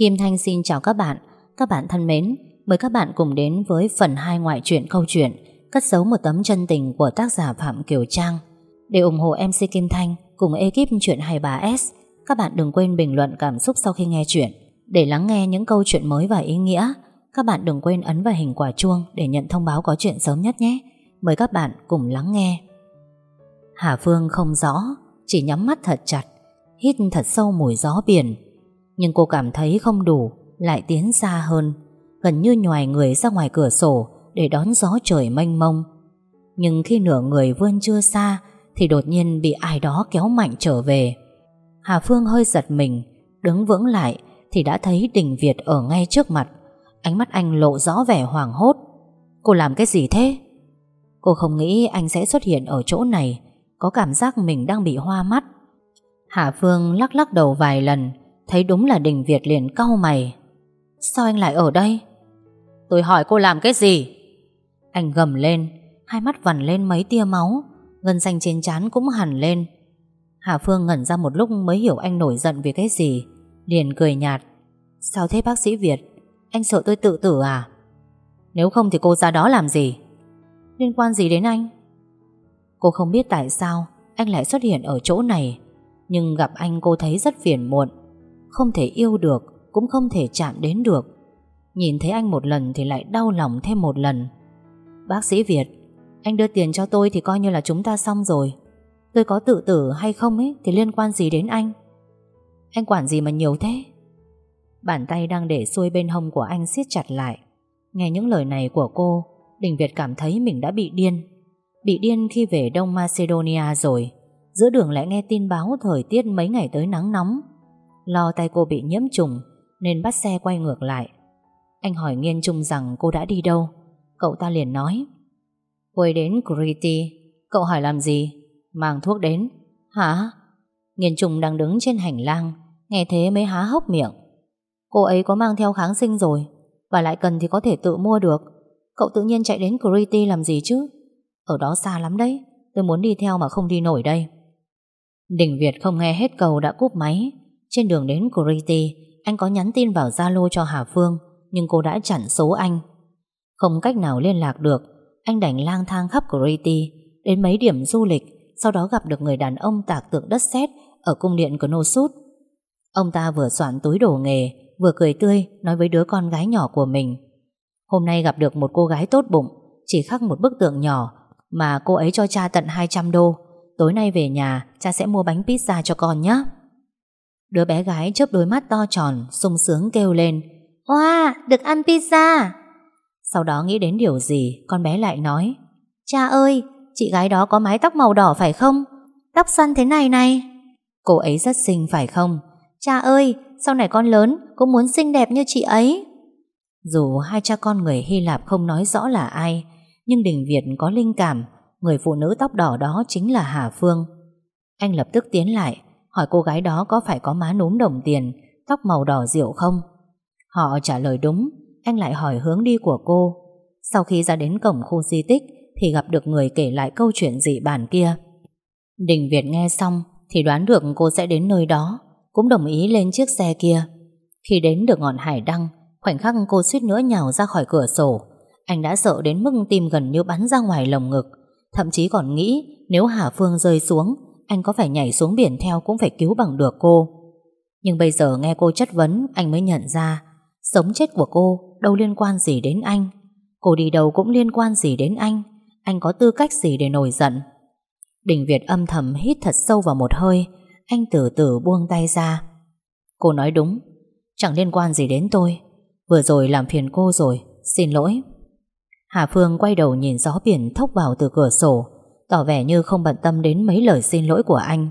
Kim Thanh xin chào các bạn. Các bạn thân mến, mời các bạn cùng đến với phần 2 ngoại truyện câu chuyện Cất giấu một tấm chân tình của tác giả Phạm Kiều Trang. Để ủng hộ MC Kim Thanh cùng ekip truyện 23S, các bạn đừng quên bình luận cảm xúc sau khi nghe chuyện. Để lắng nghe những câu chuyện mới và ý nghĩa, các bạn đừng quên ấn vào hình quả chuông để nhận thông báo có chuyện sớm nhất nhé. Mời các bạn cùng lắng nghe. Hà Phương không rõ, chỉ nhắm mắt thật chặt, hít thật sâu mùi gió biển. Nhưng cô cảm thấy không đủ, lại tiến xa hơn, gần như nhòi người ra ngoài cửa sổ để đón gió trời mênh mông. Nhưng khi nửa người vươn chưa xa, thì đột nhiên bị ai đó kéo mạnh trở về. Hà Phương hơi giật mình, đứng vững lại thì đã thấy Đình Việt ở ngay trước mặt. Ánh mắt anh lộ rõ vẻ hoảng hốt. Cô làm cái gì thế? Cô không nghĩ anh sẽ xuất hiện ở chỗ này, có cảm giác mình đang bị hoa mắt. Hà Phương lắc lắc đầu vài lần, thấy đúng là Đình Việt liền cau mày. Sao anh lại ở đây? Tôi hỏi cô làm cái gì? Anh gầm lên, hai mắt vằn lên mấy tia máu, Ngân xanh trên trán cũng hẳn lên. Hà Phương ngẩn ra một lúc mới hiểu anh nổi giận vì cái gì Liền cười nhạt. Sao thế bác sĩ Việt? Anh sợ tôi tự tử à? Nếu không thì cô ra đó làm gì? Liên quan gì đến anh? Cô không biết tại sao Anh lại xuất hiện ở chỗ này Nhưng gặp anh cô thấy rất phiền muộn. Không thể yêu được, Cũng không thể chạm đến được. Nhìn thấy anh một lần thì lại đau lòng thêm một lần. Bác sĩ Việt, anh đưa tiền cho tôi thì coi như là chúng ta xong rồi. Tôi có tự tử hay không ấy Thì liên quan gì đến anh? Anh quản gì mà nhiều thế? Bàn tay đang để xuôi bên hông của anh siết chặt lại. Nghe những lời này của cô, Đình Việt cảm thấy mình đã bị điên. Bị điên khi về Đông Macedonia rồi. Giữa đường lại nghe tin báo Thời tiết mấy ngày tới nắng nóng. Lo tay cô bị nhiễm trùng, Nên bắt xe quay ngược lại. Anh hỏi Nghiên Trung rằng cô đã đi đâu. Cậu ta liền nói, Cô ấy đến Crete. Cậu hỏi làm gì? Mang thuốc đến. Hả? Nghiên trung đang đứng trên hành lang, Nghe thế mới há hốc miệng. Cô ấy có mang theo kháng sinh rồi, Và lại cần thì có thể tự mua được. Cậu tự nhiên chạy đến Crete làm gì chứ? Ở đó xa lắm đấy, Tôi muốn đi theo mà không đi nổi đây. Đình Việt không nghe hết cầu đã cúp máy. Trên đường đến Crete Anh có nhắn tin vào Zalo cho Hà Phương Nhưng cô đã chặn số anh Không cách nào liên lạc được anh đành lang thang khắp Crete đến mấy điểm du lịch, sau đó gặp được người đàn ông tạc tượng đất sét ở cung điện của Nosut. Ông ta vừa soạn túi đồ nghề, vừa cười tươi nói với đứa con gái nhỏ của mình. Hôm nay gặp được một cô gái tốt bụng, chỉ khắc một bức tượng nhỏ mà cô ấy cho cha tận 200 đô. Tối nay về nhà, cha sẽ mua bánh pizza cho con nhé. Đứa bé gái chớp đôi mắt to tròn, sung sướng kêu lên. Wow, được ăn pizza! Sau đó nghĩ đến điều gì Con bé lại nói. Cha ơi chị gái đó có mái tóc màu đỏ phải không? Tóc xoăn thế này này. Cô ấy rất xinh phải không? Cha ơi sau này con lớn Cũng muốn xinh đẹp như chị ấy. Dù hai cha con người Hy Lạp không nói rõ là ai Nhưng Đình Việt có linh cảm Người phụ nữ tóc đỏ đó chính là Hà Phương. Anh lập tức tiến lại Hỏi cô gái đó có phải có má núm đồng tiền Tóc màu đỏ rượu không Họ trả lời đúng anh lại hỏi hướng đi của cô. Sau khi ra đến cổng khu di tích thì gặp được người kể lại câu chuyện dị bản kia. Đình Việt nghe xong thì đoán được cô sẽ đến nơi đó, cũng đồng ý lên chiếc xe kia. Khi đến được ngọn hải đăng, khoảnh khắc cô suýt nữa nhào ra khỏi cửa sổ. Anh đã sợ đến mức tim gần như bắn ra ngoài lồng ngực, thậm chí còn nghĩ nếu Hà Phương rơi xuống, anh có phải nhảy xuống biển theo cũng phải cứu bằng được cô. Nhưng bây giờ nghe cô chất vấn, anh mới nhận ra Sống chết của cô đâu liên quan gì đến anh. Cô đi đâu cũng liên quan gì đến anh. Anh có tư cách gì để nổi giận? Đình Việt âm thầm hít thật sâu vào một hơi. Anh từ từ buông tay ra. Cô nói đúng. Chẳng liên quan gì đến tôi. Vừa rồi làm phiền cô rồi. Xin lỗi. Hà Phương quay đầu nhìn gió biển thốc vào từ cửa sổ. Tỏ vẻ như không bận tâm đến mấy lời xin lỗi của anh.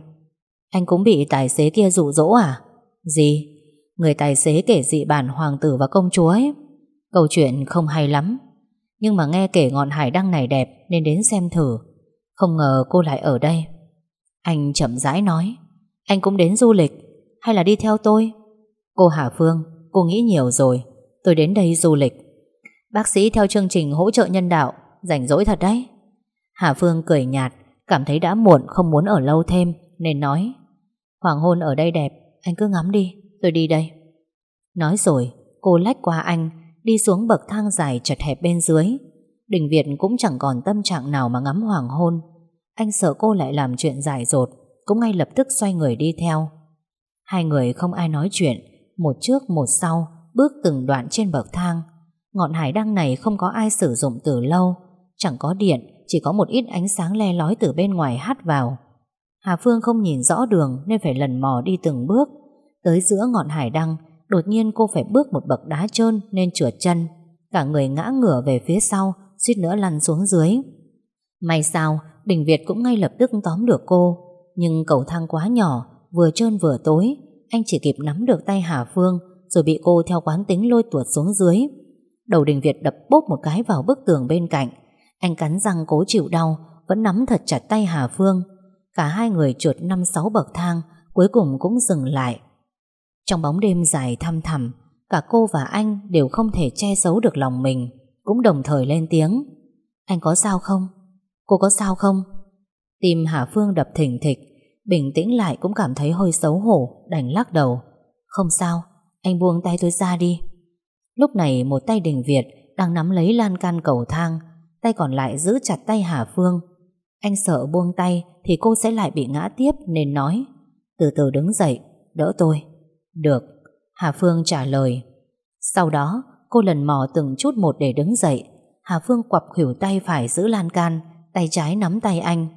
Anh cũng bị tài xế kia dụ dỗ à? Gì? Người tài xế kể dị bản hoàng tử và công chúa ấy. Câu chuyện không hay lắm. Nhưng mà nghe kể ngọn hải đăng này đẹp Nên đến xem thử. Không ngờ cô lại ở đây. Anh chậm rãi nói, Anh cũng đến du lịch Hay là đi theo tôi? Cô Hà Phương, Cô nghĩ nhiều rồi. Tôi đến đây du lịch. Bác sĩ theo chương trình hỗ trợ nhân đạo, Rảnh rỗi thật đấy. Hà Phương cười nhạt, Cảm thấy đã muộn không muốn ở lâu thêm, Nên nói, Hoàng hôn ở đây đẹp, Anh cứ ngắm đi, Tôi đi đây. Nói rồi, Cô lách qua anh, Đi xuống bậc thang dài chật hẹp bên dưới. Đình Việt cũng chẳng còn tâm trạng nào mà ngắm hoàng hôn. Anh sợ cô lại làm chuyện dại dột, Cũng ngay lập tức xoay người đi theo. Hai người không ai nói chuyện, Một trước một sau, Bước từng đoạn trên bậc thang. Ngọn hải đăng này không có ai sử dụng từ lâu, Chẳng có điện chỉ có một ít ánh sáng le lói từ bên ngoài hắt vào. Hà Phương không nhìn rõ đường Nên phải lần mò đi từng bước. Tới giữa ngọn hải đăng, Đột nhiên cô phải bước một bậc đá trơn Nên trượt chân. Cả người ngã ngửa về phía sau, suýt nữa lăn xuống dưới. May sao, Đình Việt cũng ngay lập tức tóm được cô. Nhưng cầu thang quá nhỏ, Vừa trơn vừa tối, Anh chỉ kịp nắm được tay Hà Phương, Rồi bị cô theo quán tính lôi tuột xuống dưới. Đầu Đình Việt đập bốp một cái vào bức tường bên cạnh. Anh cắn răng cố chịu đau Vẫn nắm thật chặt tay Hà Phương. Cả hai người trượt năm sáu bậc thang Cuối cùng cũng dừng lại. Trong bóng đêm dài thăm thẳm Cả cô và anh đều không thể che giấu được lòng mình Cũng đồng thời lên tiếng. Anh có sao không? Cô có sao không? Tim Hà Phương đập thỉnh thịch Bình tĩnh lại cũng cảm thấy hơi xấu hổ Đành lắc đầu. Không sao, anh buông tay tôi ra đi. Lúc này một tay đình Việt Đang nắm lấy lan can cầu thang Tay còn lại giữ chặt tay Hà Phương. Anh sợ buông tay Thì cô sẽ lại bị ngã tiếp Nên nói Từ từ đứng dậy, đỡ tôi. Được, Hà Phương trả lời. Sau đó cô lần mò từng chút một để đứng dậy. Hà Phương quặp khỉu tay phải giữ lan can Tay trái nắm tay anh.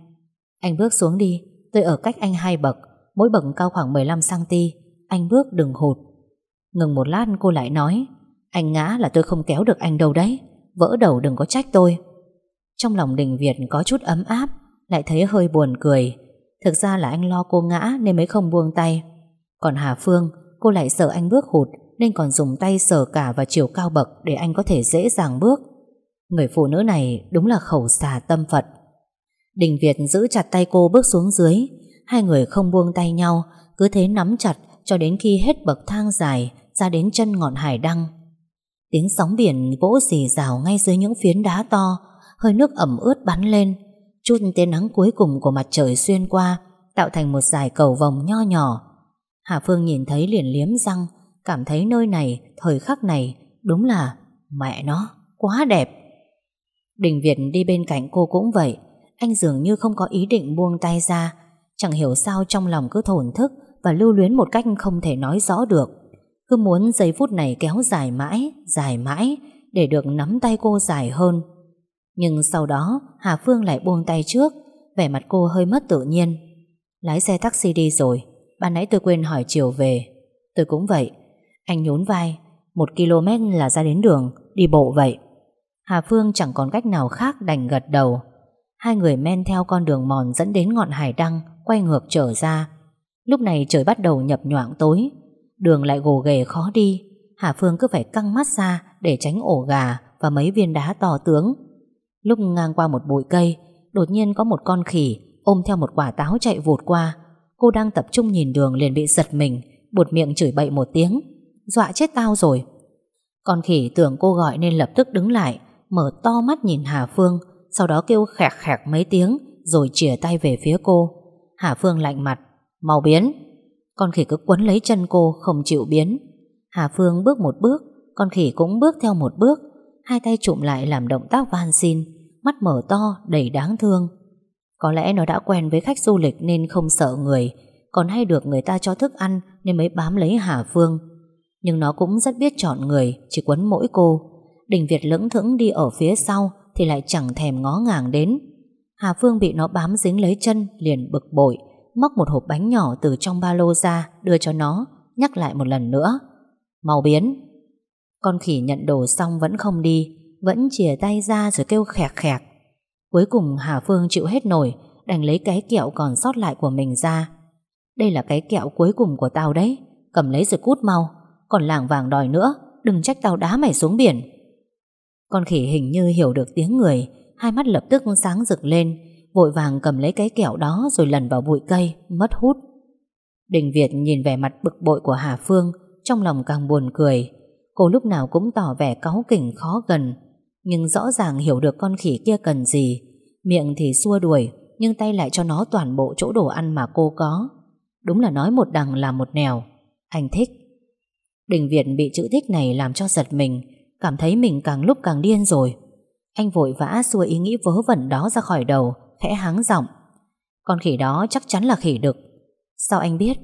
Anh bước xuống đi Tôi ở cách anh hai bậc Mỗi bậc cao khoảng 15cm Anh bước đừng hụt. Ngừng một lát cô lại nói Anh ngã là tôi không kéo được anh đâu đấy Vỡ đầu đừng có trách tôi. Trong lòng Đình Việt có chút ấm áp, Lại thấy hơi buồn cười. Thực ra là anh lo cô ngã nên mới không buông tay. Còn Hà Phương, Cô lại sợ anh bước hụt Nên còn dùng tay sờ cả và chiều cao bậc Để anh có thể dễ dàng bước. Người phụ nữ này đúng là khẩu xà tâm Phật. Đình Việt giữ chặt tay cô bước xuống dưới. Hai người không buông tay nhau, Cứ thế nắm chặt cho đến khi hết bậc thang dài, Ra đến chân ngọn hải đăng. Tiếng sóng biển vỗ xì rào ngay dưới những phiến đá to Hơi nước ẩm ướt bắn lên Chút tia nắng cuối cùng của mặt trời xuyên qua Tạo thành một dải cầu vòng nho nhỏ. Hà Phương nhìn thấy liền liếm răng Cảm thấy nơi này, thời khắc này Đúng là mẹ nó, quá đẹp. Đình Việt đi bên cạnh cô cũng vậy Anh dường như không có ý định buông tay ra Chẳng hiểu sao trong lòng cứ thổn thức Và lưu luyến một cách không thể nói rõ được. Cứ muốn giây phút này kéo dài mãi Dài mãi Để được nắm tay cô dài hơn. Nhưng sau đó, Hà Phương lại buông tay trước, Vẻ mặt cô hơi mất tự nhiên. Lái xe taxi đi rồi Ban nãy tôi quên hỏi chiều về. Tôi cũng vậy, Anh nhún vai, Một km là ra đến đường, Đi bộ vậy. Hà Phương chẳng còn cách nào khác đành gật đầu. Hai người men theo con đường mòn dẫn đến ngọn hải đăng, Quay ngược trở ra. Lúc này trời bắt đầu nhập nhoạng tối, Đường lại gồ ghề khó đi. Hà Phương cứ phải căng mắt ra Để tránh ổ gà và mấy viên đá to tướng. Lúc ngang qua một bụi cây, Đột nhiên có một con khỉ Ôm theo một quả táo chạy vụt qua. Cô đang tập trung nhìn đường liền bị giật mình, Buột miệng chửi bậy một tiếng. Dọa chết tao rồi. Con khỉ tưởng cô gọi nên lập tức đứng lại, Mở to mắt nhìn Hà Phương, Sau đó kêu khẹt khẹt mấy tiếng Rồi chìa tay về phía cô. Hà Phương lạnh mặt, Mau biến. Con khỉ cứ quấn lấy chân cô, không chịu biến. Hà Phương bước một bước, Con khỉ cũng bước theo một bước Hai tay trụm lại làm động tác van xin, Mắt mở to, đầy đáng thương. Có lẽ nó đã quen với khách du lịch Nên không sợ người, Còn hay được người ta cho thức ăn Nên mới bám lấy Hà Phương. Nhưng nó cũng rất biết chọn người, Chỉ quấn mỗi cô. Đình Việt lững thững đi ở phía sau Thì lại chẳng thèm ngó ngàng đến. Hà Phương bị nó bám dính lấy chân, Liền bực bội, Móc một hộp bánh nhỏ từ trong ba lô ra, Đưa cho nó, Nhắc lại một lần nữa. Màu biến con khỉ nhận đồ xong vẫn không đi Vẫn chìa tay ra rồi kêu khẹt khẹt. Cuối cùng Hà Phương chịu hết nổi Đành lấy cái kẹo còn sót lại của mình ra. Đây là cái kẹo cuối cùng của tao đấy Cầm lấy rồi cút mau. Còn làng vàng đòi nữa Đừng trách tao đá mày xuống biển. Con khỉ hình như hiểu được tiếng người Hai mắt lập tức sáng rực lên Vội vàng cầm lấy cái kẹo đó Rồi lần vào bụi cây, mất hút. Đình Việt nhìn vẻ mặt bực bội của Hà Phương Trong lòng càng buồn cười. Cô lúc nào cũng tỏ vẻ cáu kỉnh khó gần, Nhưng rõ ràng hiểu được con khỉ kia cần gì. Miệng thì xua đuổi, Nhưng tay lại cho nó toàn bộ chỗ đồ ăn mà cô có. Đúng là nói một đằng là một nẻo. Anh thích. Đình Việt bị chữ thích này làm cho giật mình, Cảm thấy mình càng lúc càng điên rồi. Anh vội vã xua ý nghĩ vớ vẩn đó ra khỏi đầu, Khẽ háng giọng. Con khỉ đó chắc chắn là khỉ đực. Sao anh biết?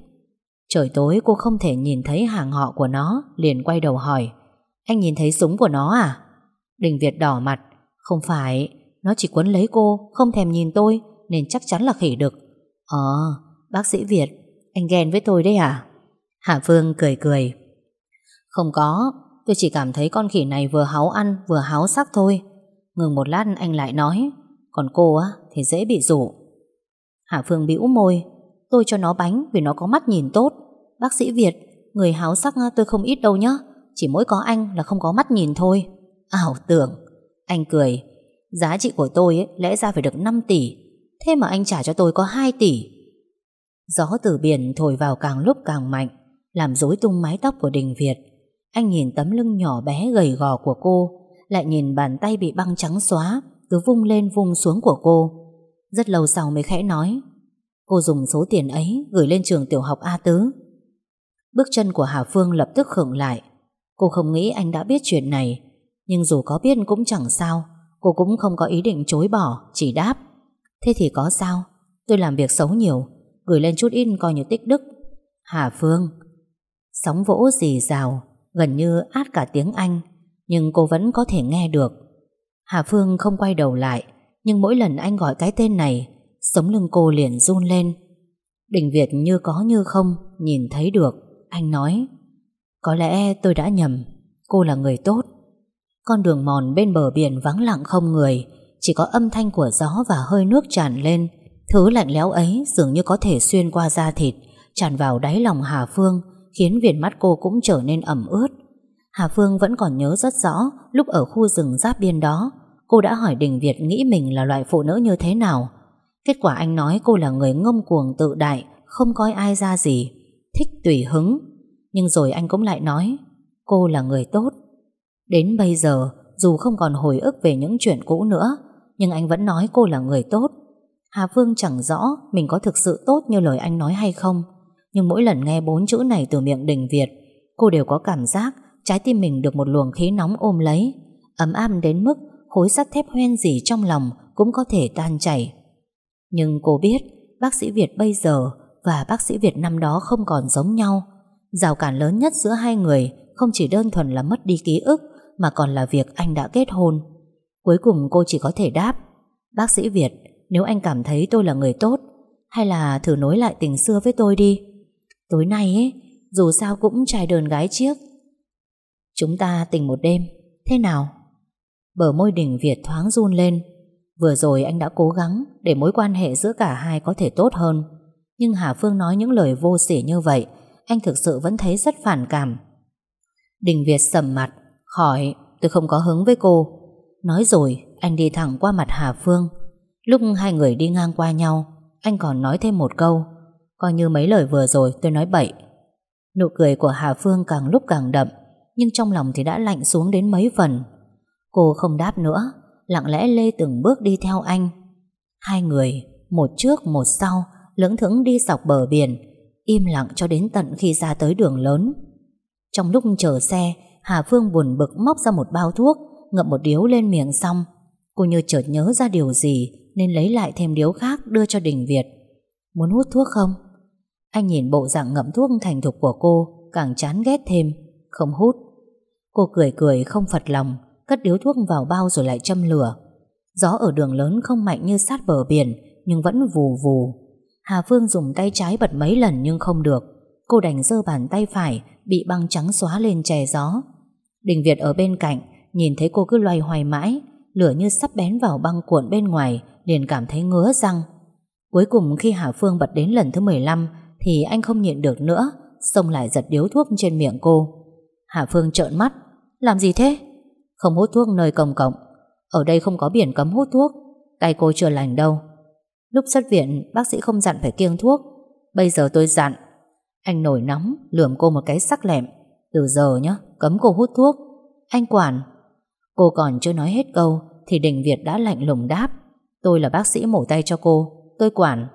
Trời tối cô không thể nhìn thấy hàng họ của nó, Liền quay đầu hỏi. Anh nhìn thấy súng của nó à? Đình Việt đỏ mặt. Không phải, Nó chỉ quấn lấy cô, Không thèm nhìn tôi, Nên chắc chắn là khỉ đực. Ờ Bác sĩ Việt, Anh ghen với tôi đấy à? Hạ Phương cười cười. Không có, Tôi chỉ cảm thấy con khỉ này vừa háo ăn, Vừa háo sắc thôi. Ngừng một lát, anh lại nói. Còn cô á, thì dễ bị rủ Hạ Phương bĩu môi. Tôi cho nó bánh vì nó có mắt nhìn tốt. Bác sĩ Việt Người háo sắc à, tôi không ít đâu nhá. Chỉ mỗi có anh là không có mắt nhìn thôi. Ảo tưởng. Anh cười. Giá trị của tôi ấy, lẽ ra phải được 5 tỷ. Thế mà anh trả cho tôi có 2 tỷ. Gió từ biển thổi vào càng lúc càng mạnh Làm rối tung mái tóc của Đình Việt. Anh nhìn tấm lưng nhỏ bé gầy gò của cô Lại nhìn bàn tay bị băng trắng xóa Cứ vung lên vung xuống của cô. Rất lâu sau mới khẽ nói Cô dùng số tiền ấy gửi lên trường tiểu học A Tứ. Bước chân của Hà Phương lập tức khựng lại. Cô không nghĩ anh đã biết chuyện này, Nhưng dù có biết cũng chẳng sao. Cô cũng không có ý định chối bỏ, Chỉ đáp. Thế thì có sao? Tôi làm việc xấu nhiều, Gửi lên chút in coi như tích đức. Hà Phương, Sóng vỗ dì rào Gần như át cả tiếng Anh, Nhưng cô vẫn có thể nghe được. Hà Phương không quay đầu lại, Nhưng mỗi lần anh gọi cái tên này Sống lưng cô liền run lên. Đình Việt như có như không Nhìn thấy được. Anh nói, Có lẽ tôi đã nhầm, Cô là người tốt. Con đường mòn bên bờ biển vắng lặng không người, Chỉ có âm thanh của gió và hơi nước tràn lên. Thứ lạnh lẽo ấy dường như có thể xuyên qua da thịt, Tràn vào đáy lòng Hà Phương, Khiến viền mắt cô cũng trở nên ẩm ướt. Hà Phương vẫn còn nhớ rất rõ Lúc ở khu rừng giáp biên đó. Cô đã hỏi Đình Việt nghĩ mình là loại phụ nữ như thế nào Kết quả anh nói cô là người ngông cuồng tự đại, Không coi ai ra gì, Thích tùy hứng. Nhưng rồi anh cũng lại nói, Cô là người tốt. Đến bây giờ, dù không còn hồi ức về những chuyện cũ nữa, Nhưng anh vẫn nói cô là người tốt. Hà Phương chẳng rõ Mình có thực sự tốt như lời anh nói hay không, Nhưng mỗi lần nghe bốn chữ này từ miệng Đình Việt, Cô đều có cảm giác Trái tim mình được một luồng khí nóng ôm lấy, Ấm áp đến mức Khối sắt thép hoen gì trong lòng Cũng có thể tan chảy nhưng cô biết bác sĩ Việt bây giờ và bác sĩ Việt năm đó không còn giống nhau. Rào cản lớn nhất giữa hai người không chỉ đơn thuần là mất đi ký ức mà còn là việc anh đã kết hôn. Cuối cùng cô chỉ có thể đáp Bác sĩ Việt, nếu anh cảm thấy tôi là người tốt hay là thử nối lại tình xưa với tôi đi. Tối nay ấy, dù sao cũng trai đơn gái chiếc. Chúng ta tình một đêm, thế nào? Bờ môi đỉnh Việt thoáng run lên Vừa rồi anh đã cố gắng để mối quan hệ giữa cả hai có thể tốt hơn. Nhưng Hà Phương nói những lời vô sỉ như vậy, anh thực sự vẫn thấy rất phản cảm. Đình Việt sầm mặt, khỏi, tôi không có hứng với cô. Nói rồi, anh đi thẳng qua mặt Hà Phương. Lúc hai người đi ngang qua nhau, anh còn nói thêm một câu, coi như mấy lời vừa rồi tôi nói bậy. Nụ cười của Hà Phương càng lúc càng đậm, nhưng trong lòng thì đã lạnh xuống đến mấy phần. Cô không đáp nữa, lặng lẽ lê từng bước đi theo anh. Hai người, một trước một sau, lững thững đi dọc bờ biển, im lặng cho đến tận khi ra tới đường lớn. Trong lúc chờ xe, Hà Phương buồn bực móc ra một bao thuốc, ngậm một điếu lên miệng xong. Cô như chợt nhớ ra điều gì nên lấy lại thêm điếu khác đưa cho Đình Việt. Muốn hút thuốc không? Anh nhìn bộ dạng ngậm thuốc thành thục của cô, càng chán ghét thêm, không hút. Cô cười cười không phật lòng, cất điếu thuốc vào bao rồi lại châm lửa. Gió ở đường lớn không mạnh như sát bờ biển, nhưng vẫn vù vù. Hà Phương dùng tay trái bật mấy lần nhưng không được. Cô đành giơ bàn tay phải, bị băng trắng xóa lên chè gió. Đình Việt ở bên cạnh, nhìn thấy cô cứ loay hoay mãi, lửa như sắp bén vào băng cuộn bên ngoài, liền cảm thấy ngứa răng. Cuối cùng khi Hà Phương bật đến lần thứ 15, thì anh không nhịn được nữa, xông lại giật điếu thuốc trên miệng cô. Hà Phương trợn mắt, làm gì thế? Không hút thuốc nơi công cộng. Ở đây không có biển cấm hút thuốc, Tay cô chưa lành đâu. Lúc xuất viện, bác sĩ không dặn phải kiêng thuốc. Bây giờ tôi dặn, Anh nổi nóng, lườm cô một cái sắc lẹm. Từ giờ nhá, cấm cô hút thuốc. Anh quản, Cô còn chưa nói hết câu Thì Đình Việt đã lạnh lùng đáp. Tôi là bác sĩ mổ tay cho cô, Tôi quản.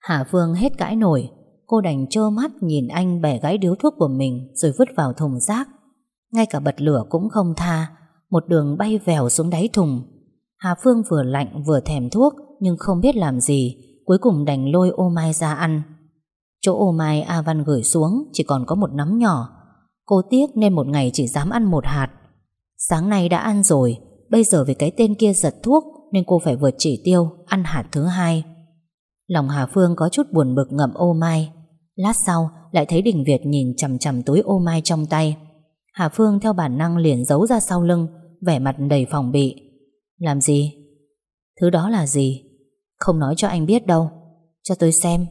Hà Phương hết cãi nổi, Cô đành trơ mắt nhìn anh bẻ gãy điếu thuốc của mình Rồi vứt vào thùng rác. Ngay cả bật lửa cũng không tha, Một đường bay vèo xuống đáy thùng. Hà Phương vừa lạnh vừa thèm thuốc, Nhưng không biết làm gì, Cuối cùng đành lôi ô mai ra ăn. Chỗ ô mai A Văn gửi xuống, Chỉ còn có một nắm nhỏ. Cô tiếc nên một ngày chỉ dám ăn một hạt. Sáng nay đã ăn rồi, Bây giờ vì cái tên kia giật thuốc, Nên cô phải vượt chỉ tiêu, Ăn hạt thứ hai. Lòng Hà Phương có chút buồn bực ngậm ô mai. Lát sau, lại thấy Đình Việt nhìn chằm chằm túi ô mai trong tay. Hà Phương theo bản năng liền giấu ra sau lưng, Vẻ mặt đầy phòng bị. Làm gì? Thứ đó là gì? Không nói cho anh biết đâu. Cho tôi xem.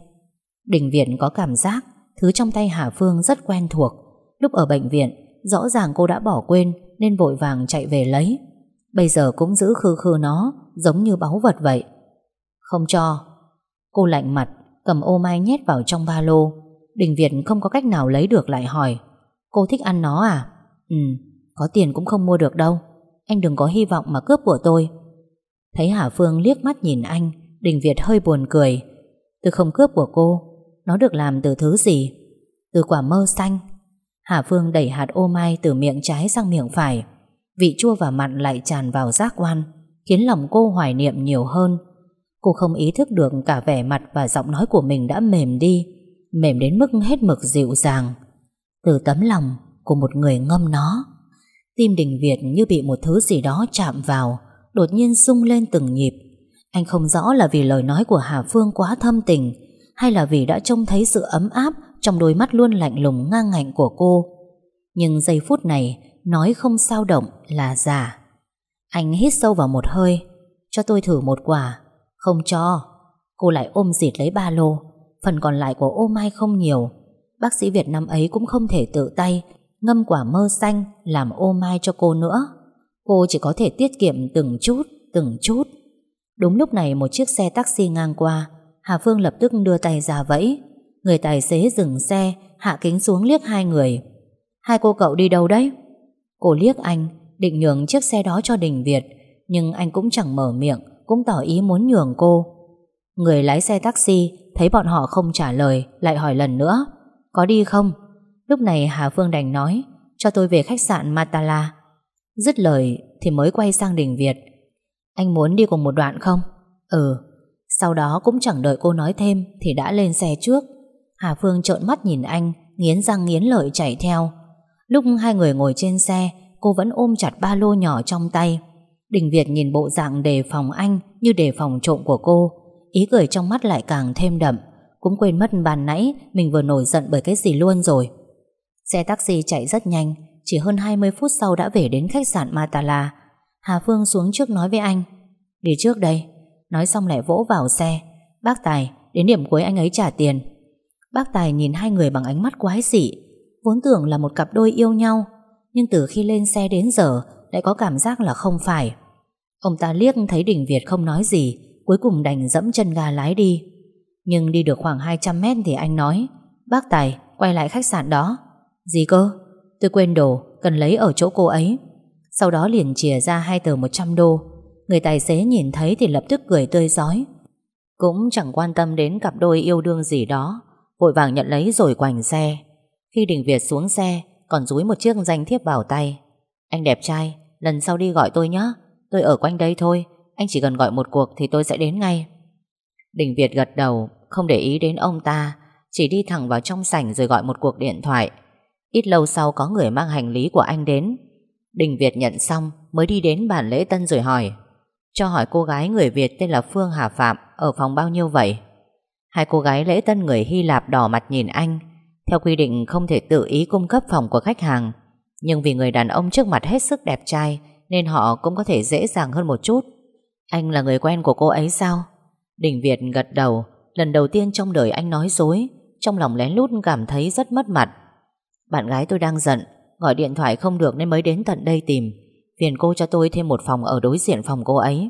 Đình Việt có cảm giác Thứ trong tay Hà Phương rất quen thuộc. Lúc ở bệnh viện, Rõ ràng cô đã bỏ quên Nên vội vàng chạy về lấy. Bây giờ cũng giữ khư khư nó, Giống như báu vật vậy. Không cho. Cô lạnh mặt, cầm ô mai nhét vào trong ba lô. Đình Việt không có cách nào lấy được lại hỏi, Cô thích ăn nó à? Ừ. Có tiền cũng không mua được đâu. Anh đừng có hy vọng mà cướp của tôi. Thấy Hà Phương liếc mắt nhìn anh, Đình Việt hơi buồn cười. Tôi không cướp của cô, Nó được làm từ thứ gì? Từ quả mơ xanh. Hà Phương đẩy hạt ô mai từ miệng trái sang miệng phải. Vị chua và mặn lại tràn vào giác quan, Khiến lòng cô hoài niệm nhiều hơn. Cô không ý thức được cả vẻ mặt và giọng nói của mình đã mềm đi, Mềm đến mức hết mực dịu dàng. Từ tấm lòng của một người ngâm nó. Tim đình Việt như bị một thứ gì đó chạm vào, Đột nhiên sung lên từng nhịp. Anh không rõ là vì lời nói của Hà Phương quá thâm tình, Hay là vì đã trông thấy sự ấm áp Trong đôi mắt luôn lạnh lùng ngang ngạnh của cô. Nhưng giây phút này, Nói không sao động là giả. Anh hít sâu vào một hơi, Cho tôi thử một quả. Không cho. Cô lại ôm dịt lấy ba lô. Phần còn lại của ô mai không nhiều. Bác sĩ Việt Nam ấy cũng không thể tự tay Ngâm quả mơ xanh Làm ô mai cho cô nữa. Cô chỉ có thể tiết kiệm từng chút Từng chút. Đúng lúc này một chiếc xe taxi ngang qua, Hà Phương lập tức đưa tay ra vẫy. Người tài xế dừng xe, Hạ kính xuống liếc hai người. Hai cô cậu đi đâu đấy? Cô liếc anh, Định nhường chiếc xe đó cho Đình Việt, Nhưng anh cũng chẳng mở miệng, Cũng tỏ ý muốn nhường cô. Người lái xe taxi Thấy bọn họ không trả lời, Lại hỏi lần nữa, Có đi không? Lúc này Hà Phương đành nói, Cho tôi về khách sạn Matala. Dứt lời thì mới quay sang Đình Việt. Anh muốn đi cùng một đoạn không? Ừ. Sau đó cũng chẳng đợi cô nói thêm Thì đã lên xe trước. Hà Phương trợn mắt nhìn anh, Nghiến răng nghiến lợi chạy theo. Lúc hai người ngồi trên xe, Cô vẫn ôm chặt ba lô nhỏ trong tay. Đình Việt nhìn bộ dạng đề phòng anh Như đề phòng trộm của cô. Ý cười trong mắt lại càng thêm đậm. Cũng quên mất bàn nãy Mình vừa nổi giận bởi cái gì luôn rồi. Xe taxi chạy rất nhanh, Chỉ hơn 20 phút sau đã về đến khách sạn Matala. Hà Phương xuống trước nói với anh, Đi trước đây. Nói xong lại vỗ vào xe. Bác Tài, đến điểm cuối anh ấy trả tiền. Bác Tài nhìn hai người bằng ánh mắt quái dị, Vốn tưởng là một cặp đôi yêu nhau, Nhưng từ khi lên xe đến giờ Lại có cảm giác là không phải. Ông ta liếc thấy Đình Việt không nói gì, Cuối cùng đành dẫm chân ga lái đi. Nhưng đi được khoảng 200 mét thì anh nói, Bác Tài, quay lại khách sạn đó. Gì cơ? Tôi quên đồ, cần lấy ở chỗ cô ấy. Sau đó liền chìa ra hai tờ 100 đô. Người tài xế nhìn thấy thì lập tức cười tươi giói. Cũng chẳng quan tâm đến cặp đôi yêu đương gì đó. Vội vàng nhận lấy rồi quành xe. Khi Đình Việt xuống xe, Còn dúi một chiếc danh thiếp vào tay. Anh đẹp trai, Lần sau đi gọi tôi nhé Tôi ở quanh đây thôi. Anh chỉ cần gọi một cuộc thì tôi sẽ đến ngay. Đình Việt gật đầu, Không để ý đến ông ta. Chỉ đi thẳng vào trong sảnh rồi gọi một cuộc điện thoại. Ít lâu sau có người mang hành lý của anh đến. Đình Việt nhận xong, Mới đi đến bàn lễ tân rồi hỏi, Cho hỏi cô gái người Việt tên là Phương Hà Phạm Ở phòng bao nhiêu vậy? Hai cô gái lễ tân người Hy Lạp đỏ mặt nhìn anh, Theo quy định không thể tự ý cung cấp phòng của khách hàng, Nhưng vì người đàn ông trước mặt hết sức đẹp trai Nên họ cũng có thể dễ dàng hơn một chút. Anh là người quen của cô ấy sao? Đình Việt gật đầu, Lần đầu tiên trong đời anh nói dối, Trong lòng lén lút cảm thấy rất mất mặt. Bạn gái tôi đang giận Gọi điện thoại không được nên mới đến tận đây tìm. Phiền cô cho tôi thêm một phòng ở đối diện phòng cô ấy.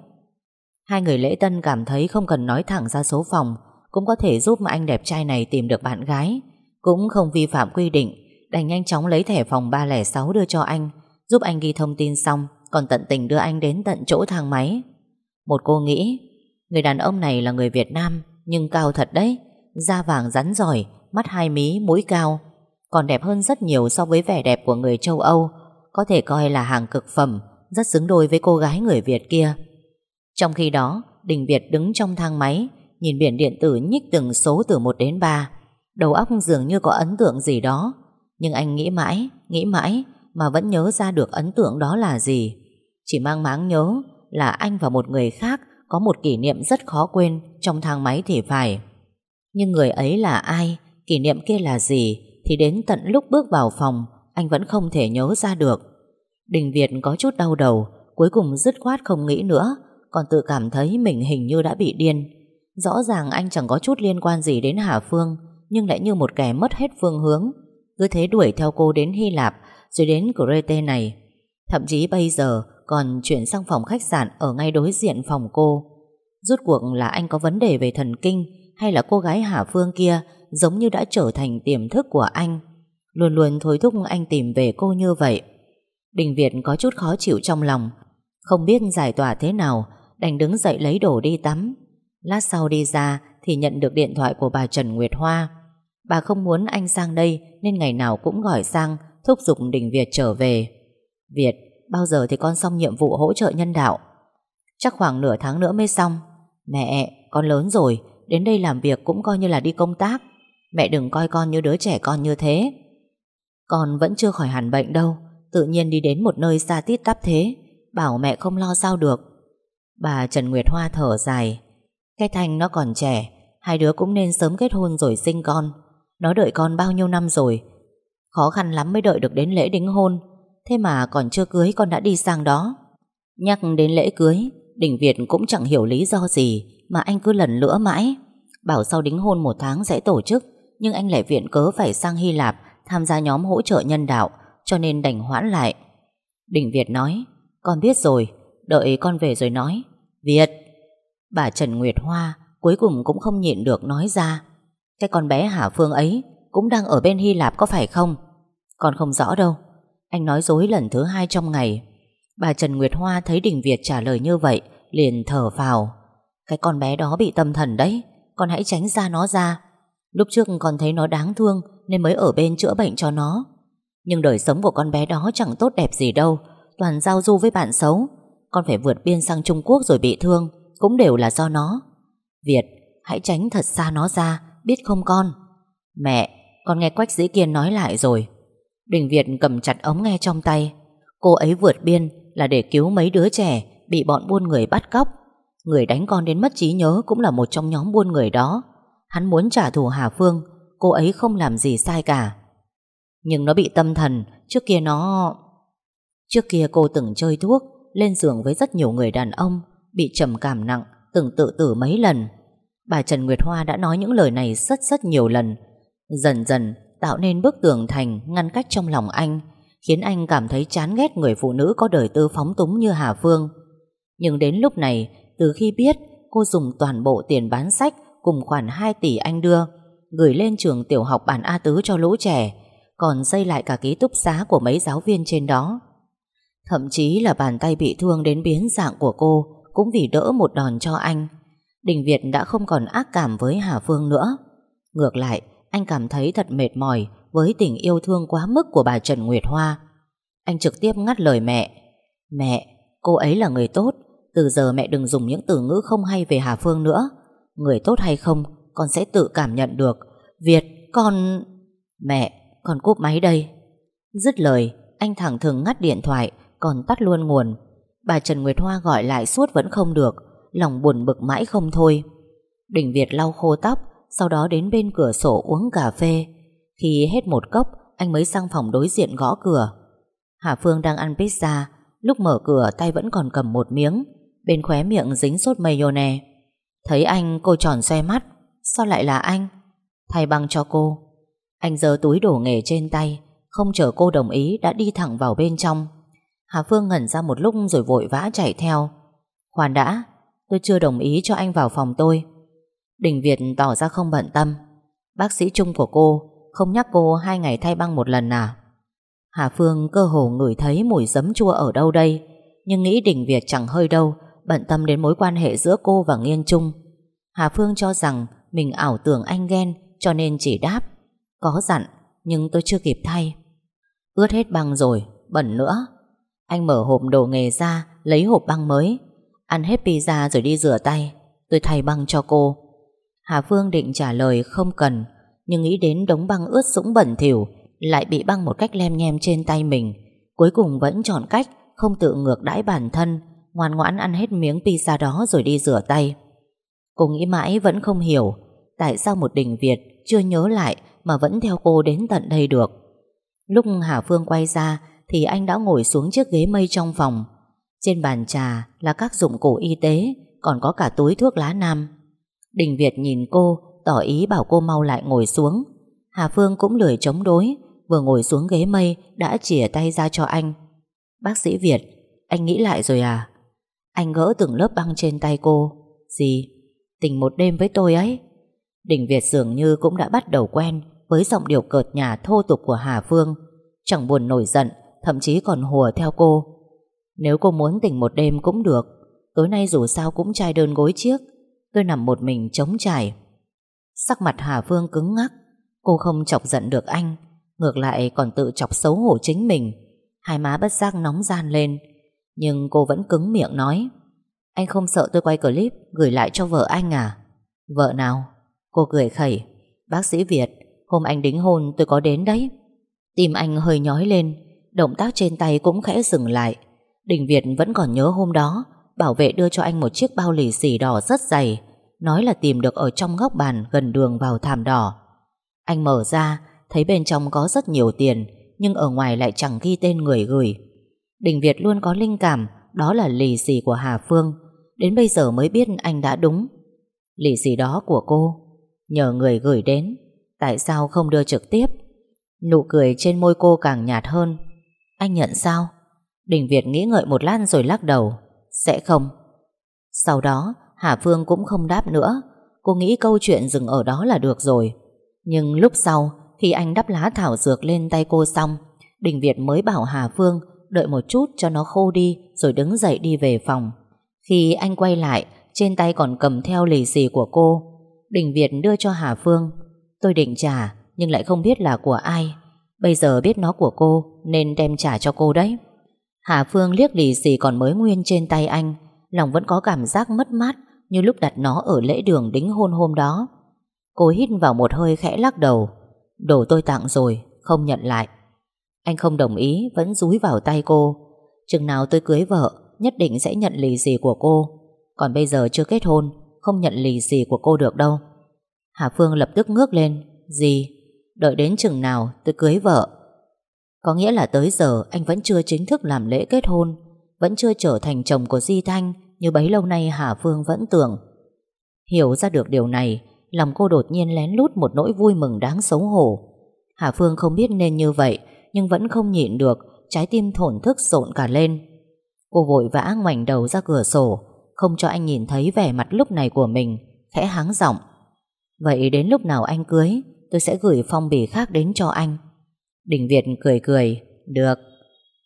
Hai người lễ tân cảm thấy không cần nói thẳng ra số phòng Cũng có thể giúp anh đẹp trai này tìm được bạn gái. Cũng không vi phạm quy định Đành nhanh chóng lấy thẻ phòng 306 đưa cho anh Giúp anh ghi thông tin xong Còn tận tình đưa anh đến tận chỗ thang máy. Một cô nghĩ Người đàn ông này là người Việt Nam Nhưng cao thật đấy Da vàng rắn giỏi mắt hai mí, mũi cao, còn đẹp hơn rất nhiều so với vẻ đẹp của người châu Âu, có thể coi là hàng cực phẩm, rất xứng đôi với cô gái người Việt kia. Trong khi đó, Đình Việt đứng trong thang máy, nhìn biển điện tử nhích từng số từ 1 đến 3. Đầu óc dường như có ấn tượng gì đó, nhưng anh nghĩ mãi, nghĩ mãi mà vẫn nhớ ra được ấn tượng đó là gì. Chỉ mang máng nhớ là anh và một người khác có một kỷ niệm rất khó quên trong thang máy thì phải. Nhưng người ấy là ai, kỷ niệm kia là gì thì đến tận lúc bước vào phòng anh vẫn không thể nhớ ra được. Đình Việt có chút đau đầu, cuối cùng dứt khoát không nghĩ nữa, còn tự cảm thấy mình hình như đã bị điên. Rõ ràng anh chẳng có chút liên quan gì đến Hà Phương, nhưng lại như một kẻ mất hết phương hướng. Cứ thế đuổi theo cô đến Hy Lạp, rồi đến Crete này. Thậm chí bây giờ còn chuyển sang phòng khách sạn ở ngay đối diện phòng cô. Rốt cuộc là anh có vấn đề về thần kinh hay là cô gái Hà Phương kia giống như đã trở thành tiềm thức của anh. Luôn luôn thôi thúc anh tìm về cô như vậy. Đình Việt có chút khó chịu trong lòng, không biết giải tỏa thế nào, đành đứng dậy lấy đồ đi tắm. Lát sau đi ra thì nhận được điện thoại của bà Trần Nguyệt Hoa. Bà không muốn anh sang đây nên ngày nào cũng gọi sang thúc giục Đình Việt trở về. Việt, bao giờ thì con xong nhiệm vụ hỗ trợ nhân đạo? Chắc khoảng nửa tháng nữa mới xong. Mẹ, con lớn rồi, đến đây làm việc cũng coi như là đi công tác. Mẹ đừng coi con như đứa trẻ con như thế. Con vẫn chưa khỏi hẳn bệnh đâu, tự nhiên đi đến một nơi xa tít tắp thế, bảo mẹ không lo sao được. Bà Trần Nguyệt Hoa thở dài. Cái Thanh nó còn trẻ, hai đứa cũng nên sớm kết hôn rồi sinh con. Nó đợi con bao nhiêu năm rồi, khó khăn lắm mới đợi được đến lễ đính hôn, thế mà còn chưa cưới con đã đi sang đó. Nhắc đến lễ cưới, Đình Việt cũng chẳng hiểu lý do gì mà anh cứ lần lữa mãi. Bảo sau đính hôn một tháng sẽ tổ chức, nhưng anh lại viện cớ phải sang Hy Lạp tham gia nhóm hỗ trợ nhân đạo, cho nên đành hoãn lại. Đình Việt nói, con biết rồi, đợi con về rồi nói. Việt! Bà Trần Nguyệt Hoa cuối cùng cũng không nhịn được nói ra. Cái con bé Hà Phương ấy cũng đang ở bên Hy Lạp có phải không? Con không rõ đâu. Anh nói dối lần thứ hai trong ngày. Bà Trần Nguyệt Hoa thấy Đình Việt trả lời như vậy, liền thở vào, Cái con bé đó bị tâm thần đấy, con hãy tránh xa nó ra. Lúc trước còn thấy nó đáng thương nên mới ở bên chữa bệnh cho nó. Nhưng đời sống của con bé đó chẳng tốt đẹp gì đâu, toàn giao du với bạn xấu. Con phải vượt biên sang Trung Quốc rồi bị thương, cũng đều là do nó. Việt, hãy tránh thật xa nó ra, biết không con? Mẹ, con nghe Quách Dĩ Kiên nói lại rồi. Đình Việt cầm chặt ống nghe trong tay. Cô ấy vượt biên là để cứu mấy đứa trẻ bị bọn buôn người bắt cóc. Người đánh con đến mất trí nhớ cũng là một trong nhóm buôn người đó. Hắn muốn trả thù Hà Phương, cô ấy không làm gì sai cả. Nhưng nó bị tâm thần, trước kia nó... Trước kia cô từng chơi thuốc, lên giường với rất nhiều người đàn ông, bị trầm cảm nặng, từng tự tử mấy lần. Bà Trần Nguyệt Hoa đã nói những lời này rất rất nhiều lần. Dần dần tạo nên bức tường thành ngăn cách trong lòng anh, khiến anh cảm thấy chán ghét người phụ nữ có đời tư phóng túng như Hà Phương. Nhưng đến lúc này, từ khi biết cô dùng toàn bộ tiền bán sách cùng khoản 2 tỷ anh đưa, gửi lên trường tiểu học bản A Tứ cho lũ trẻ, còn xây lại cả ký túc xá của mấy giáo viên trên đó. Thậm chí là bàn tay bị thương đến biến dạng của cô cũng vì đỡ một đòn cho anh. Đình Việt đã không còn ác cảm với Hà Phương nữa. Ngược lại, anh cảm thấy thật mệt mỏi với tình yêu thương quá mức của bà Trần Nguyệt Hoa. Anh trực tiếp ngắt lời mẹ. Mẹ, cô ấy là người tốt. Từ giờ mẹ đừng dùng những từ ngữ không hay về Hà Phương nữa. Người tốt hay không, con sẽ tự cảm nhận được. Việt, con... Mẹ, con cúp máy đây. Dứt lời, anh thẳng thừng ngắt điện thoại, còn tắt luôn nguồn. Bà Trần Nguyệt Hoa gọi lại suốt vẫn không được, lòng buồn bực mãi không thôi. Đình Việt lau khô tóc, sau đó đến bên cửa sổ uống cà phê. Khi hết một cốc, anh mới sang phòng đối diện gõ cửa. Hà Phương đang ăn pizza, lúc mở cửa tay vẫn còn cầm một miếng, bên khóe miệng dính sốt mayonnaise. Thấy anh, cô tròn xoe mắt. Sao lại là anh? Thay băng cho cô. Anh giơ túi đổ nghề trên tay, không chờ cô đồng ý đã đi thẳng vào bên trong. Hà Phương ngẩn ra một lúc rồi vội vã chạy theo. Khoan đã, tôi chưa đồng ý cho anh vào phòng tôi. Đình Việt tỏ ra không bận tâm. Bác sĩ chung của cô không nhắc cô hai ngày thay băng một lần à? Hà Phương cơ hồ ngửi thấy mùi giấm chua ở đâu đây, nhưng nghĩ Đình Việt chẳng hơi đâu, bận tâm đến mối quan hệ giữa cô và Nghiên Trung. Hà Phương cho rằng mình ảo tưởng anh ghen cho nên chỉ đáp Có dặn Nhưng tôi chưa kịp thay. Ướt hết băng rồi, bẩn nữa. Anh mở hộp đồ nghề ra Lấy hộp băng mới Ăn hết pizza rồi đi rửa tay Tôi thay băng cho cô. Hà Phương định trả lời không cần Nhưng nghĩ đến đống băng ướt sũng bẩn thỉu Lại bị băng một cách lem nhem trên tay mình Cuối cùng vẫn chọn cách Không tự ngược đãi bản thân. Ngoan ngoãn ăn hết miếng pizza đó rồi đi rửa tay. Cô nghĩ mãi vẫn không hiểu Tại sao một đình Việt Chưa nhớ lại mà vẫn theo cô đến tận đây được. Lúc Hà Phương quay ra Thì anh đã ngồi xuống chiếc ghế mây trong phòng. Trên bàn trà Là các dụng cụ y tế, Còn có cả túi thuốc lá nam. Đình Việt nhìn cô, Tỏ ý bảo cô mau lại ngồi xuống. Hà Phương cũng lười chống đối, Vừa ngồi xuống ghế mây Đã chìa tay ra cho anh. Bác sĩ Việt, Anh nghĩ lại rồi à? Anh gỡ từng lớp băng trên tay cô. Gì? Tình một đêm với tôi ấy. Đình Việt dường như cũng đã bắt đầu quen Với giọng điệu cợt nhà thô tục của Hà Phương. Chẳng buồn nổi giận, Thậm chí còn hùa theo cô. Nếu cô muốn tỉnh một đêm cũng được, Tối nay dù sao cũng trai đơn gối chiếc. Tôi nằm một mình chống trải. Sắc mặt Hà Phương cứng ngắc. Cô không chọc giận được anh, Ngược lại còn tự chọc xấu hổ chính mình. Hai má bất giác nóng gian lên. Nhưng cô vẫn cứng miệng nói, Anh không sợ tôi quay clip Gửi lại cho vợ anh à? Vợ nào? Cô cười khẩy, Bác sĩ Việt, Hôm anh đính hôn tôi có đến đấy. Tim anh hơi nhói lên, Động tác trên tay cũng khẽ dừng lại. Đình Việt vẫn còn nhớ hôm đó, Bảo vệ đưa cho anh một chiếc bao lì xì đỏ rất dày, Nói là tìm được ở trong góc bàn Gần đường vào thảm đỏ. Anh mở ra, Thấy bên trong có rất nhiều tiền, Nhưng ở ngoài lại chẳng ghi tên người gửi. Đình Việt luôn có linh cảm, Đó là lì xì của Hà Phương. Đến bây giờ mới biết anh đã đúng. Lì xì đó của cô, Nhờ người gửi đến, Tại sao không đưa trực tiếp? Nụ cười trên môi cô càng nhạt hơn. Anh nhận sao? Đình Việt nghĩ ngợi một lát rồi lắc đầu. Sẽ không. Sau đó, Hà Phương cũng không đáp nữa. Cô nghĩ câu chuyện dừng ở đó là được rồi. Nhưng lúc sau, Khi anh đắp lá thảo dược lên tay cô xong, Đình Việt mới bảo Hà Phương Đợi một chút cho nó khô đi, Rồi đứng dậy đi về phòng. Khi anh quay lại, Trên tay còn cầm theo lì xì của cô. Đình Việt đưa cho Hà Phương. Tôi định trả, nhưng lại không biết là của ai. Bây giờ biết nó của cô, Nên đem trả cho cô đấy. Hà Phương liếc lì xì còn mới nguyên trên tay anh. Lòng vẫn có cảm giác mất mát, Như lúc đặt nó ở lễ đường đính hôn hôm đó. Cô hít vào một hơi khẽ lắc đầu. Đồ tôi tặng rồi, Không nhận lại. Anh không đồng ý, vẫn rúi vào tay cô. Chừng nào tôi cưới vợ, Nhất định sẽ nhận lì xì của cô. Còn bây giờ chưa kết hôn, Không nhận lì xì của cô được đâu. Hà Phương lập tức ngước lên. Gì? Đợi đến chừng nào tôi cưới vợ? Có nghĩa là tới giờ anh vẫn chưa chính thức làm lễ kết hôn, Vẫn chưa trở thành chồng của Di Thanh Như bấy lâu nay Hà Phương vẫn tưởng. Hiểu ra được điều này, Lòng cô đột nhiên lén lút một nỗi vui mừng đáng xấu hổ. Hà Phương không biết nên như vậy nhưng vẫn không nhịn được, Trái tim thổn thức rộn cả lên. Cô vội vã ngoảnh đầu ra cửa sổ, Không cho anh nhìn thấy vẻ mặt lúc này của mình, Khẽ háng giọng. Vậy đến lúc nào anh cưới, Tôi sẽ gửi phong bì khác đến cho anh. Đình Việt cười cười, Được.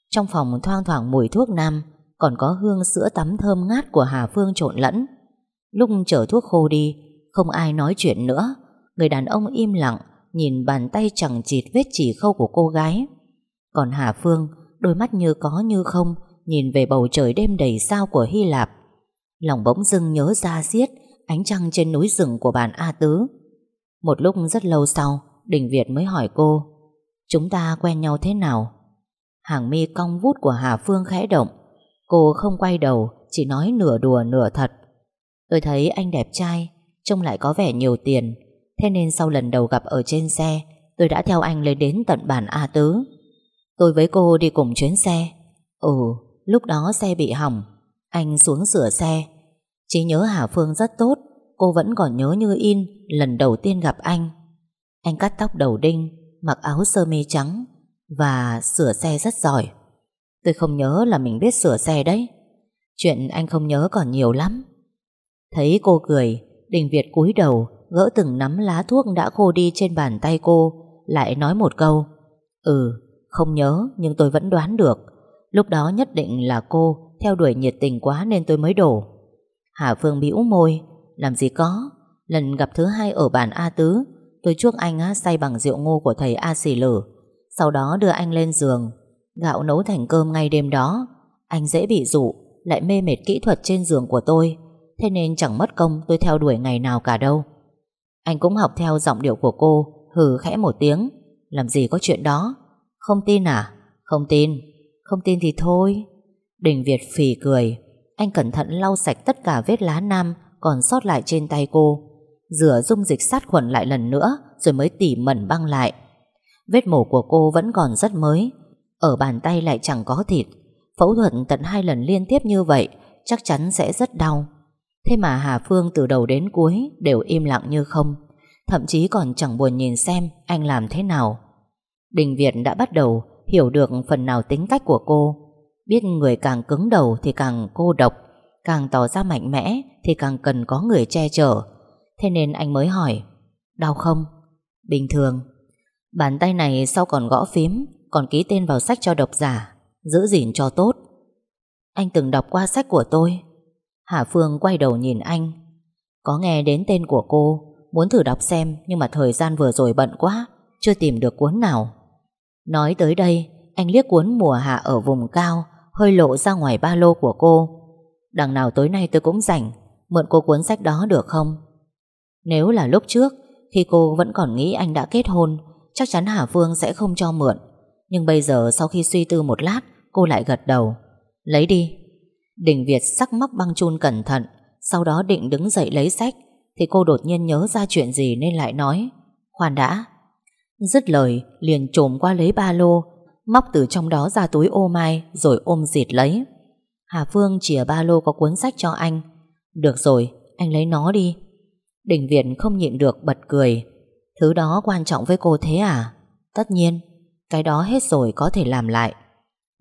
Trong phòng thoang thoảng mùi thuốc nam, Còn có hương sữa tắm thơm ngát của Hà Phương trộn lẫn. Lúc chở thuốc khô đi, Không ai nói chuyện nữa, Người đàn ông im lặng Nhìn bàn tay chẳng chịt vết chỉ khâu của cô gái. Còn Hà Phương, Đôi mắt như có như không, Nhìn về bầu trời đêm đầy sao của Hy Lạp. Lòng bỗng dưng nhớ ra xiết, Ánh trăng trên núi rừng của bản A Tứ. Một lúc rất lâu sau, Đình Việt mới hỏi cô, Chúng ta quen nhau thế nào? Hàng mi cong vút của Hà Phương khẽ động. Cô không quay đầu, Chỉ nói nửa đùa nửa thật. Tôi thấy anh đẹp trai, Trông lại có vẻ nhiều tiền Thế nên sau lần đầu gặp ở trên xe, Tôi đã theo anh lên đến tận bản A Tứ. Tôi với cô đi cùng chuyến xe. Ừ Lúc đó xe bị hỏng. Anh xuống sửa xe. Chỉ nhớ Hà Phương rất tốt, Cô vẫn còn nhớ như in Lần đầu tiên gặp anh. Anh cắt tóc đầu đinh, Mặc áo sơ mi trắng Và sửa xe rất giỏi. Tôi không nhớ là mình biết sửa xe đấy. Chuyện anh không nhớ còn nhiều lắm. Thấy cô cười, Đình Việt cúi đầu Gỡ từng nắm lá thuốc đã khô đi trên bàn tay cô Lại nói một câu Ừ không nhớ nhưng tôi vẫn đoán được. Lúc đó nhất định là cô Theo đuổi nhiệt tình quá nên tôi mới đổ. Hà Phương bĩu môi làm gì có Lần gặp thứ hai ở bàn A Tứ Tôi chuốc anh á, say bằng rượu ngô của thầy A Xì Lử Sau đó đưa anh lên giường. Gạo nấu thành cơm ngay đêm đó Anh dễ bị dụ Lại mê mệt kỹ thuật trên giường của tôi Thế nên chẳng mất công tôi theo đuổi ngày nào cả đâu. Anh cũng học theo giọng điệu của cô, Hừ khẽ một tiếng. Làm gì có chuyện đó? Không tin à? Không tin. Không tin thì thôi. Đình Việt phì cười. Anh cẩn thận lau sạch tất cả vết lá nam Còn sót lại trên tay cô. Rửa dung dịch sát khuẩn lại lần nữa, Rồi mới tỉ mẩn băng lại. Vết mổ của cô vẫn còn rất mới. Ở bàn tay lại chẳng có thịt. Phẫu thuật tận hai lần liên tiếp như vậy, Chắc chắn sẽ rất đau. Thế mà Hà Phương từ đầu đến cuối Đều im lặng như không, Thậm chí còn chẳng buồn nhìn xem Anh làm thế nào. Đình Việt đã bắt đầu hiểu được phần nào tính cách của cô, Biết người càng cứng đầu Thì càng cô độc, Càng tỏ ra mạnh mẽ Thì càng cần có người che chở. Thế nên anh mới hỏi, Đau không? Bình thường. Bàn tay này sau còn gõ phím, Còn ký tên vào sách cho độc giả, Giữ gìn cho tốt. Anh từng đọc qua sách của tôi Hà Phương quay đầu nhìn anh. Có nghe đến tên của cô, Muốn thử đọc xem, Nhưng mà thời gian vừa rồi bận quá, Chưa tìm được cuốn nào. Nói tới đây, Anh liếc cuốn mùa hạ ở vùng cao, Hơi lộ ra ngoài ba lô của cô. Đằng nào tối nay tôi cũng rảnh, Mượn cô cuốn sách đó được không? Nếu là lúc trước Khi cô vẫn còn nghĩ anh đã kết hôn, Chắc chắn Hà Phương sẽ không cho mượn. Nhưng bây giờ sau khi suy tư một lát, Cô lại gật đầu. Lấy đi. Đình Việt sắc móc băng chun cẩn thận, Sau đó định đứng dậy lấy sách, Thì cô đột nhiên nhớ ra chuyện gì nên lại nói, Khoan đã. Dứt lời, liền trồm qua lấy ba lô, Móc từ trong đó ra túi ô mai, Rồi ôm dịt lấy. Hà Phương chìa ba lô có cuốn sách cho anh. Được rồi, anh lấy nó đi. Đình Việt không nhịn được bật cười. Thứ đó quan trọng với cô thế à? Tất nhiên, Cái đó hết rồi có thể làm lại.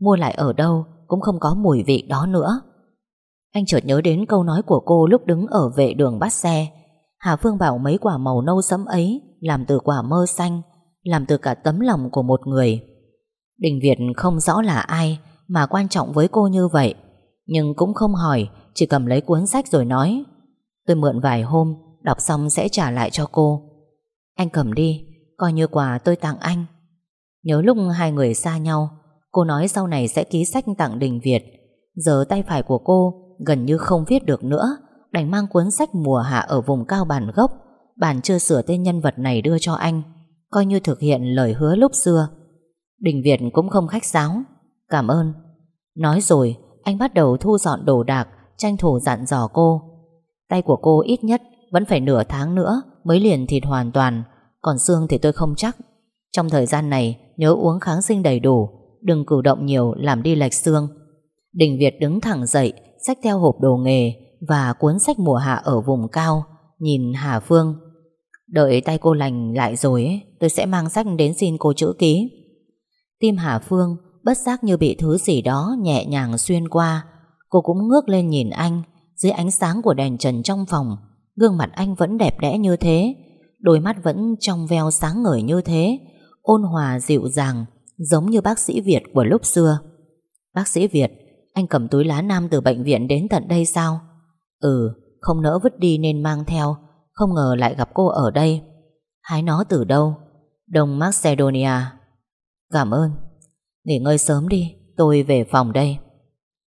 Mua lại ở đâu cũng không có mùi vị đó nữa. Anh chợt nhớ đến câu nói của cô lúc đứng ở vệ đường bắt xe. Hà Phương bảo mấy quả màu nâu sẫm ấy Làm từ quả mơ xanh, Làm từ cả tấm lòng của một người. Đình Việt không rõ là ai Mà quan trọng với cô như vậy, Nhưng cũng không hỏi, Chỉ cầm lấy cuốn sách rồi nói, Tôi mượn vài hôm, Đọc xong sẽ trả lại cho cô. Anh cầm đi, Coi như quà tôi tặng anh. Nhớ lúc hai người xa nhau, Cô nói sau này sẽ ký sách tặng Đình Việt. Giờ tay phải của cô Gần như không viết được nữa, Đành mang cuốn sách mùa hạ ở vùng cao bản gốc. Bản chưa sửa tên nhân vật này đưa cho anh, Coi như thực hiện lời hứa lúc xưa. Đình Việt cũng không khách sáo. Cảm ơn. Nói rồi, anh bắt đầu thu dọn đồ đạc, Tranh thủ dặn dò cô. Tay của cô ít nhất vẫn phải nửa tháng nữa Mới liền thịt hoàn toàn, Còn xương thì tôi không chắc. Trong thời gian này, nhớ uống kháng sinh đầy đủ, Đừng cử động nhiều làm đi lệch xương. Đình Việt đứng thẳng dậy Xách theo hộp đồ nghề Và cuốn sách mùa hạ ở vùng cao Nhìn Hà Phương. Đợi tay cô lành lại rồi ấy, Tôi sẽ mang sách đến xin cô chữ ký. Tim Hà Phương Bất giác như bị thứ gì đó Nhẹ nhàng xuyên qua. Cô cũng ngước lên nhìn anh Dưới ánh sáng của đèn trần trong phòng Gương mặt anh vẫn đẹp đẽ như thế Đôi mắt vẫn trong veo sáng ngời như thế Ôn hòa dịu dàng Giống như bác sĩ Việt của lúc xưa. Bác sĩ Việt anh cầm túi lá nam từ bệnh viện đến tận đây sao? Ừ Không nỡ vứt đi nên mang theo, Không ngờ lại gặp cô ở đây. Hái nó từ đâu? Đông Macedonia. Cảm ơn. Nghỉ ngơi sớm đi, Tôi về phòng đây.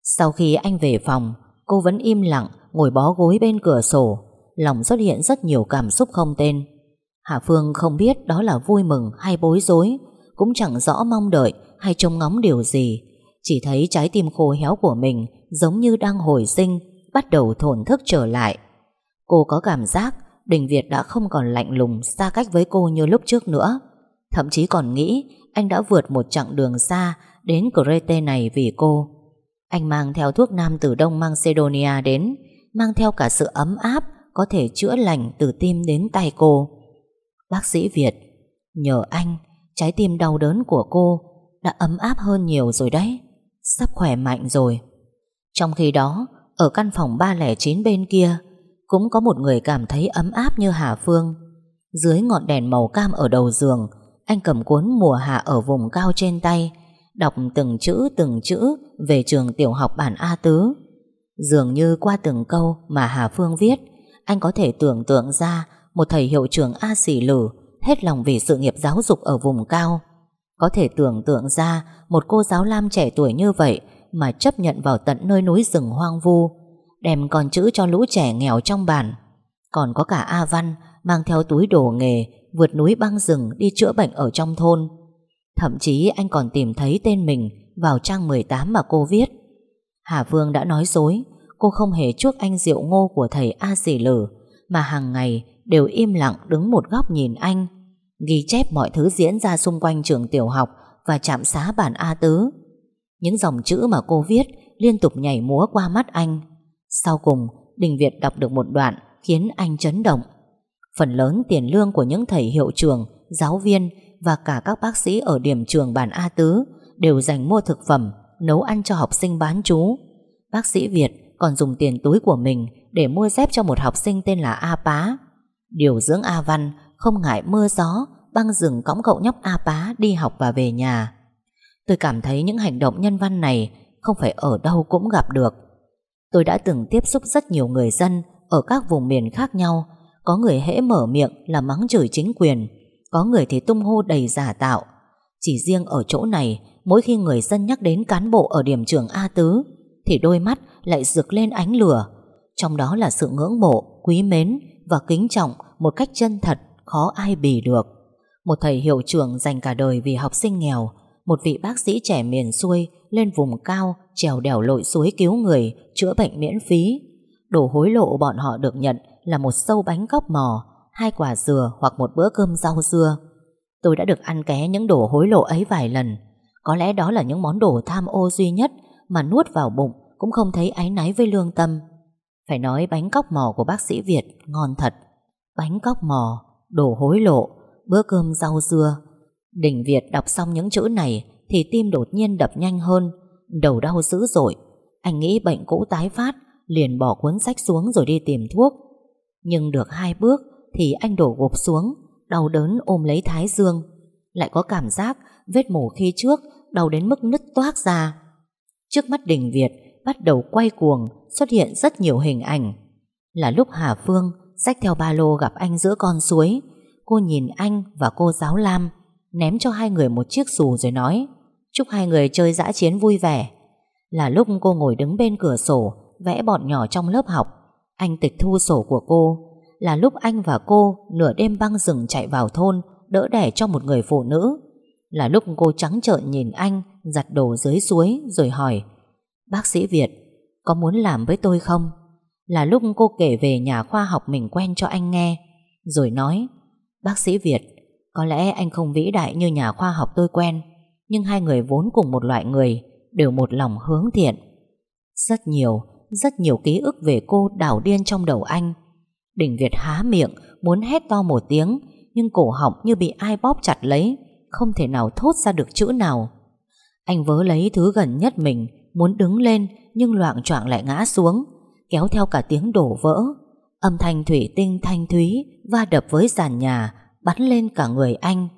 Sau khi anh về phòng, Cô vẫn im lặng, ngồi bó gối bên cửa sổ. Lòng xuất hiện rất nhiều cảm xúc không tên. Hà Phương không biết đó là vui mừng hay bối rối, Cũng chẳng rõ mong đợi hay trông ngóng điều gì. Chỉ thấy trái tim khô héo của mình Giống như đang hồi sinh Bắt đầu thổn thức trở lại Cô có cảm giác Đình Việt đã không còn lạnh lùng xa cách với cô như lúc trước nữa Thậm chí còn nghĩ anh đã vượt một chặng đường xa đến Crete này vì cô. Anh mang theo thuốc nam từ Đông Macedonia đến, mang theo cả sự ấm áp có thể chữa lành từ tim đến tay cô. Bác sĩ Việt, nhờ anh, trái tim đau đớn của cô đã ấm áp hơn nhiều rồi đấy, sắp khỏe mạnh rồi. Trong khi đó, ở căn phòng 309 bên kia, cũng có một người cảm thấy ấm áp như Hà Phương. Dưới ngọn đèn màu cam ở đầu giường, anh cầm cuốn mùa hạ ở vùng cao trên tay Đọc từng chữ từng chữ Về trường tiểu học bản A Tứ Dường như qua từng câu Mà Hà Phương viết Anh có thể tưởng tượng ra Một thầy hiệu trưởng A Sỉ Lử hết lòng vì sự nghiệp giáo dục ở vùng cao. Có thể tưởng tượng ra một cô giáo lam trẻ tuổi như vậy mà chấp nhận vào tận nơi núi rừng hoang vu, đem con chữ cho lũ trẻ nghèo trong bản. Còn có cả A Văn mang theo túi đồ nghề vượt núi băng rừng đi chữa bệnh ở trong thôn. Thậm chí anh còn tìm thấy tên mình vào trang 18 mà cô viết. Hà Vương đã nói dối, cô không hề chuốc anh rượu ngô của thầy A Dì Lử, mà hàng ngày đều im lặng đứng một góc nhìn anh, ghi chép mọi thứ diễn ra xung quanh trường tiểu học và trạm xá bản A Tứ. Những dòng chữ mà cô viết liên tục nhảy múa qua mắt anh. Sau cùng, Đình Việt đọc được một đoạn khiến anh chấn động. Phần lớn tiền lương của những thầy hiệu trường, giáo viên và cả các bác sĩ ở điểm trường bản A Tứ đều dành mua thực phẩm, nấu ăn cho học sinh bán chú. Bác sĩ Việt còn dùng tiền túi của mình để mua dép cho một học sinh tên là A Pá. Điều dưỡng A Văn không ngại mưa gió, băng rừng cõng cậu nhóc A Pá đi học và về nhà. Tôi cảm thấy những hành động nhân văn này không phải ở đâu cũng gặp được. Tôi đã từng tiếp xúc rất nhiều người dân ở các vùng miền khác nhau. Có người hễ mở miệng là mắng chửi chính quyền, có người thì tung hô đầy giả tạo. Chỉ riêng ở chỗ này, mỗi khi người dân nhắc đến cán bộ ở điểm trường A Tứ, thì đôi mắt lại rực lên ánh lửa. Trong đó là sự ngưỡng mộ, quý mến và kính trọng một cách chân thật, khó ai bì được. Một thầy hiệu trưởng dành cả đời vì học sinh nghèo, một vị bác sĩ trẻ miền xuôi lên vùng cao, trèo đèo lội suối cứu người, chữa bệnh miễn phí. Đồ hối lộ bọn họ được nhận là một sâu bánh góc mò, hai quả dừa hoặc một bữa cơm rau dưa. Tôi đã được ăn ké những đồ hối lộ ấy vài lần. Có lẽ đó là những món đồ tham ô duy nhất mà nuốt vào bụng cũng không thấy áy náy với lương tâm. Phải nói bánh cóc mò của bác sĩ Việt ngon thật. Bánh cóc mò, đồ hối lộ, bữa cơm rau dưa. Đình Việt đọc xong những chữ này thì tim đột nhiên đập nhanh hơn, đầu đau dữ dội. Anh nghĩ bệnh cũ tái phát, liền bỏ cuốn sách xuống rồi đi tìm thuốc. Nhưng được hai bước thì anh đổ gục xuống, đau đớn ôm lấy thái dương. Lại có cảm giác vết mổ khi trước đau đến mức nứt toác ra. Trước mắt Đình Việt bắt đầu quay cuồng, xuất hiện rất nhiều hình ảnh. Là lúc Hà Phương xách theo ba lô gặp anh giữa con suối. Cô nhìn anh và cô giáo Lam, ném cho hai người một chiếc dù rồi nói chúc hai người chơi dã chiến vui vẻ. Là lúc cô ngồi đứng bên cửa sổ, vẽ bọn nhỏ trong lớp học. Anh tịch thu sổ của cô. Là lúc anh và cô nửa đêm băng rừng chạy vào thôn, đỡ đẻ cho một người phụ nữ. Là lúc cô trắng trợn nhìn anh giặt đồ dưới suối rồi hỏi Bác sĩ Việt, có muốn làm với tôi không? Là lúc cô kể về nhà khoa học mình quen cho anh nghe, rồi nói, bác sĩ Việt, có lẽ anh không vĩ đại như nhà khoa học tôi quen, nhưng hai người vốn cùng một loại người, đều một lòng hướng thiện. Rất nhiều, rất nhiều ký ức về cô đảo điên trong đầu anh. Đình Việt há miệng, muốn hét to một tiếng, nhưng cổ họng như bị ai bóp chặt lấy, không thể nào thốt ra được chữ nào. Anh vớ lấy thứ gần nhất mình, muốn đứng lên nhưng loạn choạng lại ngã xuống, kéo theo cả tiếng đổ vỡ. Âm thanh thủy tinh thanh thúy va đập với sàn nhà, bắn lên cả người anh.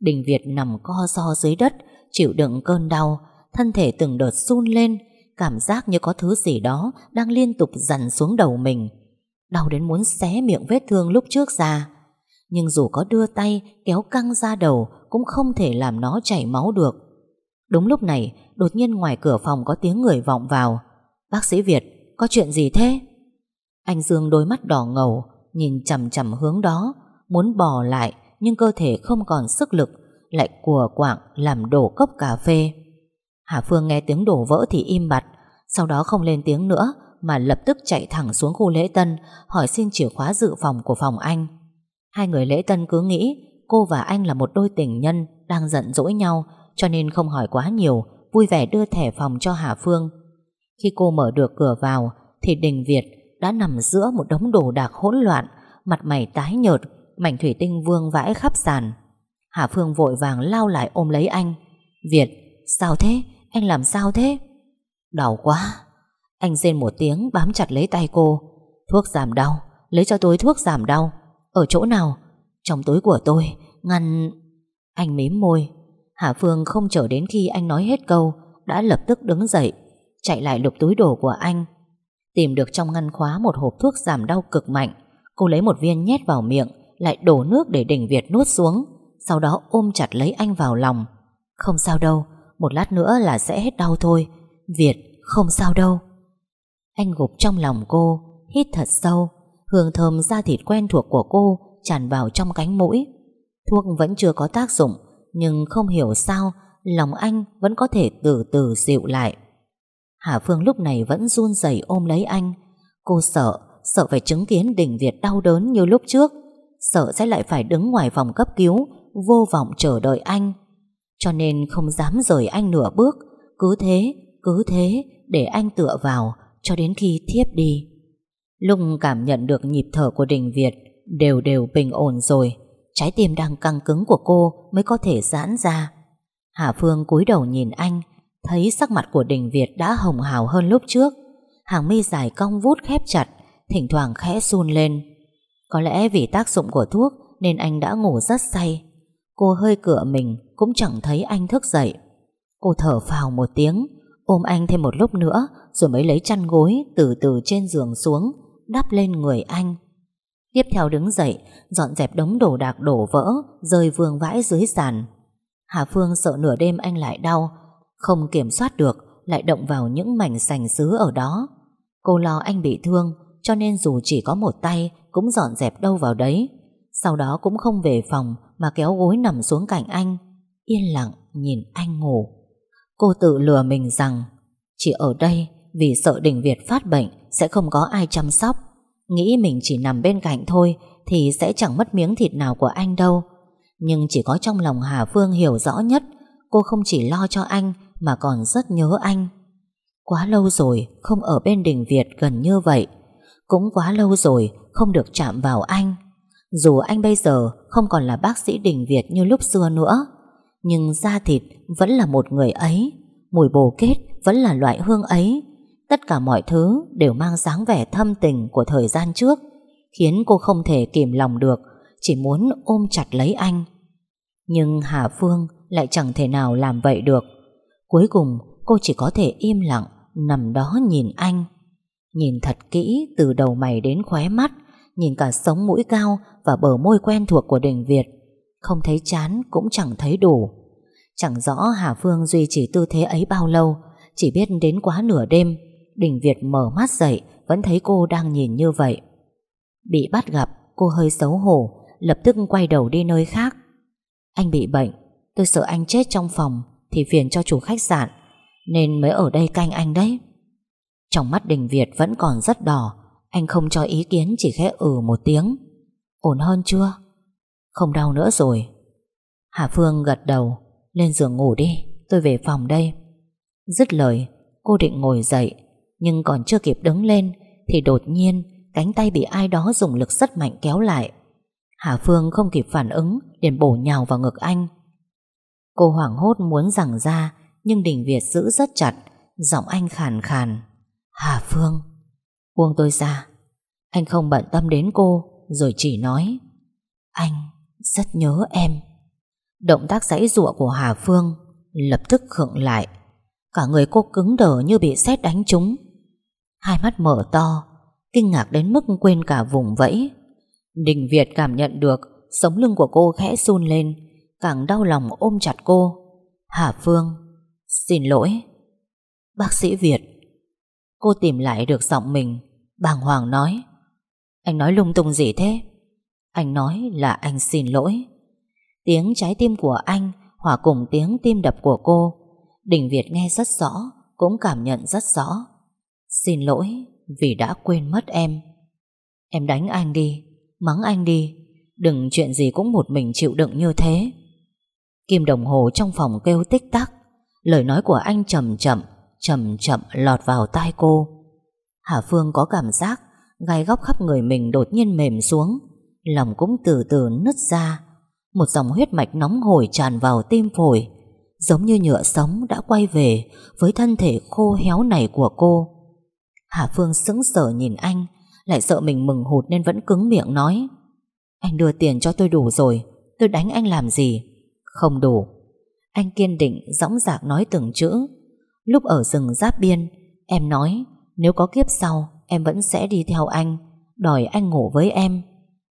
Đình Việt nằm co so dưới đất, chịu đựng cơn đau, thân thể từng đợt run lên, cảm giác như có thứ gì đó đang liên tục dằn xuống đầu mình. Đau đến muốn xé miệng vết thương lúc trước ra. Nhưng dù có đưa tay kéo căng ra đầu cũng không thể làm nó chảy máu được. Đúng lúc này, đột nhiên ngoài cửa phòng có tiếng người vọng vào. Bác sĩ Việt, có chuyện gì thế? Anh Dương đôi mắt đỏ ngầu, nhìn chầm chầm hướng đó, muốn bò lại nhưng cơ thể không còn sức lực, lại của quạng làm đổ cốc cà phê. Hà Phương nghe tiếng đổ vỡ thì im bặt, sau đó không lên tiếng nữa mà lập tức chạy thẳng xuống khu lễ tân hỏi xin chìa khóa dự phòng của phòng anh. Hai người lễ tân cứ nghĩ cô và anh là một đôi tình nhân đang giận dỗi nhau cho nên không hỏi quá nhiều, vui vẻ đưa thẻ phòng cho Hà Phương. Khi cô mở được cửa vào, thì Đình Việt đã nằm giữa một đống đồ đạc hỗn loạn, mặt mày tái nhợt, mảnh thủy tinh vương vãi khắp sàn. Hà Phương vội vàng lao lại ôm lấy anh. Việt, sao thế? Anh làm sao thế? Đau quá. Anh rên một tiếng bám chặt lấy tay cô. Thuốc giảm đau, lấy cho tôi thuốc giảm đau. Ở chỗ nào? Trong túi của tôi, ngăn... Anh mím môi, Hà Phương không chờ đến khi anh nói hết câu Đã lập tức đứng dậy Chạy lại lục túi đồ của anh Tìm được trong ngăn khóa một hộp thuốc giảm đau cực mạnh Cô lấy một viên nhét vào miệng lại đổ nước để đỉnh Việt nuốt xuống, sau đó ôm chặt lấy anh vào lòng. Không sao đâu, một lát nữa là sẽ hết đau thôi. Việt, không sao đâu. Anh gục trong lòng cô, hít thật sâu, hương thơm da thịt quen thuộc của cô tràn vào trong cánh mũi. Thuốc vẫn chưa có tác dụng, nhưng không hiểu sao lòng anh vẫn có thể từ từ dịu lại. Hà Phương lúc này vẫn run rẩy ôm lấy anh. Cô sợ, sợ phải chứng kiến Đình Việt đau đớn như lúc trước, sợ sẽ lại phải đứng ngoài phòng cấp cứu, vô vọng chờ đợi anh. Cho nên không dám rời anh nửa bước, cứ thế, cứ thế để anh tựa vào cho đến khi thiếp đi. Lúc cảm nhận được nhịp thở của Đình Việt đều đều bình ổn rồi, trái tim đang căng cứng của cô mới có thể giãn ra. Hà Phương cúi đầu nhìn anh, thấy sắc mặt của Đình Việt đã hồng hào hơn lúc trước. Hàng mi dài cong vút khép chặt, thỉnh thoảng khẽ run lên. Có lẽ vì tác dụng của thuốc nên anh đã ngủ rất say. Cô hơi cựa mình cũng chẳng thấy anh thức dậy. Cô thở phào một tiếng, ôm anh thêm một lúc nữa rồi mới lấy chăn gối từ từ trên giường xuống, đắp lên người anh. Tiếp theo đứng dậy, dọn dẹp đống đồ đạc đổ vỡ, rơi vương vãi dưới sàn. Hà Phương sợ nửa đêm anh lại đau, không kiểm soát được, lại động vào những mảnh sành sứ ở đó. Cô lo anh bị thương, cho nên dù chỉ có một tay, cũng dọn dẹp đâu vào đấy. Sau đó cũng không về phòng, mà kéo gối nằm xuống cạnh anh, yên lặng nhìn anh ngủ. Cô tự lừa mình rằng, chỉ ở đây vì sợ Đình Việt phát bệnh sẽ không có ai chăm sóc. Nghĩ mình chỉ nằm bên cạnh thôi thì sẽ chẳng mất miếng thịt nào của anh đâu. Nhưng chỉ có trong lòng Hà Phương hiểu rõ nhất Cô không chỉ lo cho anh mà còn rất nhớ anh Quá lâu rồi không ở bên đình Việt gần như vậy Cũng quá lâu rồi Không được chạm vào anh Dù anh bây giờ không còn là bác sĩ đình Việt Như lúc xưa nữa, Nhưng da thịt vẫn là một người ấy, Mùi bồ kết vẫn là loại hương ấy Tất cả mọi thứ đều mang dáng vẻ thâm tình của thời gian trước, Khiến cô không thể kìm lòng được, chỉ muốn ôm chặt lấy anh. Nhưng Hà Phương lại chẳng thể nào làm vậy được. Cuối cùng cô chỉ có thể im lặng nằm đó nhìn anh. Nhìn thật kỹ từ đầu mày đến khóe mắt, nhìn cả sống mũi cao và bờ môi quen thuộc của Đình Việt. Không thấy chán cũng chẳng thấy đủ. Chẳng rõ Hà Phương duy trì tư thế ấy bao lâu, chỉ biết đến quá nửa đêm, Đình Việt mở mắt dậy vẫn thấy cô đang nhìn như vậy. Bị bắt gặp, cô hơi xấu hổ lập tức quay đầu đi nơi khác. Anh bị bệnh, tôi sợ anh chết trong phòng thì phiền cho chủ khách sạn, nên mới ở đây canh anh đấy. Trong mắt Đình Việt vẫn còn rất đỏ, anh không cho ý kiến chỉ khẽ ừ một tiếng. Ổn hơn chưa? Không đau nữa rồi. Hà Phương gật đầu, lên giường ngủ đi, tôi về phòng đây. Dứt lời, cô định ngồi dậy, nhưng còn chưa kịp đứng lên thì đột nhiên cánh tay bị ai đó dùng lực rất mạnh kéo lại. Hà Phương không kịp phản ứng liền bổ nhào vào ngực anh. Cô hoảng hốt muốn rằng ra nhưng Đình Việt giữ rất chặt giọng anh khàn khàn. Hà Phương Buông tôi ra Anh không bận tâm đến cô rồi chỉ nói Anh rất nhớ em. Động tác giãy giụa của Hà Phương lập tức khựng lại. Cả người cô cứng đờ như bị sét đánh trúng. Hai mắt mở to, kinh ngạc đến mức quên cả vùng vẫy. Đình Việt cảm nhận được Sống lưng của cô khẽ run lên Càng đau lòng ôm chặt cô. Hà Phương, Xin lỗi. Bác sĩ Việt, Cô tìm lại được giọng mình. Bàng hoàng nói, Anh nói lung tung gì thế? Anh nói là anh xin lỗi. Tiếng trái tim của anh Hòa cùng tiếng tim đập của cô. Đình Việt nghe rất rõ, Cũng cảm nhận rất rõ. Xin lỗi vì đã quên mất em. Em đánh anh đi, Mắng anh đi. Đừng chuyện gì cũng một mình chịu đựng như thế. Kim đồng hồ trong phòng kêu tích tắc. Lời nói của anh chậm chậm Chậm chậm lọt vào tai cô. Hà Phương có cảm giác Gai góc khắp người mình đột nhiên mềm xuống, Lòng cũng từ từ nứt ra. Một dòng huyết mạch nóng hổi tràn vào tim phổi, Giống như nhựa sống đã quay về Với thân thể khô héo này của cô. Hà Phương sững sờ nhìn anh, lại sợ mình mừng hụt nên vẫn cứng miệng nói, Anh đưa tiền cho tôi đủ rồi, Tôi đánh anh làm gì? Không đủ. Anh kiên định, dõng dạc nói từng chữ. Lúc ở rừng giáp biên, Em nói, nếu có kiếp sau, Em vẫn sẽ đi theo anh, Đòi anh ngủ với em.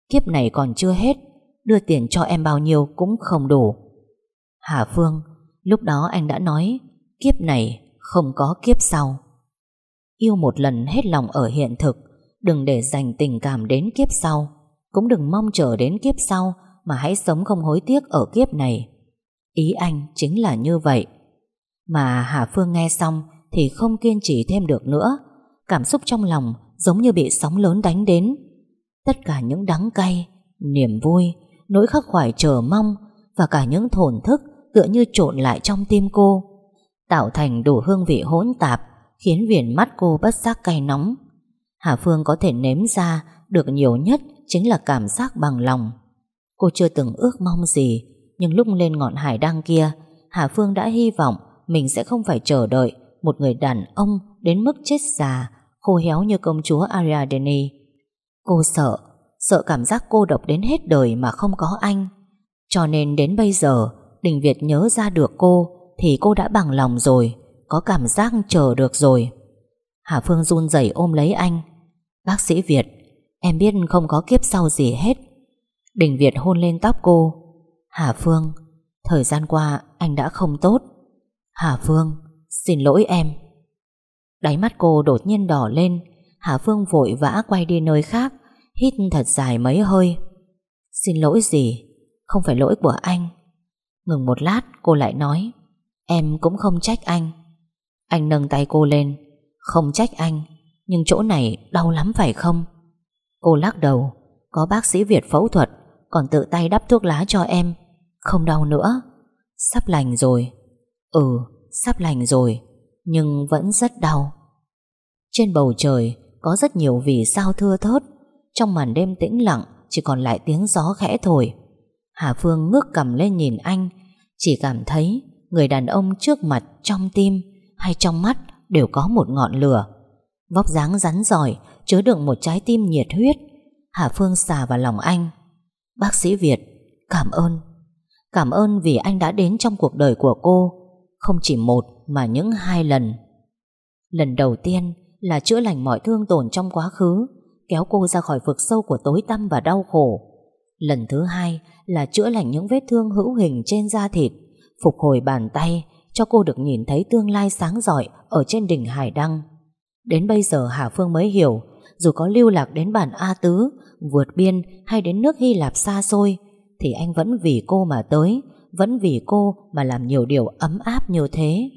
Kiếp này còn chưa hết, Đưa tiền cho em bao nhiêu cũng không đủ. Hà Phương, Lúc đó anh đã nói, Kiếp này không có kiếp sau. Yêu một lần hết lòng ở hiện thực, Đừng để dành tình cảm đến kiếp sau, Cũng đừng mong chờ đến kiếp sau mà hãy sống không hối tiếc ở kiếp này. Ý anh chính là như vậy. Mà Hà Phương nghe xong Thì không kiên trì thêm được nữa. Cảm xúc trong lòng Giống như bị sóng lớn đánh đến. Tất cả những đắng cay, Niềm vui, Nỗi khắc khoải chờ mong Và cả những thổn thức Tựa như trộn lại trong tim cô Tạo thành đủ hương vị hỗn tạp, Khiến viền mắt cô bất giác cay nóng. Hà Phương có thể nếm ra Được nhiều nhất Chính là cảm giác bằng lòng. Cô chưa từng ước mong gì, Nhưng lúc lên ngọn hải đăng kia, Hà Phương đã hy vọng Mình sẽ không phải chờ đợi Một người đàn ông đến mức chết già, Khô héo như công chúa Ariadne. Cô sợ Sợ cảm giác cô độc đến hết đời Mà không có anh. Cho nên đến bây giờ, Đình Việt nhớ ra được cô Thì cô đã bằng lòng rồi, Có cảm giác chờ được rồi. Hà Phương run rẩy ôm lấy anh. Bác sĩ Việt, Em biết không có kiếp sau gì hết Đình Việt hôn lên tóc cô. Hà Phương, Thời gian qua anh đã không tốt. Hà Phương, Xin lỗi em. Đáy mắt cô đột nhiên đỏ lên. Hà Phương vội vã quay đi nơi khác, Hít thật dài mấy hơi. Xin lỗi gì? Không phải lỗi của anh. Ngừng một lát, cô lại nói, Em cũng không trách anh. Anh nâng tay cô lên, Không trách anh, Nhưng chỗ này đau lắm phải không? Cô lắc đầu, Có bác sĩ Việt phẫu thuật còn tự tay đắp thuốc lá cho em. Không đau nữa. Sắp lành rồi. Ừ sắp lành rồi, Nhưng vẫn rất đau. Trên bầu trời, Có rất nhiều vì sao thưa thớt. Trong màn đêm tĩnh lặng, Chỉ còn lại tiếng gió khẽ thổi. Hà Phương ngước cầm lên nhìn anh, Chỉ cảm thấy Người đàn ông trước mặt trong tim Hay trong mắt đều có một ngọn lửa. Vóc dáng rắn giỏi, Chứa đựng một trái tim nhiệt huyết. Hà Phương xà vào lòng anh. Bác sĩ Việt, Cảm ơn. Cảm ơn vì anh đã đến trong cuộc đời của cô, Không chỉ một mà những hai lần. Lần đầu tiên Là chữa lành mọi thương tổn trong quá khứ, Kéo cô ra khỏi vực sâu của tối tăm và đau khổ. Lần thứ hai Là chữa lành những vết thương hữu hình trên da thịt, Phục hồi bàn tay, Cho cô được nhìn thấy tương lai sáng rọi Ở trên đỉnh Hải Đăng. Đến bây giờ Hà Phương mới hiểu, Dù có lưu lạc đến bản A Tứ Vượt biên hay đến nước Hy Lạp xa xôi Thì anh vẫn vì cô mà tới Vẫn vì cô mà làm nhiều điều ấm áp như thế.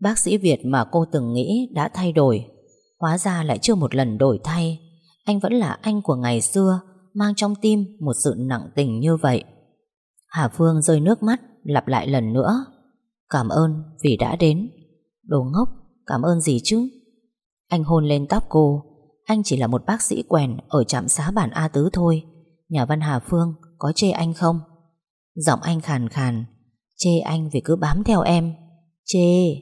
Bác sĩ Việt mà cô từng nghĩ đã thay đổi. Hóa ra lại chưa một lần đổi thay. Anh vẫn là anh của ngày xưa Mang trong tim một sự nặng tình như vậy. Hà Phương rơi nước mắt Lặp lại lần nữa. Cảm ơn vì đã đến. Đồ ngốc, cảm ơn gì chứ? Anh hôn lên tóc cô. Anh chỉ là một bác sĩ quèn Ở trạm xá bản A Tứ thôi. Nhà văn Hà Phương có chê anh không? Giọng anh khàn khàn. Chê anh vì cứ bám theo em. Chê.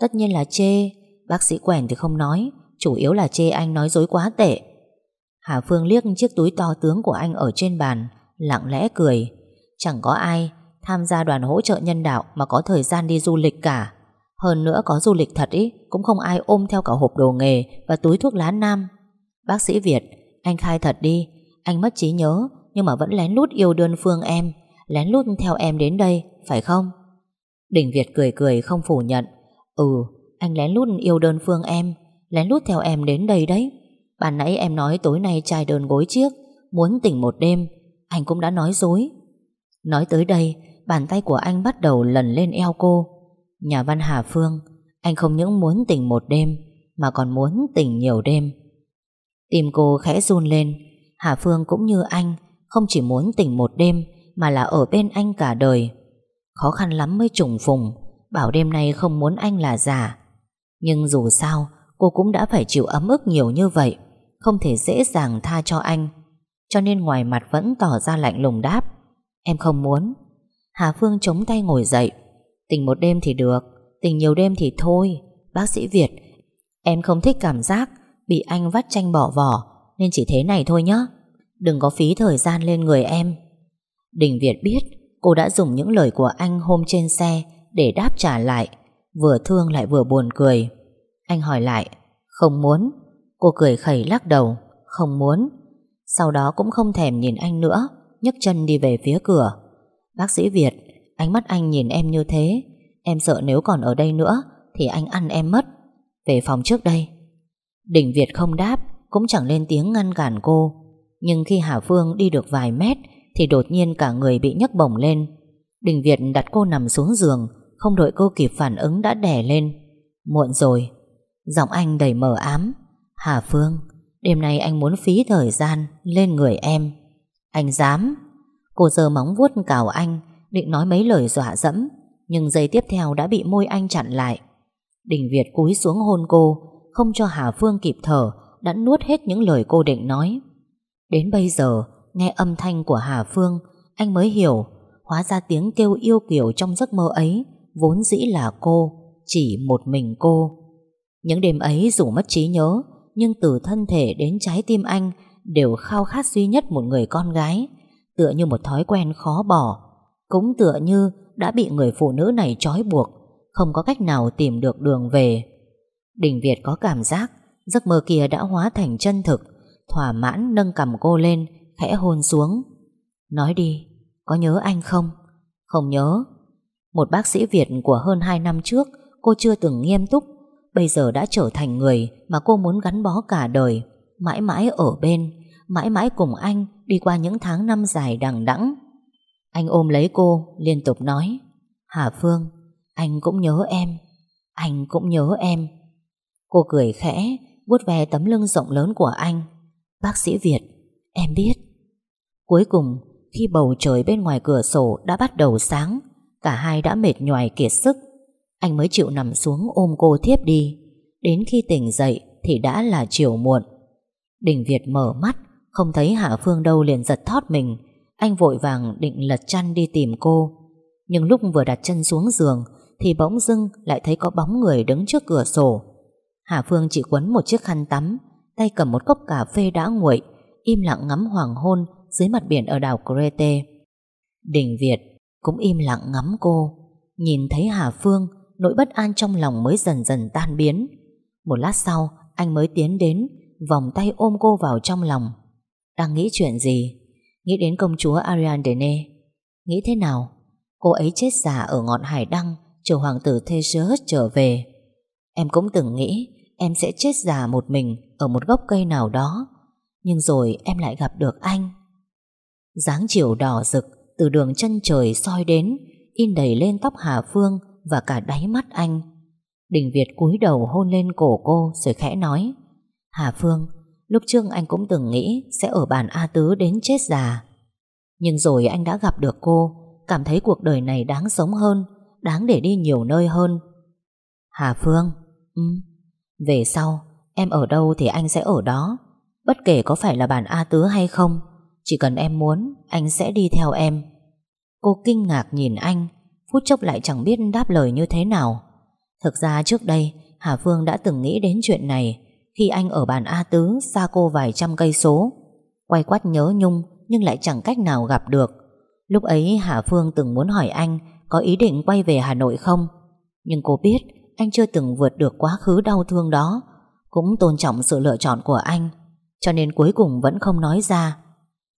Tất nhiên là chê. Bác sĩ quèn thì không nói. Chủ yếu là chê anh nói dối quá tệ. Hà Phương liếc chiếc túi to tướng của anh ở trên bàn, Lặng lẽ cười. Chẳng có ai tham gia đoàn hỗ trợ nhân đạo Mà có thời gian đi du lịch cả. Hơn nữa có du lịch thật ý, Cũng không ai ôm theo cả hộp đồ nghề Và túi thuốc lá nam. Bác sĩ Việt, Anh khai thật đi, Anh mất trí nhớ, Nhưng mà vẫn lén lút yêu đơn phương em, Lén lút theo em đến đây, Phải không? Đình Việt cười cười không phủ nhận. Ừ anh lén lút yêu đơn phương em, Lén lút theo em đến đây đấy. Bạn nãy em nói tối nay trai đơn gối chiếc, Muốn tỉnh một đêm, Anh cũng đã nói dối. Nói tới đây, Bàn tay của anh bắt đầu lần lên eo cô. Nhà văn Hà Phương, Anh không những muốn tỉnh một đêm, Mà còn muốn tỉnh nhiều đêm. Tim cô khẽ run lên. Hà Phương cũng như anh, Không chỉ muốn tỉnh một đêm, Mà là ở bên anh cả đời. Khó khăn lắm mới trùng phùng, Bảo đêm nay không muốn anh là giả Nhưng dù sao, Cô cũng đã phải chịu ấm ức nhiều như vậy, Không thể dễ dàng tha cho anh. Cho nên ngoài mặt vẫn tỏ ra lạnh lùng đáp, Em không muốn. Hà Phương chống tay ngồi dậy Tình một đêm thì được Tình nhiều đêm thì thôi. Bác sĩ Việt, Em không thích cảm giác Bị anh vắt tranh bỏ vỏ, Nên chỉ thế này thôi nhé Đừng có phí thời gian lên người em. Đình Việt biết Cô đã dùng những lời của anh hôm trên xe Để đáp trả lại, Vừa thương lại vừa buồn cười. Anh hỏi lại, Không muốn? Cô cười khẩy lắc đầu, Không muốn. Sau đó cũng không thèm nhìn anh nữa, nhấc chân đi về phía cửa. Bác sĩ Việt, Ánh mắt anh nhìn em như thế. Em sợ nếu còn ở đây nữa Thì anh ăn em mất. Về phòng trước đây. Đình Việt không đáp, Cũng chẳng lên tiếng ngăn cản cô. Nhưng khi Hà Phương đi được vài mét, Thì đột nhiên cả người bị nhấc bổng lên. Đình Việt đặt cô nằm xuống giường, Không đợi cô kịp phản ứng đã đè lên. Muộn rồi, Giọng anh đầy mờ ám. Hà Phương, Đêm nay anh muốn phí thời gian Lên người em. Anh dám? Cô giơ móng vuốt cào anh, Định nói mấy lời dọa dẫm, Nhưng giây tiếp theo đã bị môi anh chặn lại. Đình Việt cúi xuống hôn cô không cho Hà Phương kịp thở, Đã nuốt hết những lời cô định nói. Đến bây giờ, Nghe âm thanh của Hà Phương, Anh mới hiểu, Hóa ra tiếng kêu yêu kiều trong giấc mơ ấy Vốn dĩ là cô, Chỉ một mình cô. Những đêm ấy dù mất trí nhớ, Nhưng từ thân thể đến trái tim anh Đều khao khát duy nhất một người con gái, Tựa như một thói quen khó bỏ, Cũng tựa như đã bị người phụ nữ này trói buộc, Không có cách nào tìm được đường về. Đình Việt có cảm giác Giấc mơ kia đã hóa thành chân thực Thỏa mãn nâng cầm cô lên Khẽ hôn xuống. Nói đi, có nhớ anh không? Không nhớ. Một bác sĩ Việt của hơn 2 năm trước Cô chưa từng nghiêm túc Bây giờ đã trở thành người Mà cô muốn gắn bó cả đời Mãi mãi ở bên Mãi mãi cùng anh đi qua những tháng năm dài đằng đẵng. Anh ôm lấy cô Liên tục nói Hà Phương, anh cũng nhớ em Anh cũng nhớ em. Cô cười khẽ, vuốt ve tấm lưng rộng lớn của anh. Bác sĩ Việt, Em biết. Cuối cùng, khi bầu trời bên ngoài cửa sổ đã bắt đầu sáng, Cả hai đã mệt nhoài kiệt sức. Anh mới chịu nằm xuống ôm cô thiếp đi. Đến khi tỉnh dậy Thì đã là chiều muộn. Đình Việt mở mắt, Không thấy Hạ Phương đâu liền giật thót mình. Anh vội vàng định lật chăn đi tìm cô. Nhưng lúc vừa đặt chân xuống giường Thì bỗng dưng lại thấy có bóng người đứng trước cửa sổ. Hà Phương chỉ quấn một chiếc khăn tắm, Tay cầm một cốc cà phê đã nguội, Im lặng ngắm hoàng hôn Dưới mặt biển ở đảo Crete. Đình Việt cũng im lặng ngắm cô, Nhìn thấy Hà Phương, Nỗi bất an trong lòng mới dần dần tan biến. Một lát sau, Anh mới tiến đến, Vòng tay ôm cô vào trong lòng. Đang nghĩ chuyện gì? Nghĩ đến công chúa Ariadne. Nghĩ thế nào? Cô ấy chết già ở ngọn hải đăng, Chờ hoàng tử Theseus trở về. Em cũng từng nghĩ Em sẽ chết già một mình Ở một gốc cây nào đó, Nhưng rồi em lại gặp được anh. Dáng chiều đỏ rực Từ đường chân trời soi đến, In đầy lên tóc Hà Phương Và cả đáy mắt anh. Đình Việt cúi đầu hôn lên cổ cô Rồi khẽ nói, Hà Phương, Lúc trước anh cũng từng nghĩ Sẽ ở bàn A Tứ đến chết già. Nhưng rồi anh đã gặp được cô, Cảm thấy cuộc đời này đáng sống hơn, Đáng để đi nhiều nơi hơn. Hà Phương Ừ về sau, Em ở đâu thì anh sẽ ở đó. Bất kể có phải là bản A Tứ hay không, Chỉ cần em muốn, Anh sẽ đi theo em. Cô kinh ngạc nhìn anh, Phút chốc lại chẳng biết đáp lời như thế nào. Thực ra trước đây, Hà Phương đã từng nghĩ đến chuyện này. Khi anh ở bàn A Tứ Xa cô vài trăm cây số, Quay quắt nhớ nhung Nhưng lại chẳng cách nào gặp được. Lúc ấy Hà Phương từng muốn hỏi anh Có ý định quay về Hà Nội không? Nhưng cô biết anh chưa từng vượt được quá khứ đau thương đó. Cũng tôn trọng sự lựa chọn của anh, Cho nên cuối cùng vẫn không nói ra.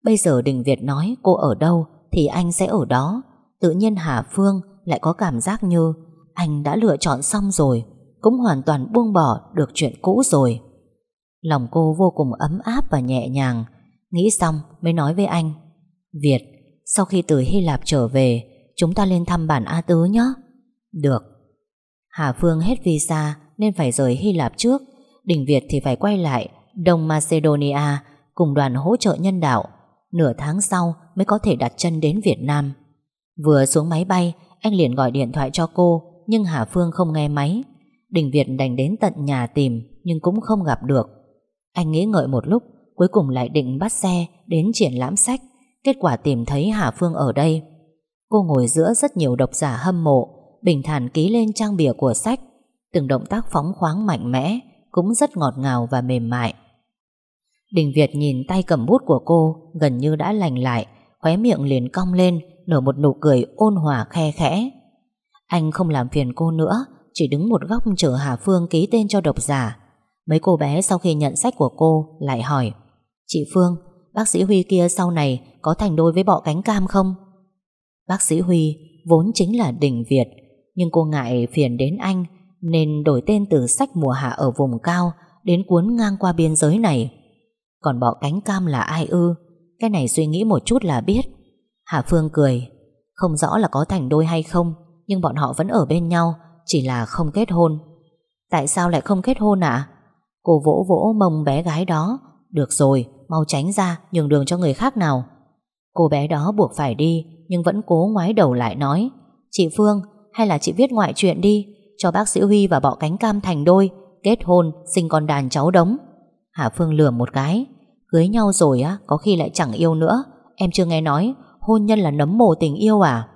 Bây giờ Đình Việt nói cô ở đâu Thì anh sẽ ở đó. Tự nhiên Hà Phương lại có cảm giác như Anh đã lựa chọn xong rồi, Cũng hoàn toàn buông bỏ được chuyện cũ rồi. Lòng cô vô cùng ấm áp và nhẹ nhàng. Nghĩ xong mới nói với anh, Việt, Sau khi từ Hy Lạp trở về, Chúng ta lên thăm bản A Tứ nhé. Được. Hà Phương hết visa Nên phải rời Hy Lạp trước. Đình Việt thì phải quay lại Đông Macedonia Cùng đoàn hỗ trợ nhân đạo. Nửa tháng sau mới có thể đặt chân đến Việt Nam. Vừa xuống máy bay, Anh liền gọi điện thoại cho cô, Nhưng Hà Phương không nghe máy. Đình Việt đành đến tận nhà tìm, Nhưng cũng không gặp được. Anh nghĩ ngợi một lúc, Cuối cùng lại định bắt xe đến triển lãm sách. Kết quả tìm thấy Hà Phương ở đây. Cô ngồi giữa rất nhiều độc giả hâm mộ Bình thản ký lên trang bìa của sách. Từng động tác phóng khoáng mạnh mẽ, Cũng rất ngọt ngào và mềm mại. Đình Việt nhìn tay cầm bút của cô, Gần như đã lành lại, Khóe miệng liền cong lên, Nở một nụ cười ôn hòa khe khẽ. Anh không làm phiền cô nữa, Chỉ đứng một góc chờ Hà Phương ký tên cho độc giả. Mấy cô bé sau khi nhận sách của cô Lại hỏi, Chị Phương, Bác sĩ Huy kia sau này Có thành đôi với bọ cánh cam không? Bác sĩ Huy, vốn chính là Đình Việt nhưng cô ngại phiền đến anh Nên đổi tên từ sách mùa hạ ở vùng cao Đến cuốn ngang qua biên giới này. Còn bọ cánh cam là ai ư? Cái này suy nghĩ một chút là biết. Hà Phương cười Không rõ là có thành đôi hay không Nhưng bọn họ vẫn ở bên nhau Chỉ là không kết hôn. Tại sao lại không kết hôn ạ? Cô vỗ vỗ mông bé gái đó Được rồi, mau tránh ra Nhường đường cho người khác nào. Cô bé đó buộc phải đi Nhưng vẫn cố ngoái đầu lại nói Chị Phương, hay là chị viết ngoại chuyện đi Cho bác sĩ Huy và bọ cánh cam thành đôi Kết hôn, sinh con đàn cháu đống. Hà Phương lườm một cái Cưới nhau rồi á, có khi lại chẳng yêu nữa. Em chưa nghe nói Hôn nhân là nấm mồ tình yêu à?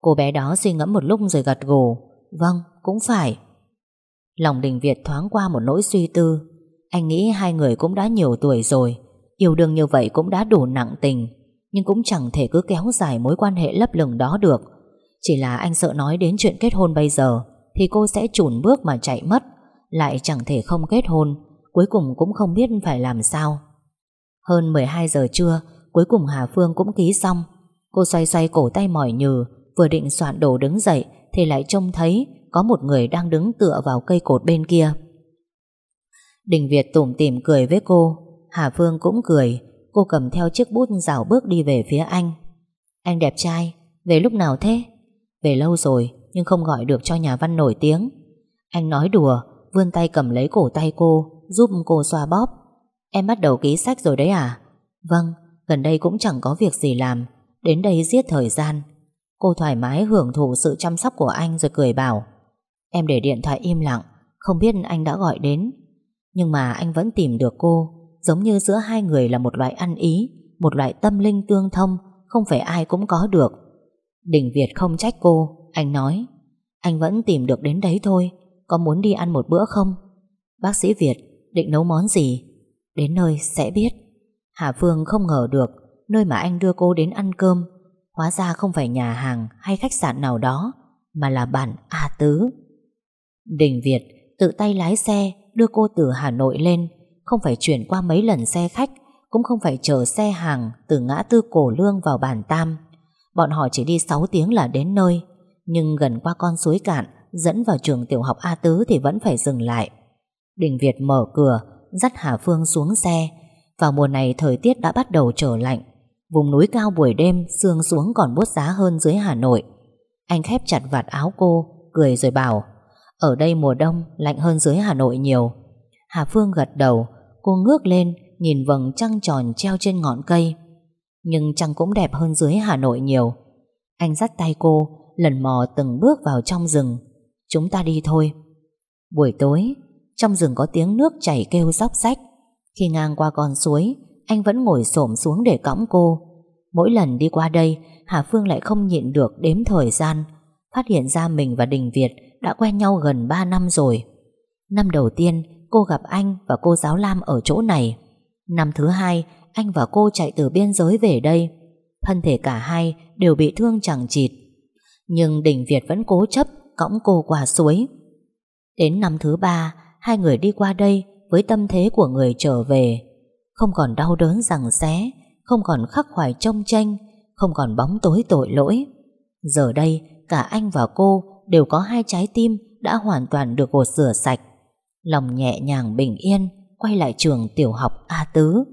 Cô bé đó suy ngẫm một lúc rồi gật gù. Vâng, cũng phải. Lòng đình Việt thoáng qua một nỗi suy tư. Anh nghĩ hai người cũng đã nhiều tuổi rồi Yêu đương như vậy cũng đã đủ nặng tình Nhưng cũng chẳng thể cứ kéo dài mối quan hệ lấp lửng đó được. Chỉ là anh sợ nói đến chuyện kết hôn bây giờ Thì cô sẽ chùn bước mà chạy mất Lại chẳng thể không kết hôn Cuối cùng cũng không biết phải làm sao Hơn 12 giờ trưa Cuối cùng Hà Phương cũng ký xong Cô xoay xoay cổ tay mỏi nhừ Vừa định soạn đồ đứng dậy Thì lại trông thấy có một người đang đứng tựa vào cây cột bên kia. Đình Việt tủm tỉm cười với cô, Hà Phương cũng cười, cô cầm theo chiếc bút rảo bước đi về phía anh. Anh đẹp trai, về lúc nào thế? Về lâu rồi, nhưng không gọi được cho nhà văn nổi tiếng. Anh nói đùa, vươn tay cầm lấy cổ tay cô, giúp cô xoa bóp. Em bắt đầu ký sách rồi đấy à? Vâng, gần đây cũng chẳng có việc gì làm, đến đây giết thời gian. Cô thoải mái hưởng thụ sự chăm sóc của anh rồi cười bảo Em để điện thoại im lặng Không biết anh đã gọi đến Nhưng mà anh vẫn tìm được cô Giống như giữa hai người là một loại ăn ý Một loại tâm linh tương thông Không phải ai cũng có được Đình Việt không trách cô. Anh nói Anh vẫn tìm được đến đấy thôi. Có muốn đi ăn một bữa không? Bác sĩ Việt định nấu món gì? Đến nơi sẽ biết. Hà Phương không ngờ được Nơi mà anh đưa cô đến ăn cơm. Hóa ra không phải nhà hàng hay khách sạn nào đó Mà là bản A Tứ. Đình Việt tự tay lái xe đưa cô từ Hà Nội lên, không phải chuyển qua mấy lần xe khách, cũng không phải chờ xe hàng từ ngã tư Cổ Lương vào Bản Tam. Bọn họ chỉ đi 6 tiếng là đến nơi, nhưng gần qua con suối cạn, dẫn vào trường tiểu học A Tứ thì vẫn phải dừng lại. Đình Việt mở cửa, dắt Hà Phương xuống xe. Vào mùa này thời tiết đã bắt đầu trở lạnh. Vùng núi cao buổi đêm, sương xuống còn bốt giá hơn dưới Hà Nội. Anh khép chặt vạt áo cô, cười rồi bảo ở đây mùa đông lạnh hơn dưới Hà Nội nhiều Hà Phương gật đầu Cô ngước lên Nhìn vầng trăng tròn treo trên ngọn cây nhưng chẳng cũng đẹp hơn dưới Hà Nội nhiều. Anh dắt tay cô Lần mò từng bước vào trong rừng. Chúng ta đi thôi. Buổi tối Trong rừng có tiếng nước chảy kêu róc rách. Khi ngang qua con suối Anh vẫn ngồi xổm xuống để cõng cô. Mỗi lần đi qua đây Hà Phương lại không nhịn được đếm thời gian. Phát hiện ra mình và Đình Việt đã quen nhau gần 3 năm rồi. Năm đầu tiên, cô gặp anh và cô giáo Lam ở chỗ này. Năm thứ hai, anh và cô chạy từ biên giới về đây. Thân thể cả hai đều bị thương chẳng chịt. Nhưng Đình Việt vẫn cố chấp cõng cô qua suối. Đến năm thứ ba, hai người đi qua đây với tâm thế của người trở về. Không còn đau đớn rằng xé, không còn khắc khoải trông tranh, không còn bóng tối tội lỗi. Giờ đây, cả anh và cô đều có hai trái tim đã hoàn toàn được gột rửa sạch. Lòng nhẹ nhàng bình yên, quay lại trường tiểu học A Tứ.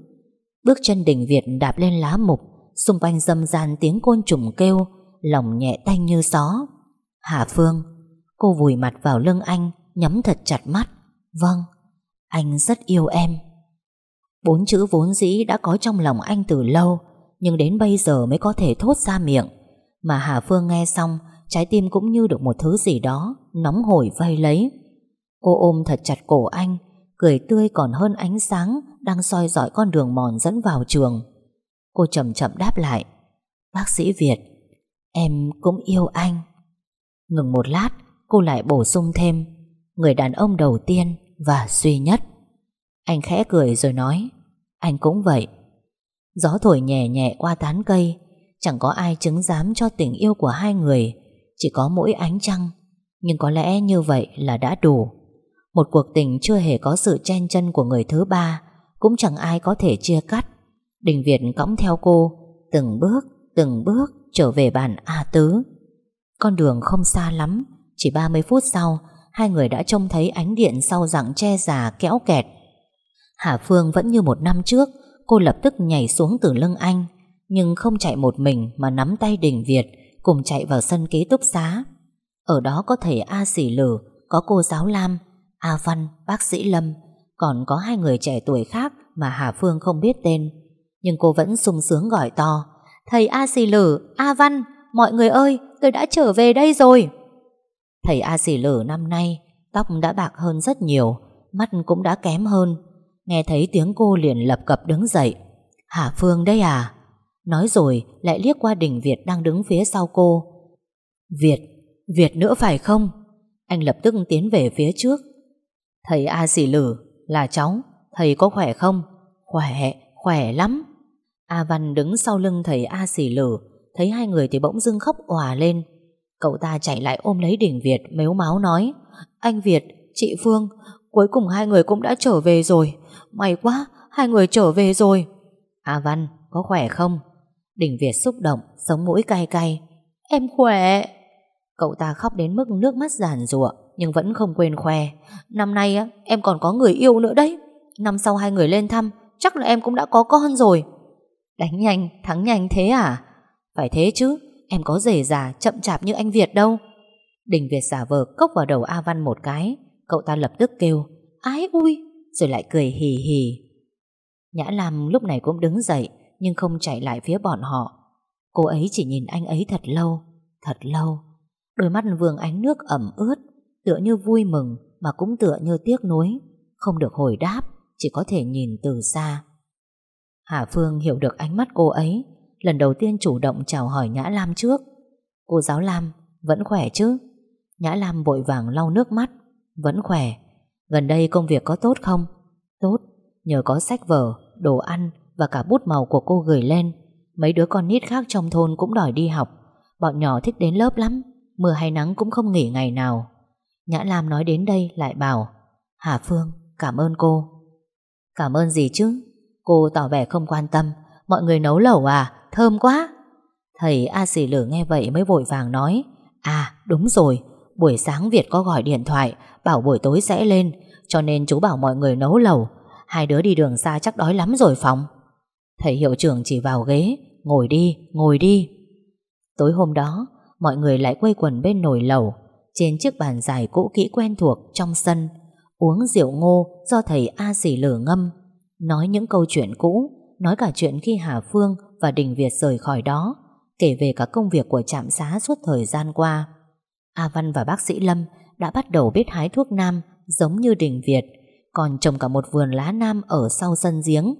Bước chân đình Việt đạp lên lá mục, xung quanh dâm gian tiếng côn trùng kêu, lòng nhẹ tanh như gió. Hà Phương, cô vùi mặt vào lưng anh, nhắm thật chặt mắt. Vâng, anh rất yêu em. Bốn chữ vốn dĩ đã có trong lòng anh từ lâu, nhưng đến bây giờ mới có thể thốt ra miệng. Mà Hà Phương nghe xong Trái tim cũng như được một thứ gì đó Nóng hổi vây lấy Cô ôm thật chặt cổ anh Cười tươi còn hơn ánh sáng Đang soi dọi con đường mòn dẫn vào trường. Cô chậm chậm đáp lại, Bác sĩ Việt, Em cũng yêu anh. Ngừng một lát, Cô lại bổ sung thêm, Người đàn ông đầu tiên và duy nhất. Anh khẽ cười rồi nói, Anh cũng vậy. Gió thổi nhẹ nhẹ qua tán cây, Chẳng có ai chứng giám cho tình yêu của hai người, Chỉ có mỗi ánh trăng. Nhưng có lẽ như vậy là đã đủ. Một cuộc tình chưa hề có sự chen chân của người thứ ba Cũng chẳng ai có thể chia cắt. Đình Việt cõng theo cô Từng bước, từng bước trở về bàn A Tứ. Con đường không xa lắm Chỉ 30 phút sau Hai người đã trông thấy ánh điện sau rặng tre già kéo kẹt. Hà Phương vẫn như một năm trước Cô lập tức nhảy xuống từ lưng anh Nhưng không chạy một mình Mà nắm tay Đình Việt Cùng chạy vào sân ký túc xá. Ở đó có thầy A Sỉ Lử Có cô giáo Lam A Văn, bác sĩ Lâm. Còn có hai người trẻ tuổi khác Mà Hà Phương không biết tên. Nhưng cô vẫn sung sướng gọi to. Thầy A Sỉ Lử, A Văn Mọi người ơi, tôi đã trở về đây rồi. Thầy A Sỉ Lử năm nay Tóc đã bạc hơn rất nhiều Mắt cũng đã kém hơn. Nghe thấy tiếng cô liền lập cập đứng dậy. Hà Phương đây à? Nói rồi lại liếc qua đình Việt đang đứng phía sau cô. Việt Việt nữa phải không? Anh lập tức tiến về phía trước. Thầy A Sỉ Lử Là cháu. Thầy có khỏe không? Khỏe, khỏe lắm. A Văn đứng sau lưng thầy A Sỉ Lử Thấy hai người thì bỗng dưng khóc òa lên. Cậu ta chạy lại ôm lấy đỉnh Việt Mếu máu nói Anh Việt, chị Phương Cuối cùng hai người cũng đã trở về rồi. May quá, hai người trở về rồi. A Văn, có khỏe không? đỉnh Việt xúc động, sống mũi cay cay. Em khỏe. Cậu ta khóc đến mức nước mắt giàn ruộng nhưng vẫn không quên khoe. Năm nay á, em còn có người yêu nữa đấy. Năm sau hai người lên thăm Chắc là em cũng đã có con rồi. Đánh nhanh, thắng nhanh thế à? Phải thế chứ Em có rể già chậm chạp như anh Việt đâu. Đình Việt giả vờ cốc vào đầu A Văn một cái. Cậu ta lập tức kêu Ái ui! Rồi lại cười hì hì. Nhã Lam lúc này cũng đứng dậy Nhưng không chạy lại phía bọn họ. Cô ấy chỉ nhìn anh ấy thật lâu Thật lâu. Đôi mắt vương ánh nước ẩm ướt. Tựa như vui mừng Mà cũng tựa như tiếc nuối Không được hồi đáp Chỉ có thể nhìn từ xa. Hà Phương hiểu được ánh mắt cô ấy Lần đầu tiên chủ động chào hỏi Nhã Lam trước. Cô giáo Lam Vẫn khỏe chứ? Nhã Lam vội vàng lau nước mắt Vẫn khỏe. Gần đây công việc có tốt không? Tốt Nhờ có sách vở, đồ ăn Và cả bút màu của cô gửi lên. Mấy đứa con nít khác trong thôn cũng đòi đi học. Bọn nhỏ thích đến lớp lắm Mưa hay nắng cũng không nghỉ ngày nào. Nhã Lam nói đến đây lại bảo Hà Phương cảm ơn cô. Cảm ơn gì chứ? Cô tỏ vẻ không quan tâm. Mọi người nấu lẩu à? Thơm quá. Thầy A Sỉ Lử nghe vậy mới vội vàng nói À đúng rồi. Buổi sáng Việt có gọi điện thoại Bảo buổi tối sẽ lên Cho nên chú bảo mọi người nấu lẩu. Hai đứa đi đường xa chắc đói lắm rồi Phòng. Thầy hiệu trưởng chỉ vào ghế Ngồi đi, ngồi đi. Tối hôm đó Mọi người lại quây quần bên nồi lẩu. Trên chiếc bàn dài cũ kỹ quen thuộc Trong sân Uống rượu ngô do thầy A Sỉ Lử ngâm Nói những câu chuyện cũ Nói cả chuyện khi Hà Phương và Đình Việt rời khỏi đó Kể về cả công việc của trạm xá suốt thời gian qua A Văn và bác sĩ Lâm đã bắt đầu biết hái thuốc nam giống như Đình Việt, còn trồng cả một vườn lá nam ở sau sân giếng.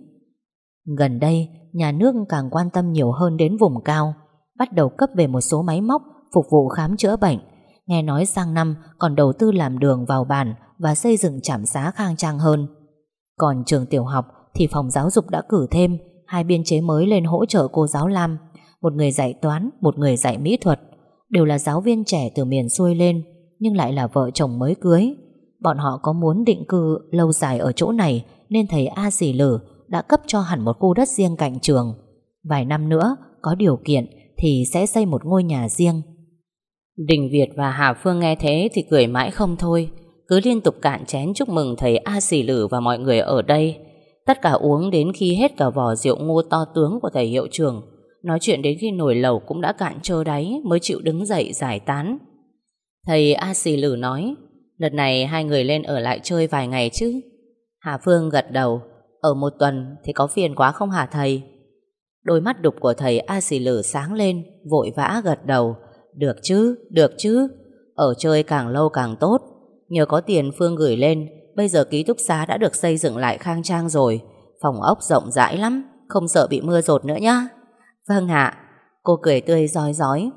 Gần đây, nhà nước càng quan tâm nhiều hơn đến vùng cao, bắt đầu cấp về một số máy móc phục vụ khám chữa bệnh. Nghe nói sang năm còn đầu tư làm đường vào bản và xây dựng trạm xá khang trang hơn. Còn trường tiểu học thì phòng giáo dục đã cử thêm hai biên chế mới lên hỗ trợ cô giáo Lam, một người dạy toán, một người dạy mỹ thuật đều là giáo viên trẻ từ miền xuôi lên nhưng lại là vợ chồng mới cưới. Bọn họ có muốn định cư lâu dài ở chỗ này nên thầy A Sỉ Lử đã cấp cho hẳn một khu đất riêng cạnh trường. Vài năm nữa, có điều kiện thì sẽ xây một ngôi nhà riêng. Đình Việt và Hà Phương nghe thế thì cười mãi không thôi, cứ liên tục cạn chén chúc mừng thầy A Sỉ Lử và mọi người ở đây. Tất cả uống đến khi hết cả vò rượu ngô to tướng của thầy hiệu trưởng Nói chuyện đến khi nồi lẩu cũng đã cạn trơ đáy mới chịu đứng dậy giải tán. Thầy A Sỉ Lử nói, đợt này hai người lên ở lại chơi vài ngày chứ. Hà Phương gật đầu, ở một tuần thì có phiền quá không hả thầy? Đôi mắt đục của thầy A Sỉ Lử sáng lên, vội vã gật đầu. Được chứ, được chứ, ở chơi càng lâu càng tốt. Nhờ có tiền Phương gửi lên, bây giờ ký túc xá đã được xây dựng lại khang trang rồi. Phòng ốc rộng rãi lắm, không sợ bị mưa rột nữa nhá. Vâng ạ, cô cười tươi rói rói.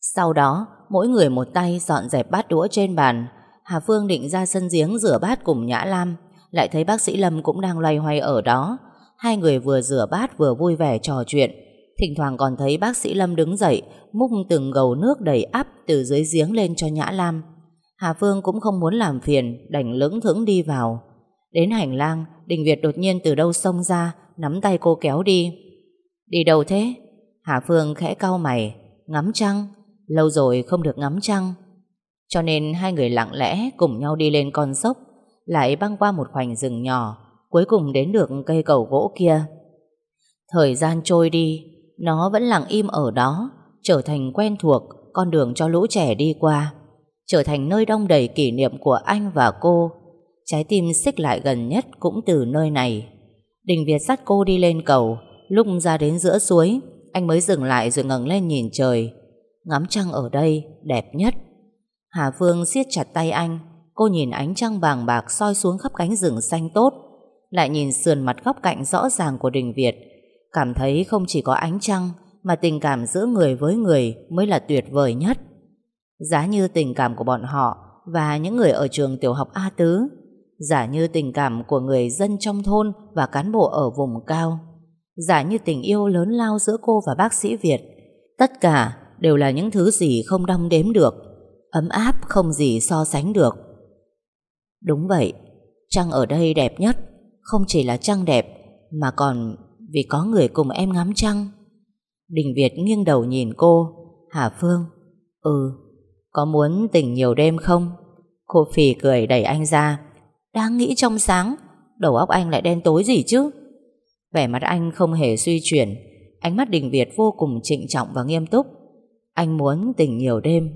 Sau đó, mỗi người một tay dọn dẹp bát đũa trên bàn. Hà Phương định ra sân giếng rửa bát cùng Nhã Lam, lại thấy bác sĩ Lâm cũng đang loay hoay ở đó. Hai người vừa rửa bát vừa vui vẻ trò chuyện. Thỉnh thoảng còn thấy bác sĩ Lâm đứng dậy, múc từng gầu nước đầy ắp từ dưới giếng lên cho Nhã Lam. Hà Phương cũng không muốn làm phiền, đành lững thững đi vào. Đến hành lang Đình Việt đột nhiên từ đâu xông ra Nắm tay cô kéo đi. Đi đâu thế? Hà Phương khẽ cau mày. Ngắm trăng. Lâu rồi không được ngắm trăng. Cho nên hai người lặng lẽ cùng nhau đi lên con dốc Lại băng qua một khoảnh rừng nhỏ Cuối cùng đến được cây cầu gỗ kia. Thời gian trôi đi nó vẫn lặng im ở đó, Trở thành quen thuộc Con đường cho lũ trẻ đi qua, Trở thành nơi đông đầy kỷ niệm của anh và cô. Trái tim xích lại gần nhất Cũng từ nơi này. Đình Việt dắt cô đi lên cầu, Lúc ra đến giữa suối, Anh mới dừng lại rồi ngẩng lên nhìn trời. Ngắm trăng ở đây đẹp nhất. Hà Phương siết chặt tay anh, Cô nhìn ánh trăng bàng bạc soi xuống khắp cánh rừng xanh tốt, Lại nhìn sườn mặt góc cạnh rõ ràng của đình Việt Cảm thấy không chỉ có ánh trăng, Mà tình cảm giữa người với người Mới là tuyệt vời nhất. Giá như tình cảm của bọn họ Và những người ở trường tiểu học A Tứ, Giả như tình cảm của người dân trong thôn Và cán bộ ở vùng cao, Giả như tình yêu lớn lao giữa cô và bác sĩ Việt, Tất cả đều là những thứ gì không đong đếm được, Ấm áp không gì so sánh được. Đúng vậy, Trăng ở đây đẹp nhất Không chỉ là trăng đẹp Mà còn vì có người cùng em ngắm trăng. Đình Việt nghiêng đầu nhìn cô, Hà Phương Ừ Có muốn tỉnh nhiều đêm không? Cô phì cười đẩy anh ra. Đang nghĩ trong sáng, Đầu óc anh lại đen tối gì chứ? Vẻ mặt anh không hề suy chuyển, Ánh mắt Đình Việt vô cùng trịnh trọng và nghiêm túc. Anh muốn tỉnh nhiều đêm.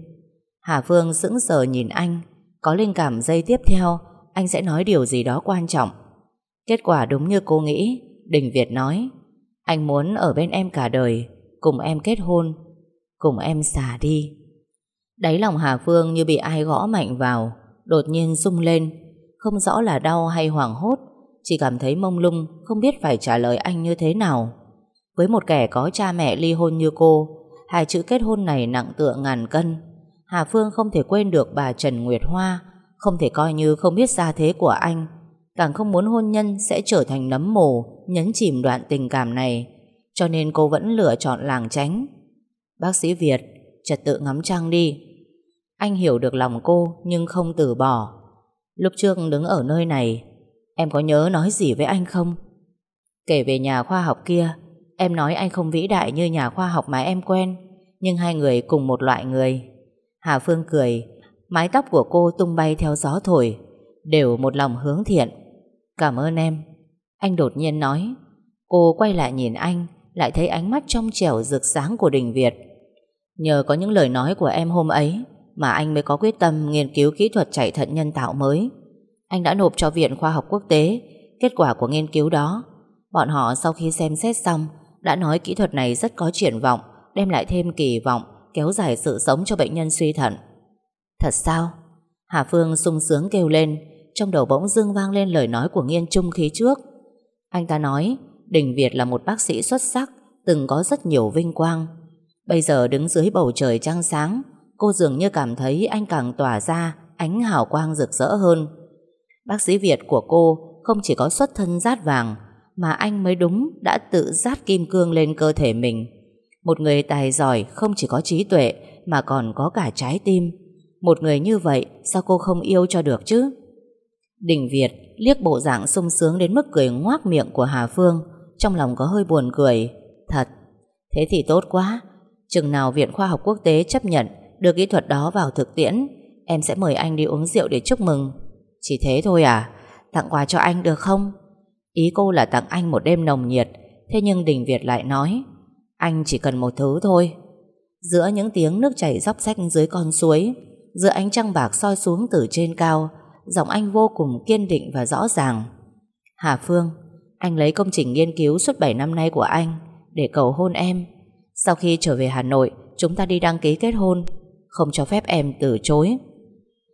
Hà Phương sững sờ nhìn anh. Có linh cảm giây tiếp theo, Anh sẽ nói điều gì đó quan trọng. Kết quả đúng như cô nghĩ. Đình Việt nói, Anh muốn ở bên em cả đời, Cùng em kết hôn, Cùng em xả đi. Đáy lòng Hà Phương như bị ai gõ mạnh vào, Đột nhiên rung lên. Không rõ là đau hay hoảng hốt, Chỉ cảm thấy mông lung, Không biết phải trả lời anh như thế nào. Với một kẻ có cha mẹ ly hôn như cô, Hai chữ kết hôn này nặng tựa ngàn cân. Hà Phương không thể quên được bà Trần Nguyệt Hoa, Không thể coi như không biết gia thế của anh. Càng không muốn hôn nhân sẽ trở thành nấm mồ, Nhấn chìm đoạn tình cảm này. Cho nên cô vẫn lựa chọn làng tránh. Bác sĩ Việt, Trật tự ngắm trăng đi. Anh hiểu được lòng cô, Nhưng không từ bỏ. Lúc trước đứng ở nơi này, Em có nhớ nói gì với anh không? Kể về nhà khoa học kia, Em nói anh không vĩ đại như nhà khoa học mà em quen, Nhưng hai người cùng một loại người. Hà Phương cười, Mái tóc của cô tung bay theo gió thổi, Đều một lòng hướng thiện. Cảm ơn em. Anh đột nhiên nói. Cô quay lại nhìn anh, Lại thấy ánh mắt trong trẻo rực sáng của Đình Việt. Nhờ có những lời nói của em hôm ấy Mà anh mới có quyết tâm nghiên cứu kỹ thuật chạy thận nhân tạo mới. Anh đã nộp cho Viện Khoa học Quốc tế Kết quả của nghiên cứu đó. Bọn họ sau khi xem xét xong Đã nói kỹ thuật này rất có triển vọng, Đem lại thêm kỳ vọng, Kéo dài sự sống cho bệnh nhân suy thận. Thật sao? Hà Phương sung sướng kêu lên trong đầu bỗng dưng vang lên lời nói của Nghiên Trung khí trước. Anh ta nói, Đình Việt là một bác sĩ xuất sắc, từng có rất nhiều vinh quang. Bây giờ đứng dưới bầu trời trăng sáng, cô dường như cảm thấy anh càng tỏa ra ánh hào quang rực rỡ hơn. Bác sĩ Việt của cô không chỉ có xuất thân rát vàng, mà anh mới đúng đã tự rát kim cương lên cơ thể mình. Một người tài giỏi không chỉ có trí tuệ, mà còn có cả trái tim. Một người như vậy sao cô không yêu cho được chứ? Đình Việt liếc bộ dạng sung sướng đến mức cười ngoác miệng của Hà Phương, trong lòng có hơi buồn cười. Thật, thế thì tốt quá. Chừng nào Viện Khoa học Quốc tế chấp nhận đưa kỹ thuật đó vào thực tiễn, em sẽ mời anh đi uống rượu để chúc mừng. Chỉ thế thôi à? Tặng quà cho anh được không? Ý cô là tặng anh một đêm nồng nhiệt, thế nhưng Đình Việt lại nói, anh chỉ cần một thứ thôi. Giữa những tiếng nước chảy róc rách dưới con suối, giữa ánh trăng bạc soi xuống từ trên cao, Giọng anh vô cùng kiên định và rõ ràng. Hà Phương, Anh lấy công trình nghiên cứu suốt 7 năm nay của anh Để cầu hôn em. Sau khi trở về Hà Nội, Chúng ta đi đăng ký kết hôn, Không cho phép em từ chối.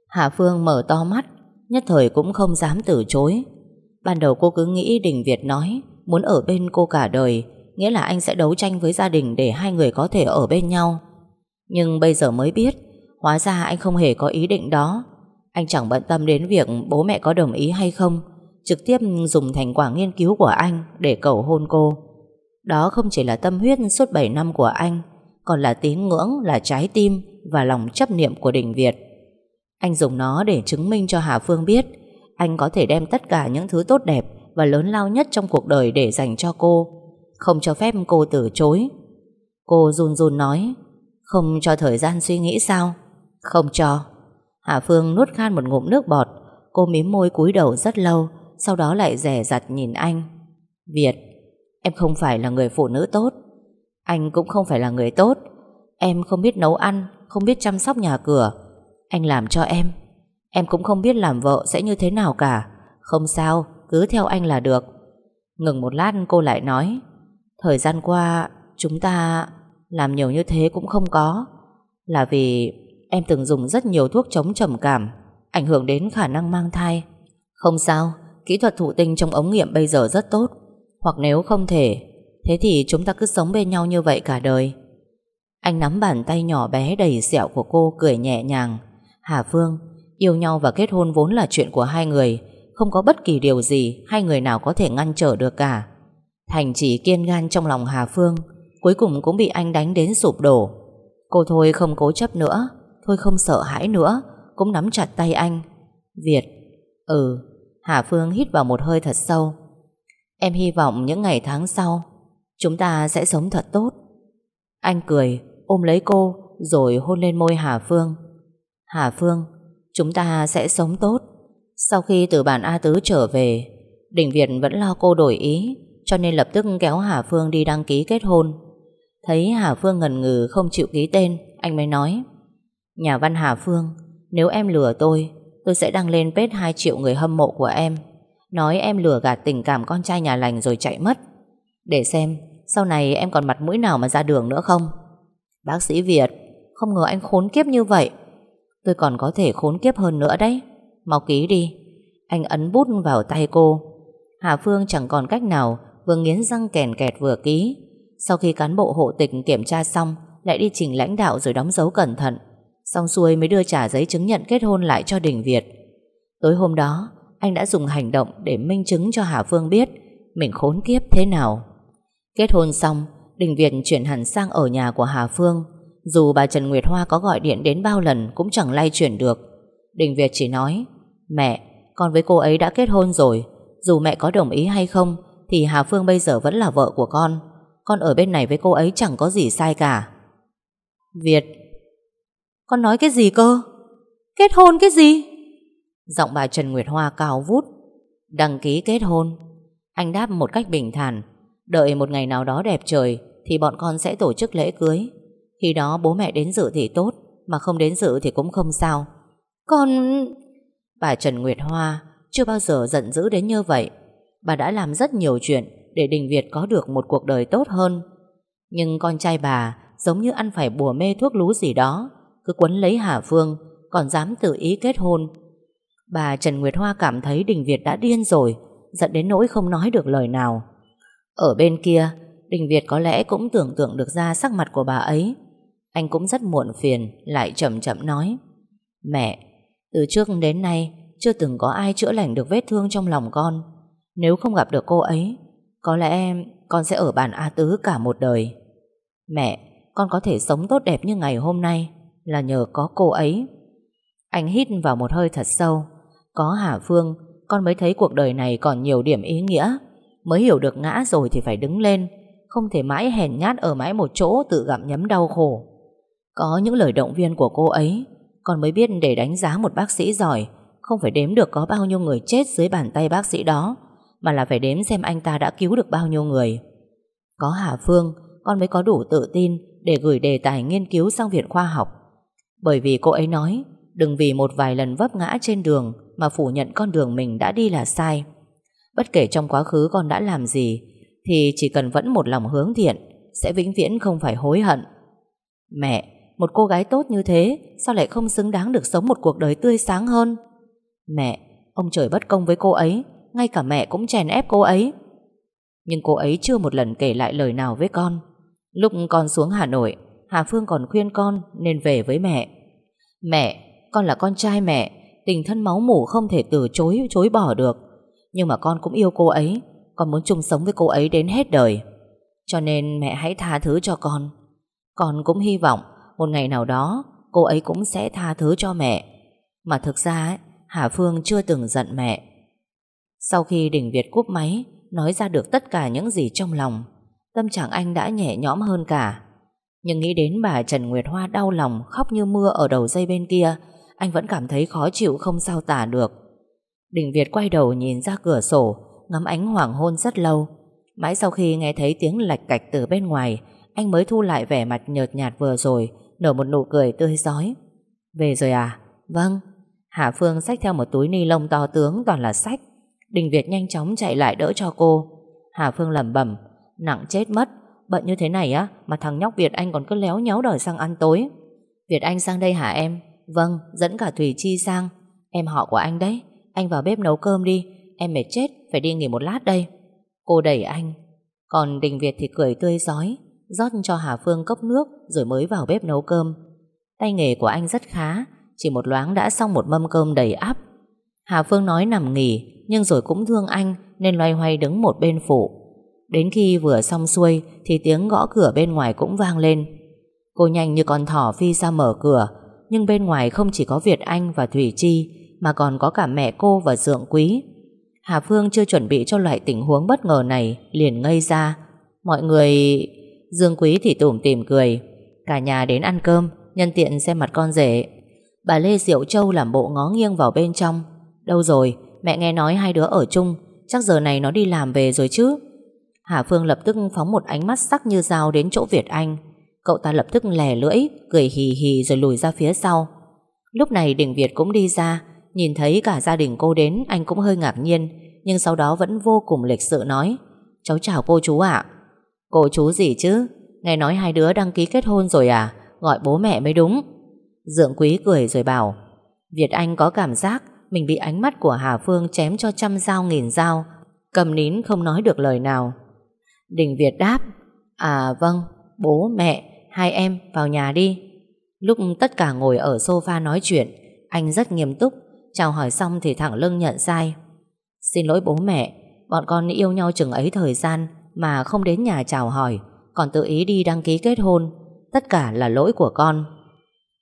Hà Phương mở to mắt, Nhất thời cũng không dám từ chối. Ban đầu cô cứ nghĩ Đình Việt nói Muốn ở bên cô cả đời, Nghĩa là anh sẽ đấu tranh với gia đình Để hai người có thể ở bên nhau. Nhưng bây giờ mới biết, Hóa ra anh không hề có ý định đó anh chẳng bận tâm đến việc bố mẹ có đồng ý hay không Trực tiếp dùng thành quả nghiên cứu của anh Để cầu hôn cô Đó không chỉ là tâm huyết suốt 7 năm của anh Còn là tín ngưỡng Là trái tim và lòng chấp niệm của Đình Việt Anh dùng nó để chứng minh cho Hà Phương biết anh có thể đem tất cả những thứ tốt đẹp và lớn lao nhất trong cuộc đời để dành cho cô. Không cho phép cô từ chối. Cô run run nói, không cho thời gian suy nghĩ sao? Không cho. Hà Phương nuốt khan một ngụm nước bọt, cô mím môi cúi đầu rất lâu, sau đó lại rẻ rặt nhìn anh. Việt, em không phải là người phụ nữ tốt. Anh cũng không phải là người tốt. Em không biết nấu ăn, không biết chăm sóc nhà cửa. Anh làm cho em. Em cũng không biết làm vợ sẽ như thế nào cả. Không sao, cứ theo anh là được. Ngừng một lát cô lại nói, thời gian qua chúng ta làm nhiều như thế cũng không có. Là vì em từng dùng rất nhiều thuốc chống trầm cảm, ảnh hưởng đến khả năng mang thai. Không sao, kỹ thuật thụ tinh trong ống nghiệm bây giờ rất tốt. Hoặc nếu không thể, thế thì chúng ta cứ sống bên nhau như vậy cả đời. Anh nắm bàn tay nhỏ bé đầy sẹo của cô cười nhẹ nhàng. Hà Phương, yêu nhau và kết hôn vốn là chuyện của hai người, không có bất kỳ điều gì hai người nào có thể ngăn trở được cả. Thành chỉ kiên gan trong lòng Hà Phương, cuối cùng cũng bị anh đánh đến sụp đổ. Cô thôi không cố chấp nữa, thôi không sợ hãi nữa, cũng nắm chặt tay anh. Việt, ừ, Hà Phương hít vào một hơi thật sâu. Em hy vọng những ngày tháng sau, chúng ta sẽ sống thật tốt. Anh cười, ôm lấy cô, rồi hôn lên môi Hà Phương. Hà Phương, chúng ta sẽ sống tốt. Sau khi từ bản A Tứ trở về, Đình Việt vẫn lo cô đổi ý, cho nên lập tức kéo Hà Phương đi đăng ký kết hôn. Thấy Hà Phương ngần ngừ không chịu ký tên, anh mới nói Nhà văn Hà Phương, nếu em lừa tôi, tôi sẽ đăng lên page 2 triệu người hâm mộ của em. Nói em lừa gạt tình cảm con trai nhà lành rồi chạy mất. Để xem, sau này em còn mặt mũi nào mà ra đường nữa không? Bác sĩ Việt, không ngờ anh khốn kiếp như vậy. Tôi còn có thể khốn kiếp hơn nữa đấy. Mau ký đi. Anh ấn bút vào tay cô. Hà Phương chẳng còn cách nào vừa nghiến răng kèn kẹt vừa ký. Sau khi cán bộ hộ tịch kiểm tra xong, lại đi trình lãnh đạo rồi đóng dấu cẩn thận. Xong xuôi mới đưa trả giấy chứng nhận kết hôn lại cho Đình Việt. Tối hôm đó, anh đã dùng hành động để minh chứng cho Hà Phương biết mình khốn kiếp thế nào. Kết hôn xong, Đình Việt chuyển hẳn sang ở nhà của Hà Phương. Dù bà Trần Nguyệt Hoa có gọi điện đến bao lần cũng chẳng lay chuyển được. Đình Việt chỉ nói, mẹ, con với cô ấy đã kết hôn rồi. Dù mẹ có đồng ý hay không, thì Hà Phương bây giờ vẫn là vợ của con. Con ở bên này với cô ấy chẳng có gì sai cả. Việt, con nói cái gì cơ? Kết hôn cái gì? Giọng bà Trần Nguyệt Hoa cao vút. Đăng ký kết hôn. Anh đáp một cách bình thản. Đợi một ngày nào đó đẹp trời thì bọn con sẽ tổ chức lễ cưới. Khi đó bố mẹ đến dự thì tốt, mà không đến dự thì cũng không sao. Con... Bà Trần Nguyệt Hoa chưa bao giờ giận dữ đến như vậy. Bà đã làm rất nhiều chuyện để Đình Việt có được một cuộc đời tốt hơn. Nhưng con trai bà giống như ăn phải bùa mê thuốc lú gì đó, cứ quấn lấy Hà Phương, còn dám tự ý kết hôn. Bà Trần Nguyệt Hoa cảm thấy Đình Việt đã điên rồi, giận đến nỗi không nói được lời nào. Ở bên kia, Đình Việt có lẽ cũng tưởng tượng được ra sắc mặt của bà ấy. Anh cũng rất muộn phiền, lại chậm chậm nói. Mẹ, từ trước đến nay, chưa từng có ai chữa lành được vết thương trong lòng con. Nếu không gặp được cô ấy, có lẽ con sẽ ở bàn A Tứ cả một đời. Mẹ, con có thể sống tốt đẹp như ngày hôm nay là nhờ có cô ấy. Anh hít vào một hơi thật sâu. Có Hà Phương, con mới thấy cuộc đời này còn nhiều điểm ý nghĩa. Mới hiểu được ngã rồi thì phải đứng lên, không thể mãi hèn nhát ở mãi một chỗ tự gặm nhấm đau khổ. Có những lời động viên của cô ấy, con mới biết để đánh giá một bác sĩ giỏi, không phải đếm được có bao nhiêu người chết dưới bàn tay bác sĩ đó, mà là phải đếm xem anh ta đã cứu được bao nhiêu người. Có Hà Phương, con mới có đủ tự tin để gửi đề tài nghiên cứu sang Viện Khoa học. Bởi vì cô ấy nói, đừng vì một vài lần vấp ngã trên đường mà phủ nhận con đường mình đã đi là sai. Bất kể trong quá khứ con đã làm gì, thì chỉ cần vẫn một lòng hướng thiện, sẽ vĩnh viễn không phải hối hận. Mẹ, một cô gái tốt như thế, sao lại không xứng đáng được sống một cuộc đời tươi sáng hơn? Mẹ, ông trời bất công với cô ấy, ngay cả mẹ cũng chèn ép cô ấy. Nhưng cô ấy chưa một lần kể lại lời nào với con. Lúc con xuống Hà Nội, Hà Phương còn khuyên con nên về với mẹ. Mẹ, con là con trai mẹ, tình thân máu mủ không thể từ chối, chối bỏ được. Nhưng mà con cũng yêu cô ấy, con muốn chung sống với cô ấy đến hết đời. Cho nên mẹ hãy tha thứ cho con. Con cũng hy vọng một ngày nào đó cô ấy cũng sẽ tha thứ cho mẹ. Mà thực ra Hà Phương chưa từng giận mẹ. Sau khi Đình Việt cúp máy, nói ra được tất cả những gì trong lòng, tâm trạng anh đã nhẹ nhõm hơn cả. Nhưng nghĩ đến bà Trần Nguyệt Hoa đau lòng khóc như mưa ở đầu dây bên kia, anh vẫn cảm thấy khó chịu không sao tả được. Đình Việt quay đầu nhìn ra cửa sổ, ngắm ánh hoàng hôn rất lâu. Mãi sau khi nghe thấy tiếng lạch cạch từ bên ngoài, anh mới thu lại vẻ mặt nhợt nhạt vừa rồi, nở một nụ cười tươi giói. Về rồi à? Vâng. Hà Phương xách theo một túi ni lông to tướng toàn là sách. Đình Việt nhanh chóng chạy lại đỡ cho cô. Hà Phương lẩm bẩm, nặng chết mất, bận như thế này á mà thằng nhóc Việt Anh còn cứ léo nhéo đòi sang ăn tối. Việt Anh sang đây hả em? Vâng, dẫn cả Thủy Chi sang. Em họ của anh đấy. Anh vào bếp nấu cơm đi. Em mệt chết, phải đi nghỉ một lát đây. Cô đẩy anh. Còn Đình Việt thì cười tươi giói, rót cho Hà Phương cốc nước rồi mới vào bếp nấu cơm. Tay nghề của anh rất khá, chỉ một loáng đã xong một mâm cơm đầy áp. Hà Phương nói nằm nghỉ, nhưng rồi cũng thương anh nên loay hoay đứng một bên phụ. Đến khi vừa xong xuôi thì tiếng gõ cửa bên ngoài cũng vang lên. Cô nhanh như con thỏ phi ra mở cửa, nhưng bên ngoài không chỉ có Việt Anh và Thủy Chi mà còn có cả mẹ cô và Dượng Quý. Hà Phương chưa chuẩn bị cho loại tình huống bất ngờ này, liền ngây ra. Mọi người... Dương Quý thì tủm tỉm cười. Cả nhà đến ăn cơm, nhân tiện xem mặt con rể. Bà Lê Diệu Châu làm bộ ngó nghiêng vào bên trong. Đâu rồi, mẹ nghe nói hai đứa ở chung, chắc giờ này nó đi làm về rồi chứ. Hà Phương lập tức phóng một ánh mắt sắc như dao đến chỗ Việt Anh. Cậu ta lập tức lè lưỡi, cười hì hì rồi lùi ra phía sau. Lúc này Đình Việt cũng đi ra, nhìn thấy cả gia đình cô đến, anh cũng hơi ngạc nhiên, nhưng sau đó vẫn vô cùng lịch sự nói, cháu chào cô chú ạ. Cô chú gì chứ? Nghe nói hai đứa đăng ký kết hôn rồi à? Gọi bố mẹ mới đúng. Dượng quý cười rồi bảo, Việt Anh có cảm giác mình bị ánh mắt của Hà Phương chém cho trăm dao nghìn dao, cầm nín không nói được lời nào. Đình Việt đáp, à vâng, bố, mẹ, hai em vào nhà đi. Lúc tất cả ngồi ở sofa nói chuyện, anh rất nghiêm túc, chào hỏi xong thì thẳng lưng nhận sai. Xin lỗi bố mẹ, bọn con yêu nhau chừng ấy thời gian mà không đến nhà chào hỏi, còn tự ý đi đăng ký kết hôn. Tất cả là lỗi của con.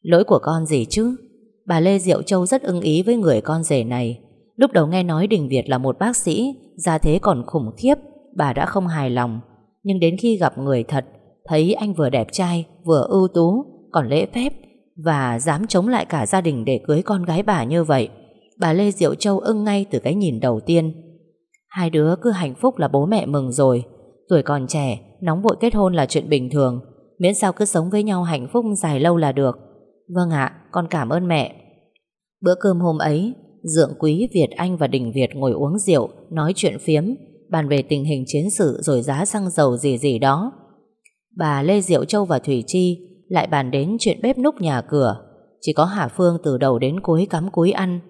Lỗi của con gì chứ? Bà Lê Diệu Châu rất ưng ý với người con rể này. Lúc đầu nghe nói Đình Việt là một bác sĩ, gia thế còn khủng khiếp, bà đã không hài lòng. Nhưng đến khi gặp người thật, thấy anh vừa đẹp trai, vừa ưu tú, còn lễ phép, và dám chống lại cả gia đình để cưới con gái bà như vậy. Bà Lê Diệu Châu ưng ngay từ cái nhìn đầu tiên. Hai đứa cứ hạnh phúc là bố mẹ mừng rồi. Tuổi còn trẻ, nóng vội kết hôn là chuyện bình thường. Miễn sao cứ sống với nhau hạnh phúc dài lâu là được. Vâng ạ, con cảm ơn mẹ. Bữa cơm hôm ấy, Dượng Quý, Việt Anh và Đình Việt ngồi uống rượu, nói chuyện phiếm, bàn về tình hình chiến sự rồi giá xăng dầu gì gì đó. Bà Lê Diệu Châu và Thủy Chi lại bàn đến chuyện bếp núc nhà cửa. Chỉ có Hà Phương từ đầu đến cuối cắm cúi ăn.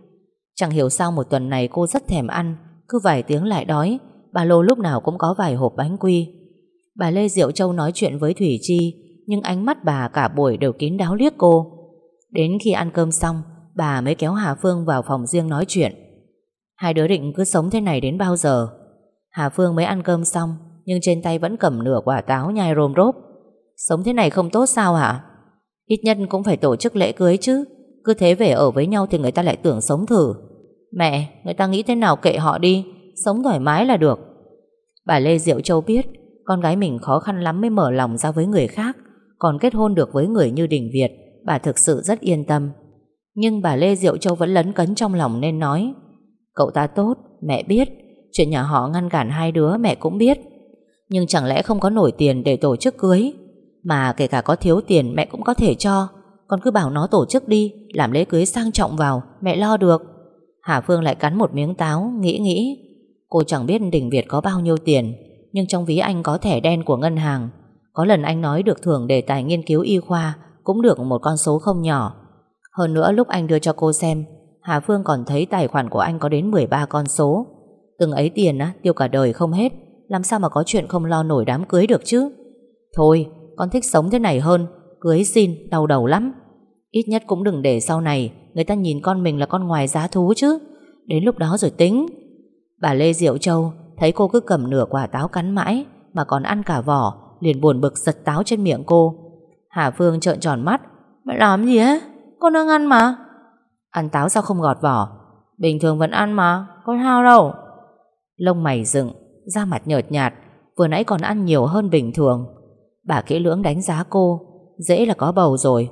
Chẳng hiểu sao một tuần này cô rất thèm ăn, cứ vài tiếng lại đói, bà lô lúc nào cũng có vài hộp bánh quy. Bà Lê Diệu Châu nói chuyện với Thủy Chi, nhưng ánh mắt bà cả buổi đều kín đáo liếc cô. Đến khi ăn cơm xong, bà mới kéo Hà Phương vào phòng riêng nói chuyện. Hai đứa định cứ sống thế này đến bao giờ? Hà Phương mới ăn cơm xong, nhưng trên tay vẫn cầm nửa quả táo nhai rôm rốp. Sống thế này không tốt sao hả? Ít nhất cũng phải tổ chức lễ cưới chứ. Cứ thế về ở với nhau thì người ta lại tưởng sống thử. Mẹ, người ta nghĩ thế nào kệ họ đi, sống thoải mái là được. Bà Lê Diệu Châu biết con gái mình khó khăn lắm mới mở lòng ra với người khác, còn kết hôn được với người như Đình Việt, bà thực sự rất yên tâm. Nhưng bà Lê Diệu Châu vẫn lấn cấn trong lòng nên nói Cậu ta tốt, mẹ biết Chuyện nhà họ ngăn cản hai đứa mẹ cũng biết. Nhưng chẳng lẽ không có nổi tiền để tổ chức cưới? Mà kể cả có thiếu tiền, mẹ cũng có thể cho. Con cứ bảo nó tổ chức đi, Làm lễ cưới sang trọng vào, Mẹ lo được. Hà Phương lại cắn một miếng táo, Nghĩ nghĩ. Cô chẳng biết Đình Việt có bao nhiêu tiền, Nhưng trong ví anh có thẻ đen của ngân hàng. Có lần anh nói được thưởng đề tài nghiên cứu y khoa, Cũng được một con số không nhỏ. Hơn nữa lúc anh đưa cho cô xem, Hà Phương còn thấy tài khoản của anh có đến 13 con số. Từng ấy tiền á, tiêu cả đời không hết. Làm sao mà có chuyện không lo nổi đám cưới được chứ? Thôi, Con thích sống thế này hơn, Cưới xin, đau đầu lắm. Ít nhất cũng đừng để sau này Người ta nhìn con mình là con ngoài giá thú chứ. Đến lúc đó rồi tính. Bà Lê Diệu Châu Thấy cô cứ cầm nửa quả táo cắn mãi, Mà còn ăn cả vỏ, Liền buồn bực giật táo trên miệng cô. Hà Phương trợn tròn mắt. Mày làm gì á con đang ăn mà. Ăn táo sao không gọt vỏ? Bình thường vẫn ăn mà, con hao đâu? Lông mày dựng, Da mặt nhợt nhạt, Vừa nãy còn ăn nhiều hơn bình thường. Bà kỹ lưỡng đánh giá cô, Dễ là có bầu rồi.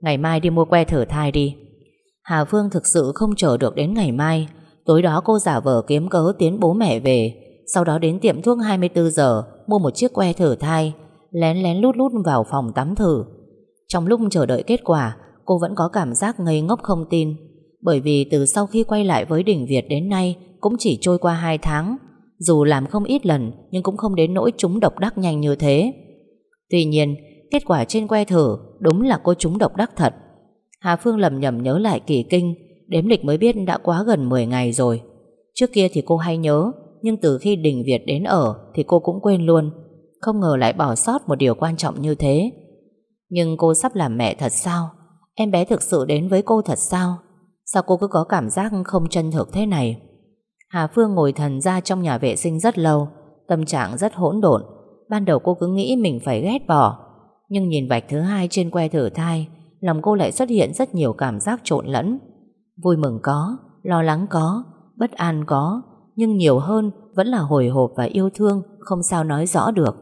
Ngày mai đi mua que thử thai đi. Hà Phương thực sự không chờ được đến ngày mai. Tối đó cô giả vờ kiếm cớ tiến bố mẹ về, Sau đó đến tiệm thuốc 24 giờ Mua một chiếc que thử thai, Lén lén lút lút vào phòng tắm thử. Trong lúc chờ đợi kết quả, Cô vẫn có cảm giác ngây ngốc không tin. Bởi vì từ sau khi quay lại với đỉnh Việt đến nay Cũng chỉ trôi qua 2 tháng. Dù làm không ít lần, Nhưng cũng không đến nỗi trúng độc đắc nhanh như thế. Tuy nhiên, Kết quả trên que thử Đúng là cô trúng độc đắc thật. Hà Phương lầm nhầm nhớ lại kỳ kinh, Đếm lịch mới biết đã quá gần 10 ngày rồi. Trước kia thì cô hay nhớ, Nhưng từ khi đỉnh Việt đến ở Thì cô cũng quên luôn. Không ngờ lại bỏ sót một điều quan trọng như thế. Nhưng cô sắp làm mẹ thật sao? Em bé thực sự đến với cô thật sao? Sao cô cứ có cảm giác không chân thực thế này? Hà Phương ngồi thần ra trong nhà vệ sinh rất lâu Tâm trạng rất hỗn độn. Ban đầu cô cứ nghĩ mình phải ghét bỏ Nhưng nhìn vạch thứ hai trên que thử thai Lòng cô lại xuất hiện rất nhiều cảm giác trộn lẫn. Vui mừng có Lo lắng có Bất an có Nhưng nhiều hơn vẫn là hồi hộp và yêu thương Không sao nói rõ được.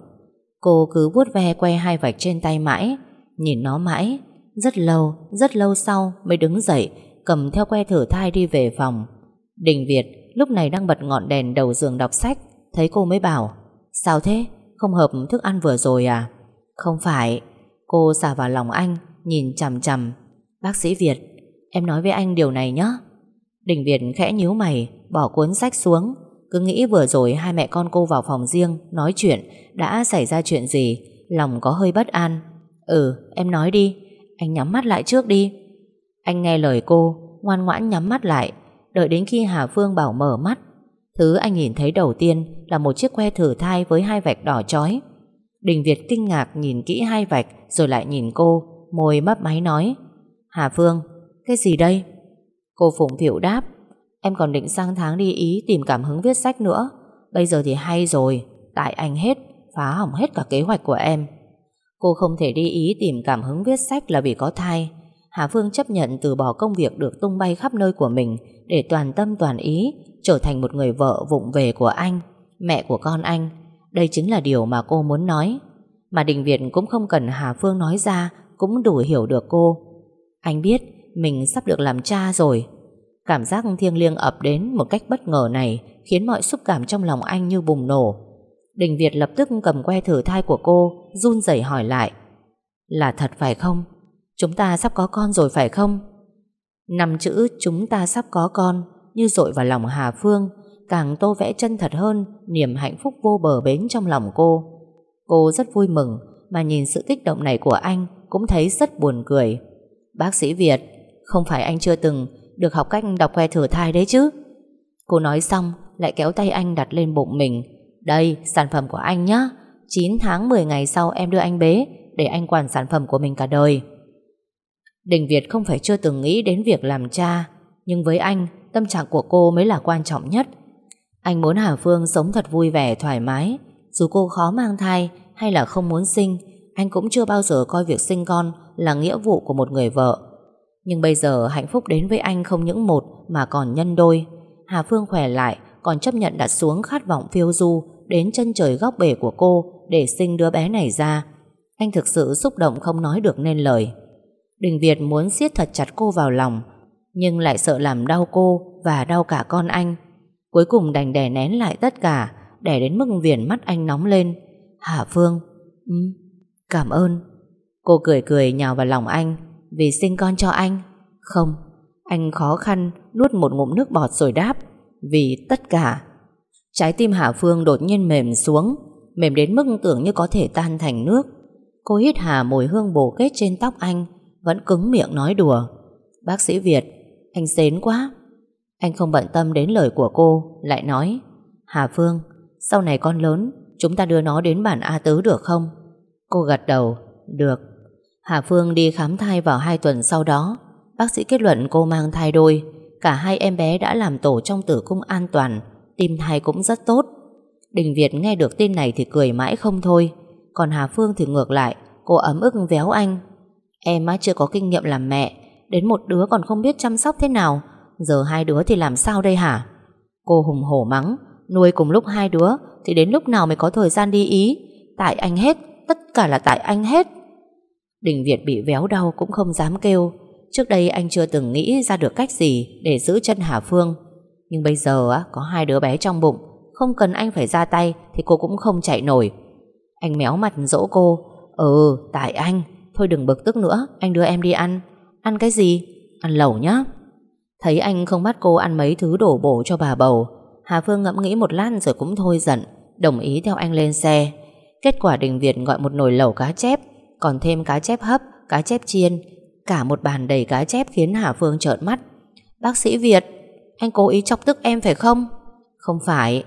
Cô cứ vuốt ve que hai vạch trên tay mãi Nhìn nó mãi Rất lâu, rất lâu sau mới đứng dậy Cầm theo que thử thai đi về phòng. Đình Việt lúc này đang bật ngọn đèn đầu giường đọc sách, Thấy cô mới bảo, Sao thế? Không hợp thức ăn vừa rồi à? Không phải. Cô xả vào lòng anh, Nhìn chằm chằm. Bác sĩ Việt, Em nói với anh điều này nhé Đình Việt khẽ nhíu mày, Bỏ cuốn sách xuống. Cứ nghĩ vừa rồi hai mẹ con cô vào phòng riêng, Nói chuyện, Đã xảy ra chuyện gì, Lòng có hơi bất an. Ừ em nói đi, Anh nhắm mắt lại trước đi. Anh nghe lời cô, Ngoan ngoãn nhắm mắt lại, Đợi đến khi Hà Phương bảo mở mắt. Thứ anh nhìn thấy đầu tiên Là một chiếc que thử thai với hai vạch đỏ chói. Đình Việt kinh ngạc nhìn kỹ hai vạch Rồi lại nhìn cô, Môi mấp máy nói, Hà Phương, cái gì đây? Cô Phụng Phịu đáp, Em còn định sang tháng đi Ý tìm cảm hứng viết sách nữa. Bây giờ thì hay rồi, Tại anh hết, Phá hỏng hết cả kế hoạch của em. Cô không thể đi Ý tìm cảm hứng viết sách là vì có thai. Hà Phương chấp nhận từ bỏ công việc được tung bay khắp nơi của mình để toàn tâm toàn ý trở thành một người vợ vụng về của anh, mẹ của con anh. Đây chính là điều mà cô muốn nói. Mà Đình Việt cũng không cần Hà Phương nói ra cũng đủ hiểu được cô. Anh biết mình sắp được làm cha rồi. Cảm giác thiêng liêng ập đến một cách bất ngờ này khiến mọi xúc cảm trong lòng anh như bùng nổ. Đình Việt lập tức cầm que thử thai của cô, run rẩy hỏi lại. Là thật phải không? Chúng ta sắp có con rồi phải không? Năm chữ chúng ta sắp có con như dội vào lòng Hà Phương, càng tô vẽ chân thật hơn niềm hạnh phúc vô bờ bến trong lòng cô. Cô rất vui mừng mà nhìn sự kích động này của anh cũng thấy rất buồn cười. Bác sĩ Việt, không phải anh chưa từng được học cách đọc que thử thai đấy chứ Cô nói xong Lại kéo tay anh đặt lên bụng mình Đây sản phẩm của anh nhé 9 tháng 10 ngày sau em đưa anh bế Để anh quản sản phẩm của mình cả đời Đình Việt không phải chưa từng nghĩ đến việc làm cha Nhưng với anh Tâm trạng của cô mới là quan trọng nhất Anh muốn Hà Phương sống thật vui vẻ thoải mái Dù cô khó mang thai Hay là không muốn sinh Anh cũng chưa bao giờ coi việc sinh con Là nghĩa vụ của một người vợ nhưng bây giờ hạnh phúc đến với anh không những một mà còn nhân đôi. Hà Phương khỏe lại, còn chấp nhận đặt xuống khát vọng phiêu du đến chân trời góc bể của cô để sinh đứa bé này ra. Anh thực sự xúc động không nói được nên lời. Đình Việt muốn siết thật chặt cô vào lòng, nhưng lại sợ làm đau cô và đau cả con anh. Cuối cùng đành đè nén lại tất cả, đè đến mức viền mắt anh nóng lên. Hà Phương, ừ, cảm ơn. Cô cười cười nhào vào lòng anh, vì sinh con cho anh Không Anh khó khăn nuốt một ngụm nước bọt rồi đáp Vì tất cả Trái tim Hà Phương đột nhiên mềm xuống Mềm đến mức tưởng như có thể tan thành nước Cô hít hà mùi hương bổ kết trên tóc anh vẫn cứng miệng nói đùa. Bác sĩ Việt, Anh xến quá. Anh không bận tâm đến lời của cô, Lại nói, Hà Phương, Sau này con lớn, Chúng ta đưa nó đến bản A Tứ được không? Cô gật đầu, Được. Hà Phương đi khám thai vào 2 tuần sau đó, Bác sĩ kết luận cô mang thai đôi. Cả hai em bé đã làm tổ trong tử cung an toàn, Tim thai cũng rất tốt. Đình Việt nghe được tin này thì cười mãi không thôi. Còn Hà Phương thì ngược lại, Cô ấm ức véo anh. Em á chưa có kinh nghiệm làm mẹ. Đến một đứa còn không biết chăm sóc thế nào. Giờ hai đứa thì làm sao đây hả? Cô hùng hổ mắng. Nuôi cùng lúc hai đứa Thì đến lúc nào mới có thời gian đi ý? Tại anh hết Tất cả là tại anh hết. Đình Việt bị véo đau cũng không dám kêu. Trước đây anh chưa từng nghĩ ra được cách gì Để giữ chân Hà Phương. Nhưng bây giờ á, có hai đứa bé trong bụng. Không cần anh phải ra tay Thì cô cũng không chạy nổi. Anh méo mặt dỗ cô. Ừ tại anh. Thôi đừng bực tức nữa Anh đưa em đi ăn. Ăn cái gì? Ăn lẩu nhá. Thấy anh không bắt cô ăn mấy thứ đổ bổ cho bà bầu Hà Phương ngẫm nghĩ một lát rồi cũng thôi giận Đồng ý theo anh lên xe. Kết quả Đình Việt gọi một nồi lẩu cá chép Còn thêm cá chép hấp, cá chép chiên. Cả một bàn đầy cá chép khiến Hà Phương trợn mắt. Bác sĩ Việt Anh cố ý chọc tức em phải không? Không phải.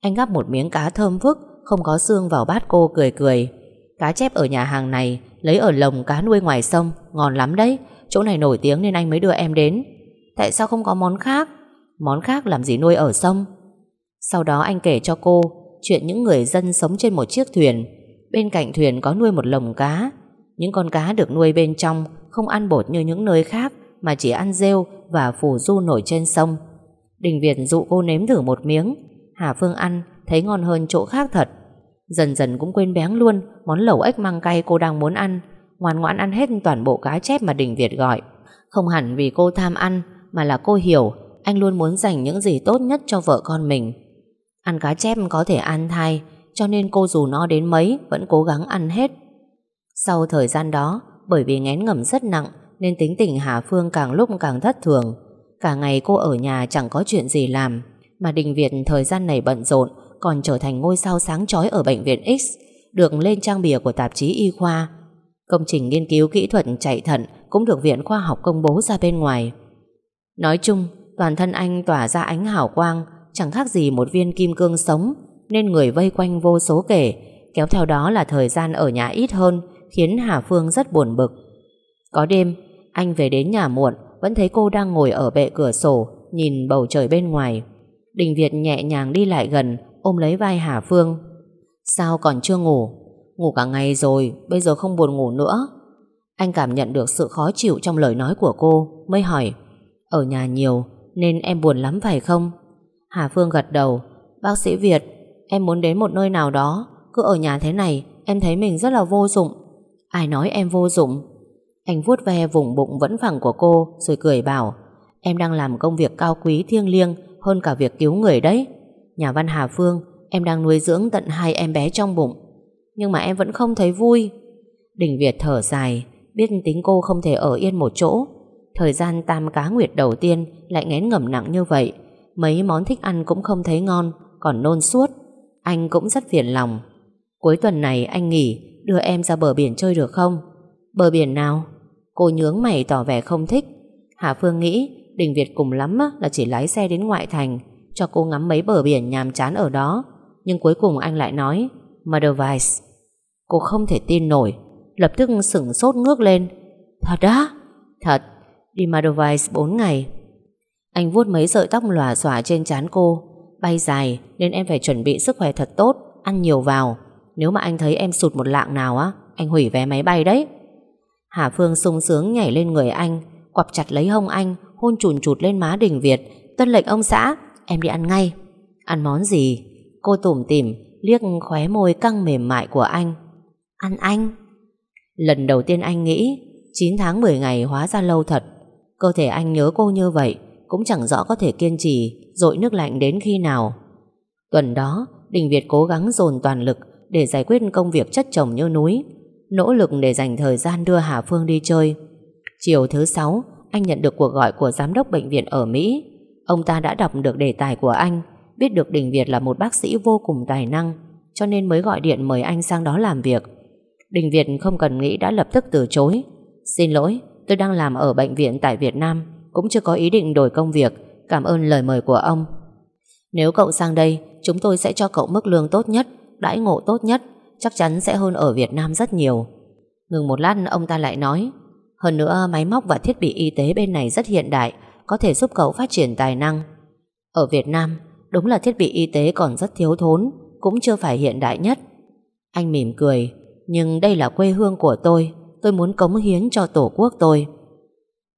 Anh gắp một miếng cá thơm phức Không có xương vào bát cô cười cười. Cá chép ở nhà hàng này Lấy ở lồng cá nuôi ngoài sông, Ngon lắm đấy. Chỗ này nổi tiếng nên anh mới đưa em đến. Tại sao không có món khác? Món khác làm gì nuôi ở sông? Sau đó anh kể cho cô Chuyện những người dân sống trên một chiếc thuyền. Bên cạnh thuyền có nuôi một lồng cá. Những con cá được nuôi bên trong Không ăn bột như những nơi khác, Mà chỉ ăn rêu và phủ du nổi trên sông. Đình Việt dụ cô nếm thử một miếng. Hà Phương ăn, Thấy ngon hơn chỗ khác thật. Dần dần cũng quên béng luôn Món lẩu ếch măng cay cô đang muốn ăn. Ngoan ngoãn ăn hết toàn bộ cá chép mà Đình Việt gọi. Không hẳn vì cô tham ăn, Mà là cô hiểu Anh luôn muốn dành những gì tốt nhất cho vợ con mình. Ăn cá chép có thể ăn thai, Cho nên cô dù no đến mấy Vẫn cố gắng ăn hết. Sau thời gian đó, Bởi vì ngén ngẩm rất nặng Nên tính tình Hà Phương càng lúc càng thất thường. Cả ngày cô ở nhà chẳng có chuyện gì làm, Mà Đình Việt thời gian này bận rộn còn trở thành ngôi sao sáng chói ở bệnh viện X, Được lên trang bìa của tạp chí y khoa. Công trình nghiên cứu kỹ thuật chạy thận Cũng được viện khoa học công bố ra bên ngoài. Nói chung, Toàn thân anh tỏa ra ánh hào quang, Chẳng khác gì một viên kim cương sống, Nên người vây quanh vô số kể, Kéo theo đó là thời gian ở nhà ít hơn, Khiến Hà Phương rất buồn bực. Có đêm, Anh về đến nhà muộn, Vẫn thấy cô đang ngồi ở bệ cửa sổ, Nhìn bầu trời bên ngoài. Đình Việt nhẹ nhàng đi lại gần Ôm lấy vai Hà Phương. Sao còn chưa ngủ? Ngủ cả ngày rồi, Bây giờ không buồn ngủ nữa. Anh cảm nhận được sự khó chịu trong lời nói của cô, Mới hỏi, Ở nhà nhiều, nên em buồn lắm phải không? Hà Phương gật đầu, Bác sĩ Việt, Em muốn đến một nơi nào đó, Cứ ở nhà thế này, Em thấy mình rất là vô dụng. Ai nói em vô dụng? Anh vuốt ve vùng bụng vẫn phẳng của cô, Rồi cười bảo, Em đang làm công việc cao quý thiêng liêng Hơn cả việc cứu người đấy. Nhà văn Hà Phương, Em đang nuôi dưỡng tận hai em bé trong bụng. Nhưng mà em vẫn không thấy vui. Đình Việt thở dài, Biết tính cô không thể ở yên một chỗ. Thời gian tam cá nguyệt đầu tiên Lại ngén ngẩm nặng như vậy. Mấy món thích ăn cũng không thấy ngon, Còn nôn suốt. Anh cũng rất phiền lòng. Cuối tuần này anh nghỉ, Đưa em ra bờ biển chơi được không? Bờ biển nào? Cô nhướng mày tỏ vẻ không thích. Hà Phương nghĩ Đình Việt cùng lắm là chỉ lái xe đến ngoại thành. Cho cô ngắm mấy bờ biển nhàm chán ở đó. Nhưng cuối cùng anh lại nói Maldives Cô không thể tin nổi. Lập tức sửng sốt ngước lên. Thật á? Thật, Đi Maldives 4 ngày. Anh vuốt mấy sợi tóc lòa xòa trên trán cô. Bay dài, nên em phải chuẩn bị sức khỏe thật tốt, Ăn nhiều vào. Nếu mà anh thấy em sụt một lạng nào á, Anh hủy vé máy bay đấy. Hà Phương sung sướng nhảy lên người anh, Quặp chặt lấy hông anh, Hôn chùn chụt lên má Đình Việt Tân lệnh ông xã Em đi ăn ngay Ăn món gì Cô tủm tỉm liếc khóe môi căng mềm mại của anh Ăn anh Lần đầu tiên anh nghĩ 9 tháng 10 ngày hóa ra lâu thật Cơ thể anh nhớ cô như vậy cũng chẳng rõ có thể kiên trì dội nước lạnh đến khi nào. Tuần đó, Đình Việt cố gắng dồn toàn lực để giải quyết công việc chất chồng như núi, nỗ lực để dành thời gian đưa Hà Phương đi chơi. Chiều thứ sáu, anh nhận được cuộc gọi của giám đốc bệnh viện ở Mỹ. Ông ta đã đọc được đề tài của anh, biết được Đình Việt là một bác sĩ vô cùng tài năng, cho nên mới gọi điện mời anh sang đó làm việc. Đình Việt không cần nghĩ đã lập tức từ chối. Xin lỗi, tôi đang làm ở bệnh viện tại Việt Nam, cũng chưa có ý định đổi công việc Cảm ơn lời mời của ông Nếu cậu sang đây Chúng tôi sẽ cho cậu mức lương tốt nhất Đãi ngộ tốt nhất Chắc chắn sẽ hơn ở Việt Nam rất nhiều Ngừng một lát ông ta lại nói Hơn nữa máy móc và thiết bị y tế bên này rất hiện đại có thể giúp cậu phát triển tài năng. Ở Việt Nam Đúng là thiết bị y tế còn rất thiếu thốn Cũng chưa phải hiện đại nhất. Anh mỉm cười Nhưng đây là quê hương của tôi Tôi muốn cống hiến cho tổ quốc tôi.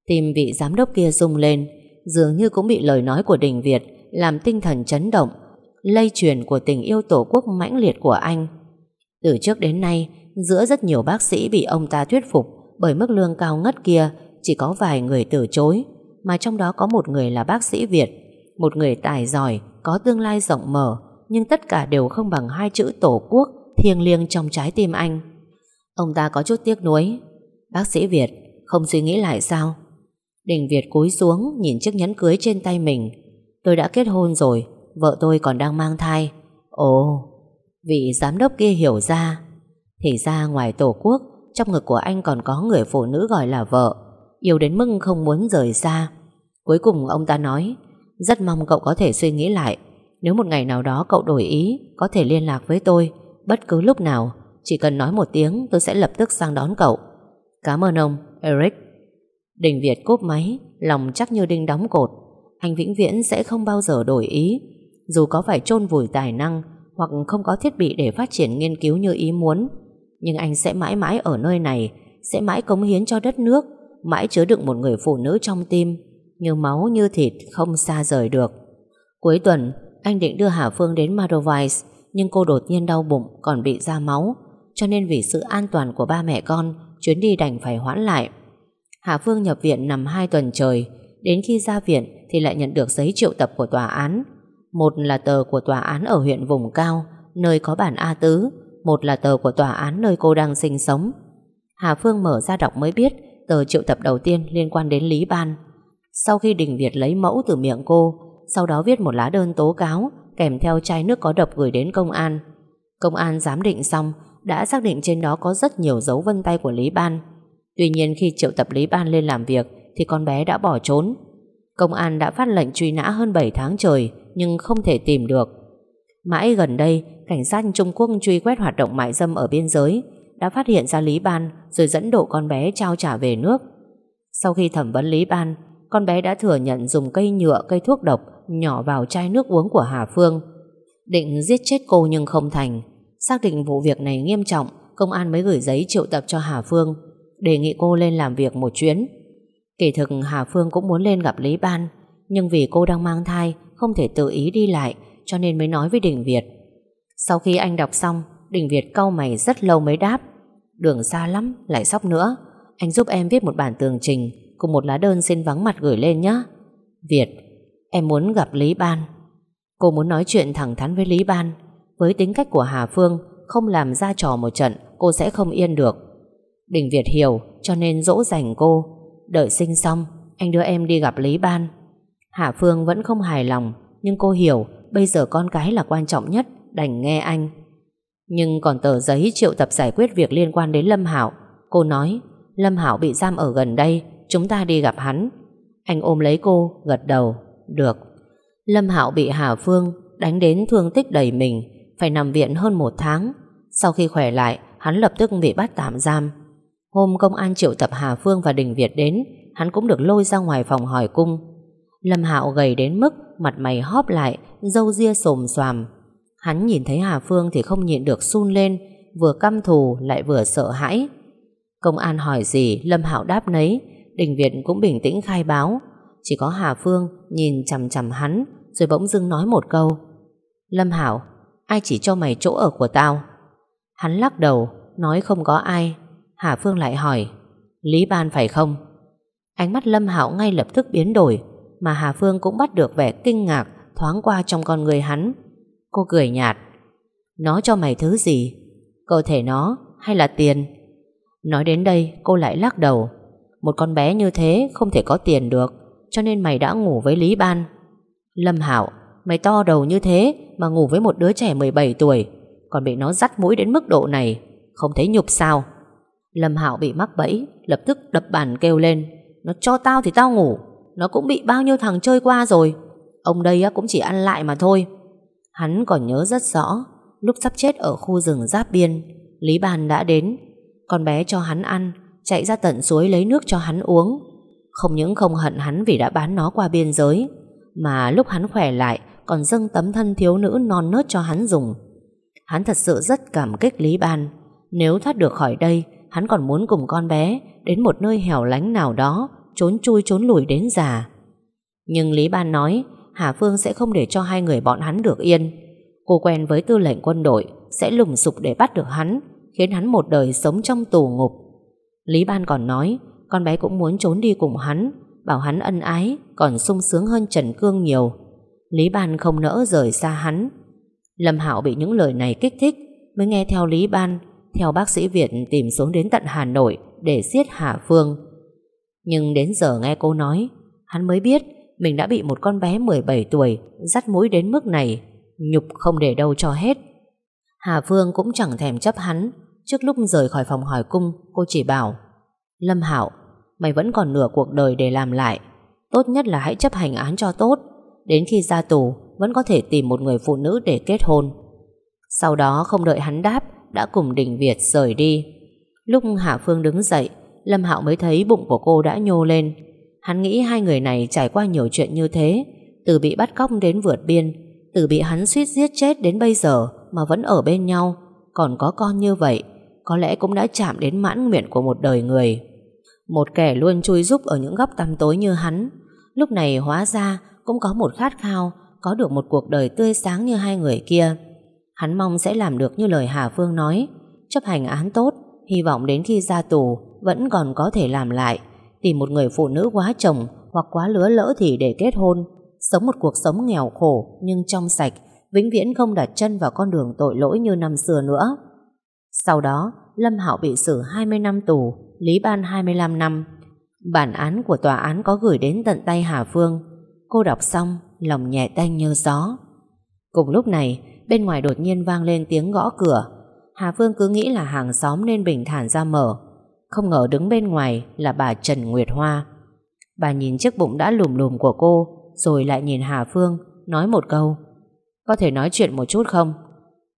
Tim vị giám đốc kia rung lên dường như cũng bị lời nói của Đình Việt làm tinh thần chấn động, lây truyền của tình yêu tổ quốc mãnh liệt của anh. Từ trước đến nay, giữa rất nhiều bác sĩ bị ông ta thuyết phục bởi mức lương cao ngất kia, chỉ có vài người từ chối, mà trong đó có một người là bác sĩ Việt, một người tài giỏi, có tương lai rộng mở, nhưng tất cả đều không bằng hai chữ tổ quốc thiêng liêng trong trái tim anh. Ông ta có chút tiếc nuối. Bác sĩ Việt, không suy nghĩ lại sao? Đình Việt cúi xuống nhìn chiếc nhẫn cưới trên tay mình. Tôi đã kết hôn rồi, vợ tôi còn đang mang thai. Ồ, vị giám đốc kia hiểu ra. Thì ra ngoài tổ quốc, trong ngực của anh còn có người phụ nữ gọi là vợ, yêu đến mức không muốn rời xa. Cuối cùng ông ta nói, rất mong cậu có thể suy nghĩ lại. Nếu một ngày nào đó cậu đổi ý, có thể liên lạc với tôi, bất cứ lúc nào, chỉ cần nói một tiếng tôi sẽ lập tức sang đón cậu. Cảm ơn ông, Eric. Đình Việt cúp máy, lòng chắc như đinh đóng cột. Anh vĩnh viễn sẽ không bao giờ đổi ý. Dù có phải chôn vùi tài năng hoặc không có thiết bị để phát triển nghiên cứu như ý muốn, nhưng anh sẽ mãi mãi ở nơi này, sẽ mãi cống hiến cho đất nước, mãi chứa đựng một người phụ nữ trong tim, như máu như thịt không xa rời được. Cuối tuần, anh định đưa Hà Phương đến Madovice, nhưng cô đột nhiên đau bụng còn bị ra máu, cho nên vì sự an toàn của ba mẹ con, chuyến đi đành phải hoãn lại. Hà Phương nhập viện nằm 2 tuần trời, đến khi ra viện thì lại nhận được giấy triệu tập của tòa án. Một là tờ của tòa án ở huyện vùng cao, nơi có bản A Tứ, một là tờ của tòa án nơi cô đang sinh sống. Hà Phương mở ra đọc mới biết tờ triệu tập đầu tiên liên quan đến Lý Ban. Sau khi Đình Việt lấy mẫu từ miệng cô, sau đó viết một lá đơn tố cáo kèm theo chai nước có độc gửi đến công an. Công an giám định xong đã xác định trên đó có rất nhiều dấu vân tay của Lý Ban. Tuy nhiên khi triệu tập Lý Ban lên làm việc thì con bé đã bỏ trốn. Công an đã phát lệnh truy nã hơn 7 tháng trời nhưng không thể tìm được. Mãi gần đây, cảnh sát Trung Quốc truy quét hoạt động mại dâm ở biên giới đã phát hiện ra Lý Ban rồi dẫn độ con bé trao trả về nước. Sau khi thẩm vấn Lý Ban, con bé đã thừa nhận dùng cây nhựa, cây thuốc độc nhỏ vào chai nước uống của Hà Phương. Định giết chết cô nhưng không thành. Xác định vụ việc này nghiêm trọng, công an mới gửi giấy triệu tập cho Hà Phương, đề nghị cô lên làm việc một chuyến. Kỳ thực Hà Phương cũng muốn lên gặp Lý Ban, nhưng vì cô đang mang thai, không thể tự ý đi lại, cho nên mới nói với Đình Việt. Sau khi anh đọc xong, Đình Việt cau mày rất lâu mới đáp. Đường xa lắm, lại sóc nữa. Anh giúp em viết một bản tường trình cùng một lá đơn xin vắng mặt gửi lên nhé. Việt, em muốn gặp Lý Ban. Cô muốn nói chuyện thẳng thắn với Lý Ban. Với tính cách của Hà Phương, không làm ra trò một trận, cô sẽ không yên được. Đình Việt hiểu, cho nên dỗ dành cô. Đợi sinh xong, anh đưa em đi gặp Lý Ban. Hà Phương vẫn không hài lòng, nhưng cô hiểu bây giờ con cái là quan trọng nhất, đành nghe anh. Nhưng còn tờ giấy triệu tập giải quyết việc liên quan đến Lâm Hảo. Cô nói, Lâm Hảo bị giam ở gần đây, chúng ta đi gặp hắn. Anh ôm lấy cô, gật đầu. Được. Lâm Hạo bị Hà Phương đánh đến thương tích đầy mình, phải nằm viện hơn một tháng. Sau khi khỏe lại, hắn lập tức bị bắt tạm giam. Hôm công an triệu tập Hà Phương và Đình Việt đến, hắn cũng được lôi ra ngoài phòng hỏi cung. Lâm Hạo gầy đến mức mặt mày hóp lại, râu ria xồm xoàm. Hắn nhìn thấy Hà Phương thì không nhịn được sun lên, vừa căm thù lại vừa sợ hãi. Công an hỏi gì, Lâm Hạo đáp nấy, Đình Việt cũng bình tĩnh khai báo. Chỉ có Hà Phương nhìn chằm chằm hắn rồi bỗng dưng nói một câu. Lâm Hảo, ai chỉ cho mày chỗ ở của tao? Hắn lắc đầu, nói không có ai. Hà Phương lại hỏi, Lý Ban phải không? Ánh mắt Lâm Hảo ngay lập tức biến đổi, mà Hà Phương cũng bắt được vẻ kinh ngạc thoáng qua trong con người hắn. Cô cười nhạt, nó cho mày thứ gì? Cơ thể nó hay là tiền? Nói đến đây cô lại lắc đầu một con bé như thế không thể có tiền được, Cho nên mày đã ngủ với Lý Ban. Lâm Hảo Mày to đầu như thế Mà ngủ với một đứa trẻ 17 tuổi, Còn bị nó dắt mũi đến mức độ này, Không thấy nhục sao? Lâm Hảo bị mắc bẫy, Lập tức đập bàn kêu lên, Nó cho tao thì tao ngủ, Nó cũng bị bao nhiêu thằng chơi qua rồi, Ông đây cũng chỉ ăn lại mà thôi. Hắn còn nhớ rất rõ, Lúc sắp chết ở khu rừng giáp biên, Lý Ban đã đến, Con bé cho hắn ăn chạy ra tận suối lấy nước cho hắn uống. Không những không hận hắn vì đã bán nó qua biên giới, mà lúc hắn khỏe lại còn dâng tấm thân thiếu nữ non nớt cho hắn dùng. Hắn thật sự rất cảm kích Lý Ban. Nếu thoát được khỏi đây, hắn còn muốn cùng con bé đến một nơi hẻo lánh nào đó, trốn chui trốn lùi đến già. Nhưng Lý Ban nói Hà Phương sẽ không để cho hai người bọn hắn được yên. Cô quen với tư lệnh quân đội sẽ lùng sục để bắt được hắn, khiến hắn một đời sống trong tù ngục. Lý Ban còn nói con bé cũng muốn trốn đi cùng hắn, bảo hắn ân ái, còn sung sướng hơn Trần Cương nhiều. Lý Ban không nỡ rời xa hắn. Lâm Hạo bị những lời này kích thích, mới nghe theo Lý Ban, theo bác sĩ Việt tìm xuống đến tận Hà Nội để giết Hà Phương. Nhưng đến giờ nghe cô nói, hắn mới biết mình đã bị một con bé 17 tuổi dắt mũi đến mức này, nhục không để đâu cho hết. Hà Phương cũng chẳng thèm chấp hắn, trước lúc rời khỏi phòng hỏi cung, cô chỉ bảo Lâm Hạo, mày vẫn còn nửa cuộc đời để làm lại, tốt nhất là hãy chấp hành án cho tốt, đến khi ra tù vẫn có thể tìm một người phụ nữ để kết hôn. Sau đó không đợi hắn đáp, đã cùng Đình Việt rời đi. Lúc hạ Phương đứng dậy, Lâm Hạo mới thấy bụng của cô đã nhô lên, Hắn nghĩ hai người này trải qua nhiều chuyện như thế Từ bị bắt cóc đến vượt biên Từ bị hắn suýt giết chết đến bây giờ Mà vẫn ở bên nhau Còn có con như vậy có lẽ cũng đã chạm đến mãn nguyện của một đời người. Một kẻ luôn chui giúp Ở những góc tăm tối như hắn. Lúc này hóa ra cũng có một khát khao Có được một cuộc đời tươi sáng như hai người kia. Hắn mong sẽ làm được như lời Hà Phương nói Chấp hành án tốt Hy vọng đến khi ra tù Vẫn còn có thể làm lại. Tìm một người phụ nữ quá chồng hoặc quá lứa lỡ thì để kết hôn, sống một cuộc sống nghèo khổ nhưng trong sạch, vĩnh viễn không đặt chân vào con đường tội lỗi như năm xưa nữa. Sau đó, Lâm Hạo bị xử 20 năm tù, Lý Ban 25 năm. Bản án của tòa án có gửi đến tận tay Hà Phương. Cô đọc xong, lòng nhẹ tanh như gió. Cùng lúc này, bên ngoài đột nhiên vang lên tiếng gõ cửa. Hà Phương cứ nghĩ là hàng xóm nên bình thản ra mở. Không ngờ đứng bên ngoài là bà Trần Nguyệt Hoa Bà nhìn chiếc bụng đã lùm lùm của cô Rồi lại nhìn Hà Phương Nói một câu Có thể nói chuyện một chút không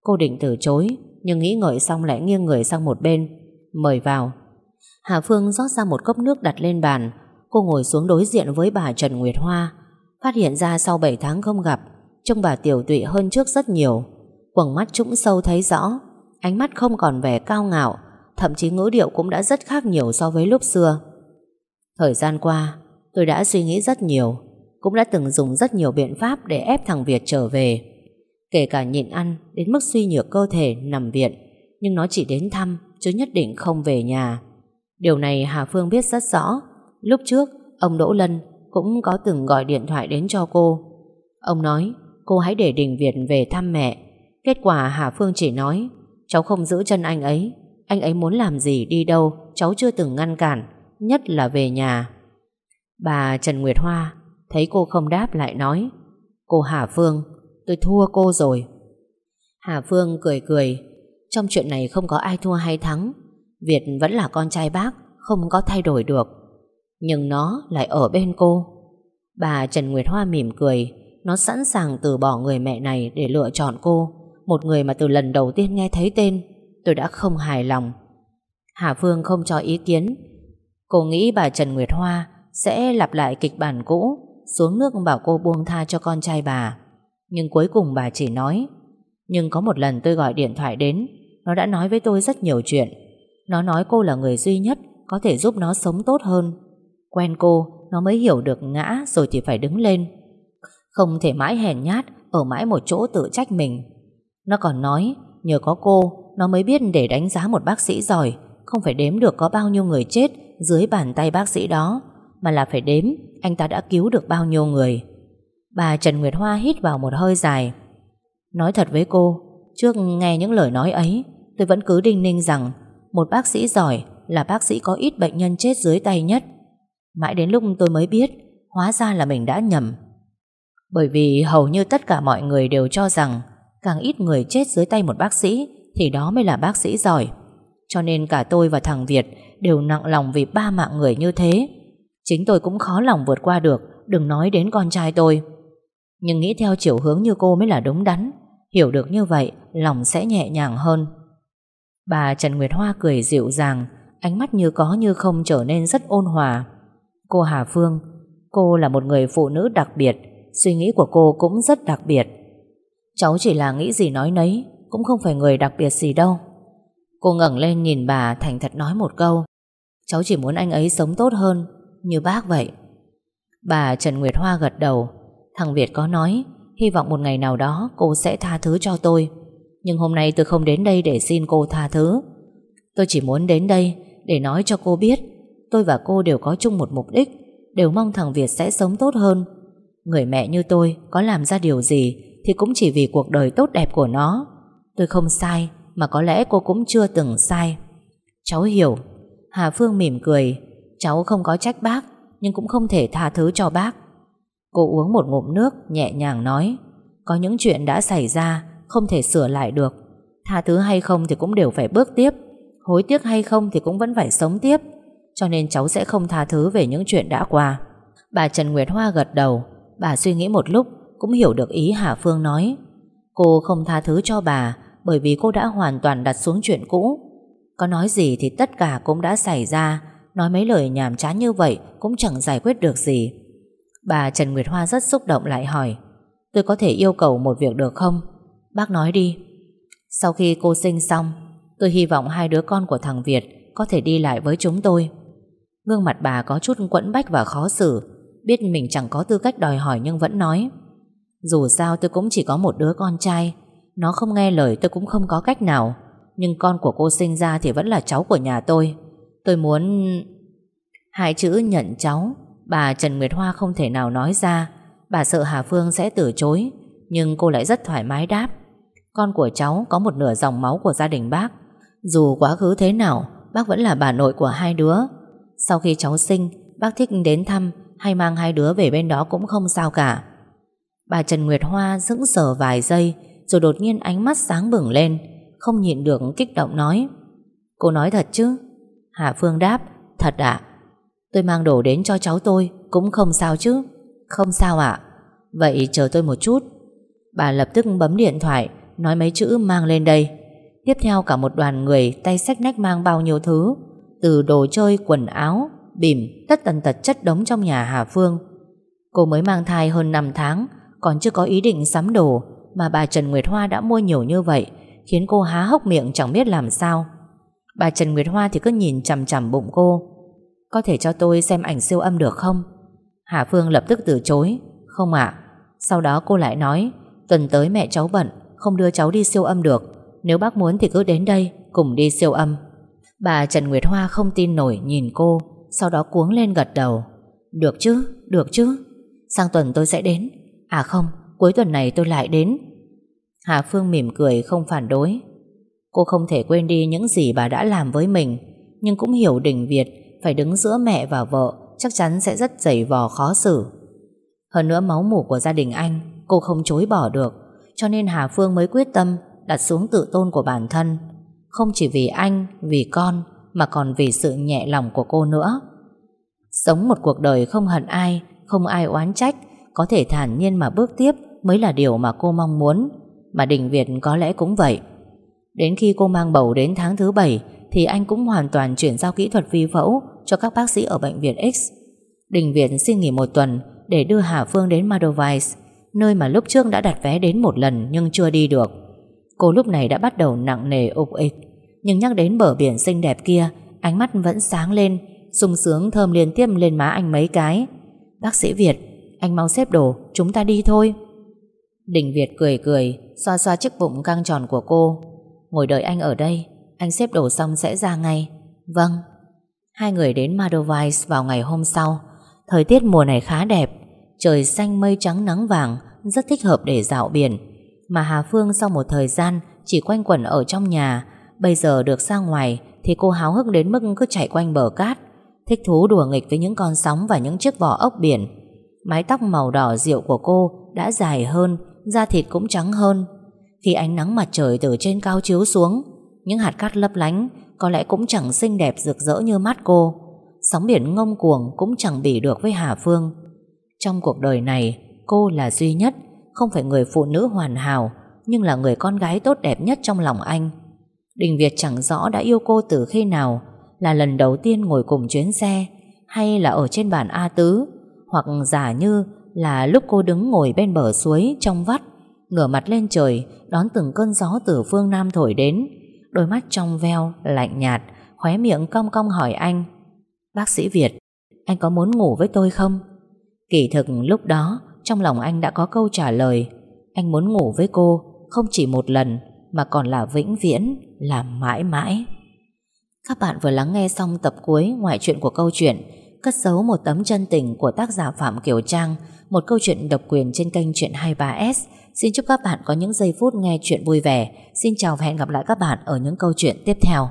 Cô định từ chối nhưng nghĩ ngợi xong lại nghiêng người sang một bên Mời vào Hà Phương rót ra một cốc nước đặt lên bàn Cô ngồi xuống đối diện với bà Trần Nguyệt Hoa Phát hiện ra sau 7 tháng không gặp Trông bà tiểu tụy hơn trước rất nhiều Quầng mắt trũng sâu thấy rõ Ánh mắt không còn vẻ cao ngạo thậm chí ngữ điệu cũng đã rất khác nhiều so với lúc xưa. Thời gian qua, tôi đã suy nghĩ rất nhiều, cũng đã từng dùng rất nhiều biện pháp để ép thằng Việt trở về. Kể cả nhịn ăn đến mức suy nhược cơ thể nằm viện, nhưng nó chỉ đến thăm, chứ nhất định không về nhà. Điều này Hà Phương biết rất rõ. Lúc trước, ông Đỗ Lân cũng có từng gọi điện thoại đến cho cô. Ông nói, cô hãy để Đình Việt về thăm mẹ. Kết quả Hà Phương chỉ nói, cháu không giữ chân anh ấy, anh ấy muốn làm gì đi đâu Cháu chưa từng ngăn cản Nhất là về nhà Bà Trần Nguyệt Hoa Thấy cô không đáp lại nói Cô Hà Phương Tôi thua cô rồi. Hà Phương cười cười. Trong chuyện này không có ai thua hay thắng. Việt vẫn là con trai bác Không có thay đổi được. Nhưng nó lại ở bên cô. Bà Trần Nguyệt Hoa mỉm cười. Nó sẵn sàng từ bỏ người mẹ này Để lựa chọn cô. Một người mà từ lần đầu tiên nghe thấy tên tôi đã không hài lòng. Hà Phương không cho ý kiến. Cô nghĩ bà Trần Nguyệt Hoa sẽ lặp lại kịch bản cũ, xuống nước bảo cô buông tha cho con trai bà. Nhưng cuối cùng bà chỉ nói, nhưng có một lần tôi gọi điện thoại đến, nó đã nói với tôi rất nhiều chuyện. Nó nói cô là người duy nhất có thể giúp nó sống tốt hơn. Quen cô, nó mới hiểu được ngã rồi thì phải đứng lên. Không thể mãi hèn nhát, ở mãi một chỗ tự trách mình. Nó còn nói, nhờ có cô nó mới biết để đánh giá một bác sĩ giỏi Không phải đếm được có bao nhiêu người chết Dưới bàn tay bác sĩ đó Mà là phải đếm Anh ta đã cứu được bao nhiêu người Bà Trần Nguyệt Hoa hít vào một hơi dài Nói thật với cô Trước nghe những lời nói ấy Tôi vẫn cứ đinh ninh rằng Một bác sĩ giỏi là bác sĩ có ít bệnh nhân chết dưới tay nhất Mãi đến lúc tôi mới biết Hóa ra là mình đã nhầm Bởi vì hầu như tất cả mọi người đều cho rằng Càng ít người chết dưới tay một bác sĩ thì đó mới là bác sĩ giỏi. Cho nên cả tôi và thằng Việt đều nặng lòng vì ba mạng người như thế. Chính tôi cũng khó lòng vượt qua được, đừng nói đến con trai tôi. Nhưng nghĩ theo chiều hướng như cô mới là đúng đắn. Hiểu được như vậy, lòng sẽ nhẹ nhàng hơn. Bà Trần Nguyệt Hoa cười dịu dàng, ánh mắt như có như không trở nên rất ôn hòa. Cô Hà Phương, cô là một người phụ nữ đặc biệt, suy nghĩ của cô cũng rất đặc biệt. Cháu chỉ là nghĩ gì nói nấy, cũng không phải người đặc biệt gì đâu Cô ngẩng lên nhìn bà thành thật nói một câu Cháu chỉ muốn anh ấy sống tốt hơn Như bác vậy Bà Trần Nguyệt Hoa gật đầu Thằng Việt có nói, Hy vọng một ngày nào đó cô sẽ tha thứ cho tôi. Nhưng hôm nay tôi không đến đây để xin cô tha thứ. Tôi chỉ muốn đến đây Để nói cho cô biết, Tôi và cô đều có chung một mục đích, Đều mong thằng Việt sẽ sống tốt hơn. Người mẹ như tôi có làm ra điều gì Thì cũng chỉ vì cuộc đời tốt đẹp của nó. Tôi không sai, Mà có lẽ cô cũng chưa từng sai. Cháu hiểu. Hà Phương mỉm cười. Cháu không có trách bác, Nhưng cũng không thể tha thứ cho bác. Cô uống một ngụm nước, nhẹ nhàng nói, Có những chuyện đã xảy ra, Không thể sửa lại được. Tha thứ hay không thì cũng đều phải bước tiếp, Hối tiếc hay không thì cũng vẫn phải sống tiếp, Cho nên cháu sẽ không tha thứ về những chuyện đã qua. Bà Trần Nguyệt Hoa gật đầu, Bà suy nghĩ một lúc, Cũng hiểu được ý Hà Phương nói. Cô không tha thứ cho bà, Bởi vì cô đã hoàn toàn đặt xuống chuyện cũ. Có nói gì thì tất cả cũng đã xảy ra, Nói mấy lời nhàm chán như vậy Cũng chẳng giải quyết được gì. Bà Trần Nguyệt Hoa rất xúc động lại hỏi, Tôi có thể yêu cầu một việc được không? Bác nói đi. Sau khi cô sinh xong, Tôi hy vọng hai đứa con của thằng Việt Có thể đi lại với chúng tôi. Gương mặt bà có chút quẫn bách và khó xử, Biết mình chẳng có tư cách đòi hỏi Nhưng vẫn nói, Dù sao tôi cũng chỉ có một đứa con trai, Nó không nghe lời tôi cũng không có cách nào, Nhưng con của cô sinh ra Thì vẫn là cháu của nhà tôi. Tôi muốn... Hai chữ nhận cháu. Bà Trần Nguyệt Hoa không thể nào nói ra. Bà sợ Hà Phương sẽ từ chối, Nhưng cô lại rất thoải mái đáp. Con của cháu có một nửa dòng máu của gia đình bác. Dù quá khứ thế nào, Bác vẫn là bà nội của hai đứa. Sau khi cháu sinh, Bác thích đến thăm hay mang hai đứa về bên đó cũng không sao cả. Bà Trần Nguyệt Hoa dững sờ vài giây, Rồi đột nhiên ánh mắt sáng bừng lên, Không nhịn được kích động nói, Cô nói thật chứ? Hà Phương đáp, Thật ạ. Tôi mang đồ đến cho cháu tôi Cũng không sao chứ. Không sao ạ. Vậy chờ tôi một chút. Bà lập tức bấm điện thoại Nói mấy chữ mang lên đây. Tiếp theo cả một đoàn người tay xách nách mang bao nhiêu thứ. Từ đồ chơi, quần áo Bìm, tất tần tật chất đống trong nhà Hà Phương. Cô mới mang thai hơn 5 tháng Còn chưa có ý định sắm đồ Mà bà Trần Nguyệt Hoa đã mua nhiều như vậy Khiến cô há hốc miệng chẳng biết làm sao. Bà Trần Nguyệt Hoa thì cứ nhìn chằm chằm bụng cô. Có thể cho tôi xem ảnh siêu âm được không? Hà Phương lập tức từ chối. Không ạ. Sau đó cô lại nói Tuần tới mẹ cháu bận Không đưa cháu đi siêu âm được. Nếu bác muốn thì cứ đến đây Cùng đi siêu âm. Bà Trần Nguyệt Hoa không tin nổi nhìn cô Sau đó cuống lên gật đầu. Được chứ, được chứ. Sang tuần tôi sẽ đến. À không, cuối tuần này tôi lại đến. Hà Phương mỉm cười không phản đối. Cô không thể quên đi những gì bà đã làm với mình Nhưng cũng hiểu Đình Việt phải đứng giữa mẹ và vợ Chắc chắn sẽ rất dày vò khó xử. Hơn nữa máu mủ của gia đình anh Cô không chối bỏ được Cho nên Hà Phương mới quyết tâm Đặt xuống tự tôn của bản thân. Không chỉ vì anh, vì con Mà còn vì sự nhẹ lòng của cô nữa. Sống một cuộc đời không hận ai Không ai oán trách Có thể thản nhiên mà bước tiếp Mới là điều mà cô mong muốn. Mà Đình Việt có lẽ cũng vậy. Đến khi cô mang bầu đến tháng thứ 7 thì anh cũng hoàn toàn chuyển giao kỹ thuật vi phẫu cho các bác sĩ ở bệnh viện X. Đình Việt xin nghỉ một tuần để đưa Hà Phương đến Madovice, nơi mà lúc trước đã đặt vé đến một lần nhưng chưa đi được. Cô lúc này đã bắt đầu nặng nề ục ịch, nhưng nhắc đến bờ biển xinh đẹp kia, ánh mắt vẫn sáng lên, sung sướng thơm liên tiếp lên má anh mấy cái. Bác sĩ Việt, anh mau xếp đồ, chúng ta đi thôi. Đình Việt cười cười, xoa xoa chiếc bụng căng tròn của cô, Ngồi đợi anh ở đây anh xếp đồ xong sẽ ra ngay. Vâng. Hai người đến Madovice vào ngày hôm sau. Thời tiết mùa này khá đẹp. Trời xanh mây trắng nắng vàng, Rất thích hợp để dạo biển. Mà Hà Phương sau một thời gian Chỉ quanh quẩn ở trong nhà, Bây giờ được ra ngoài Thì cô háo hức đến mức cứ chạy quanh bờ cát. Thích thú đùa nghịch với những con sóng Và những chiếc vỏ ốc biển. Mái tóc màu đỏ rượu của cô Đã dài hơn, Da thịt cũng trắng hơn. Khi ánh nắng mặt trời từ trên cao chiếu xuống những hạt cát lấp lánh Có lẽ cũng chẳng xinh đẹp rực rỡ như mắt cô. Sóng biển ngông cuồng Cũng chẳng bỉ được với Hà Phương. Trong cuộc đời này Cô là duy nhất Không phải người phụ nữ hoàn hảo Nhưng là người con gái tốt đẹp nhất trong lòng anh. Đình Việt chẳng rõ đã yêu cô từ khi nào Là lần đầu tiên ngồi cùng chuyến xe Hay là ở trên bàn A Tứ Hoặc giả như là lúc cô đứng ngồi bên bờ suối trong vắt ngửa mặt lên trời đón từng cơn gió từ phương Nam thổi đến, đôi mắt trong veo, lạnh nhạt, khóe miệng cong cong hỏi anh. Bác sĩ Việt, anh có muốn ngủ với tôi không? Kỳ thực lúc đó Trong lòng anh đã có câu trả lời Anh muốn ngủ với cô Không chỉ một lần Mà còn là vĩnh viễn Là mãi mãi Các bạn vừa lắng nghe xong tập cuối Ngoại truyện của câu chuyện Cất giấu một tấm chân tình của tác giả Phạm Kiều Trang Một câu chuyện độc quyền trên kênh Chuyện 23S Xin chúc các bạn có những giây phút nghe chuyện vui vẻ. Xin chào và hẹn gặp lại các bạn ở những câu chuyện tiếp theo.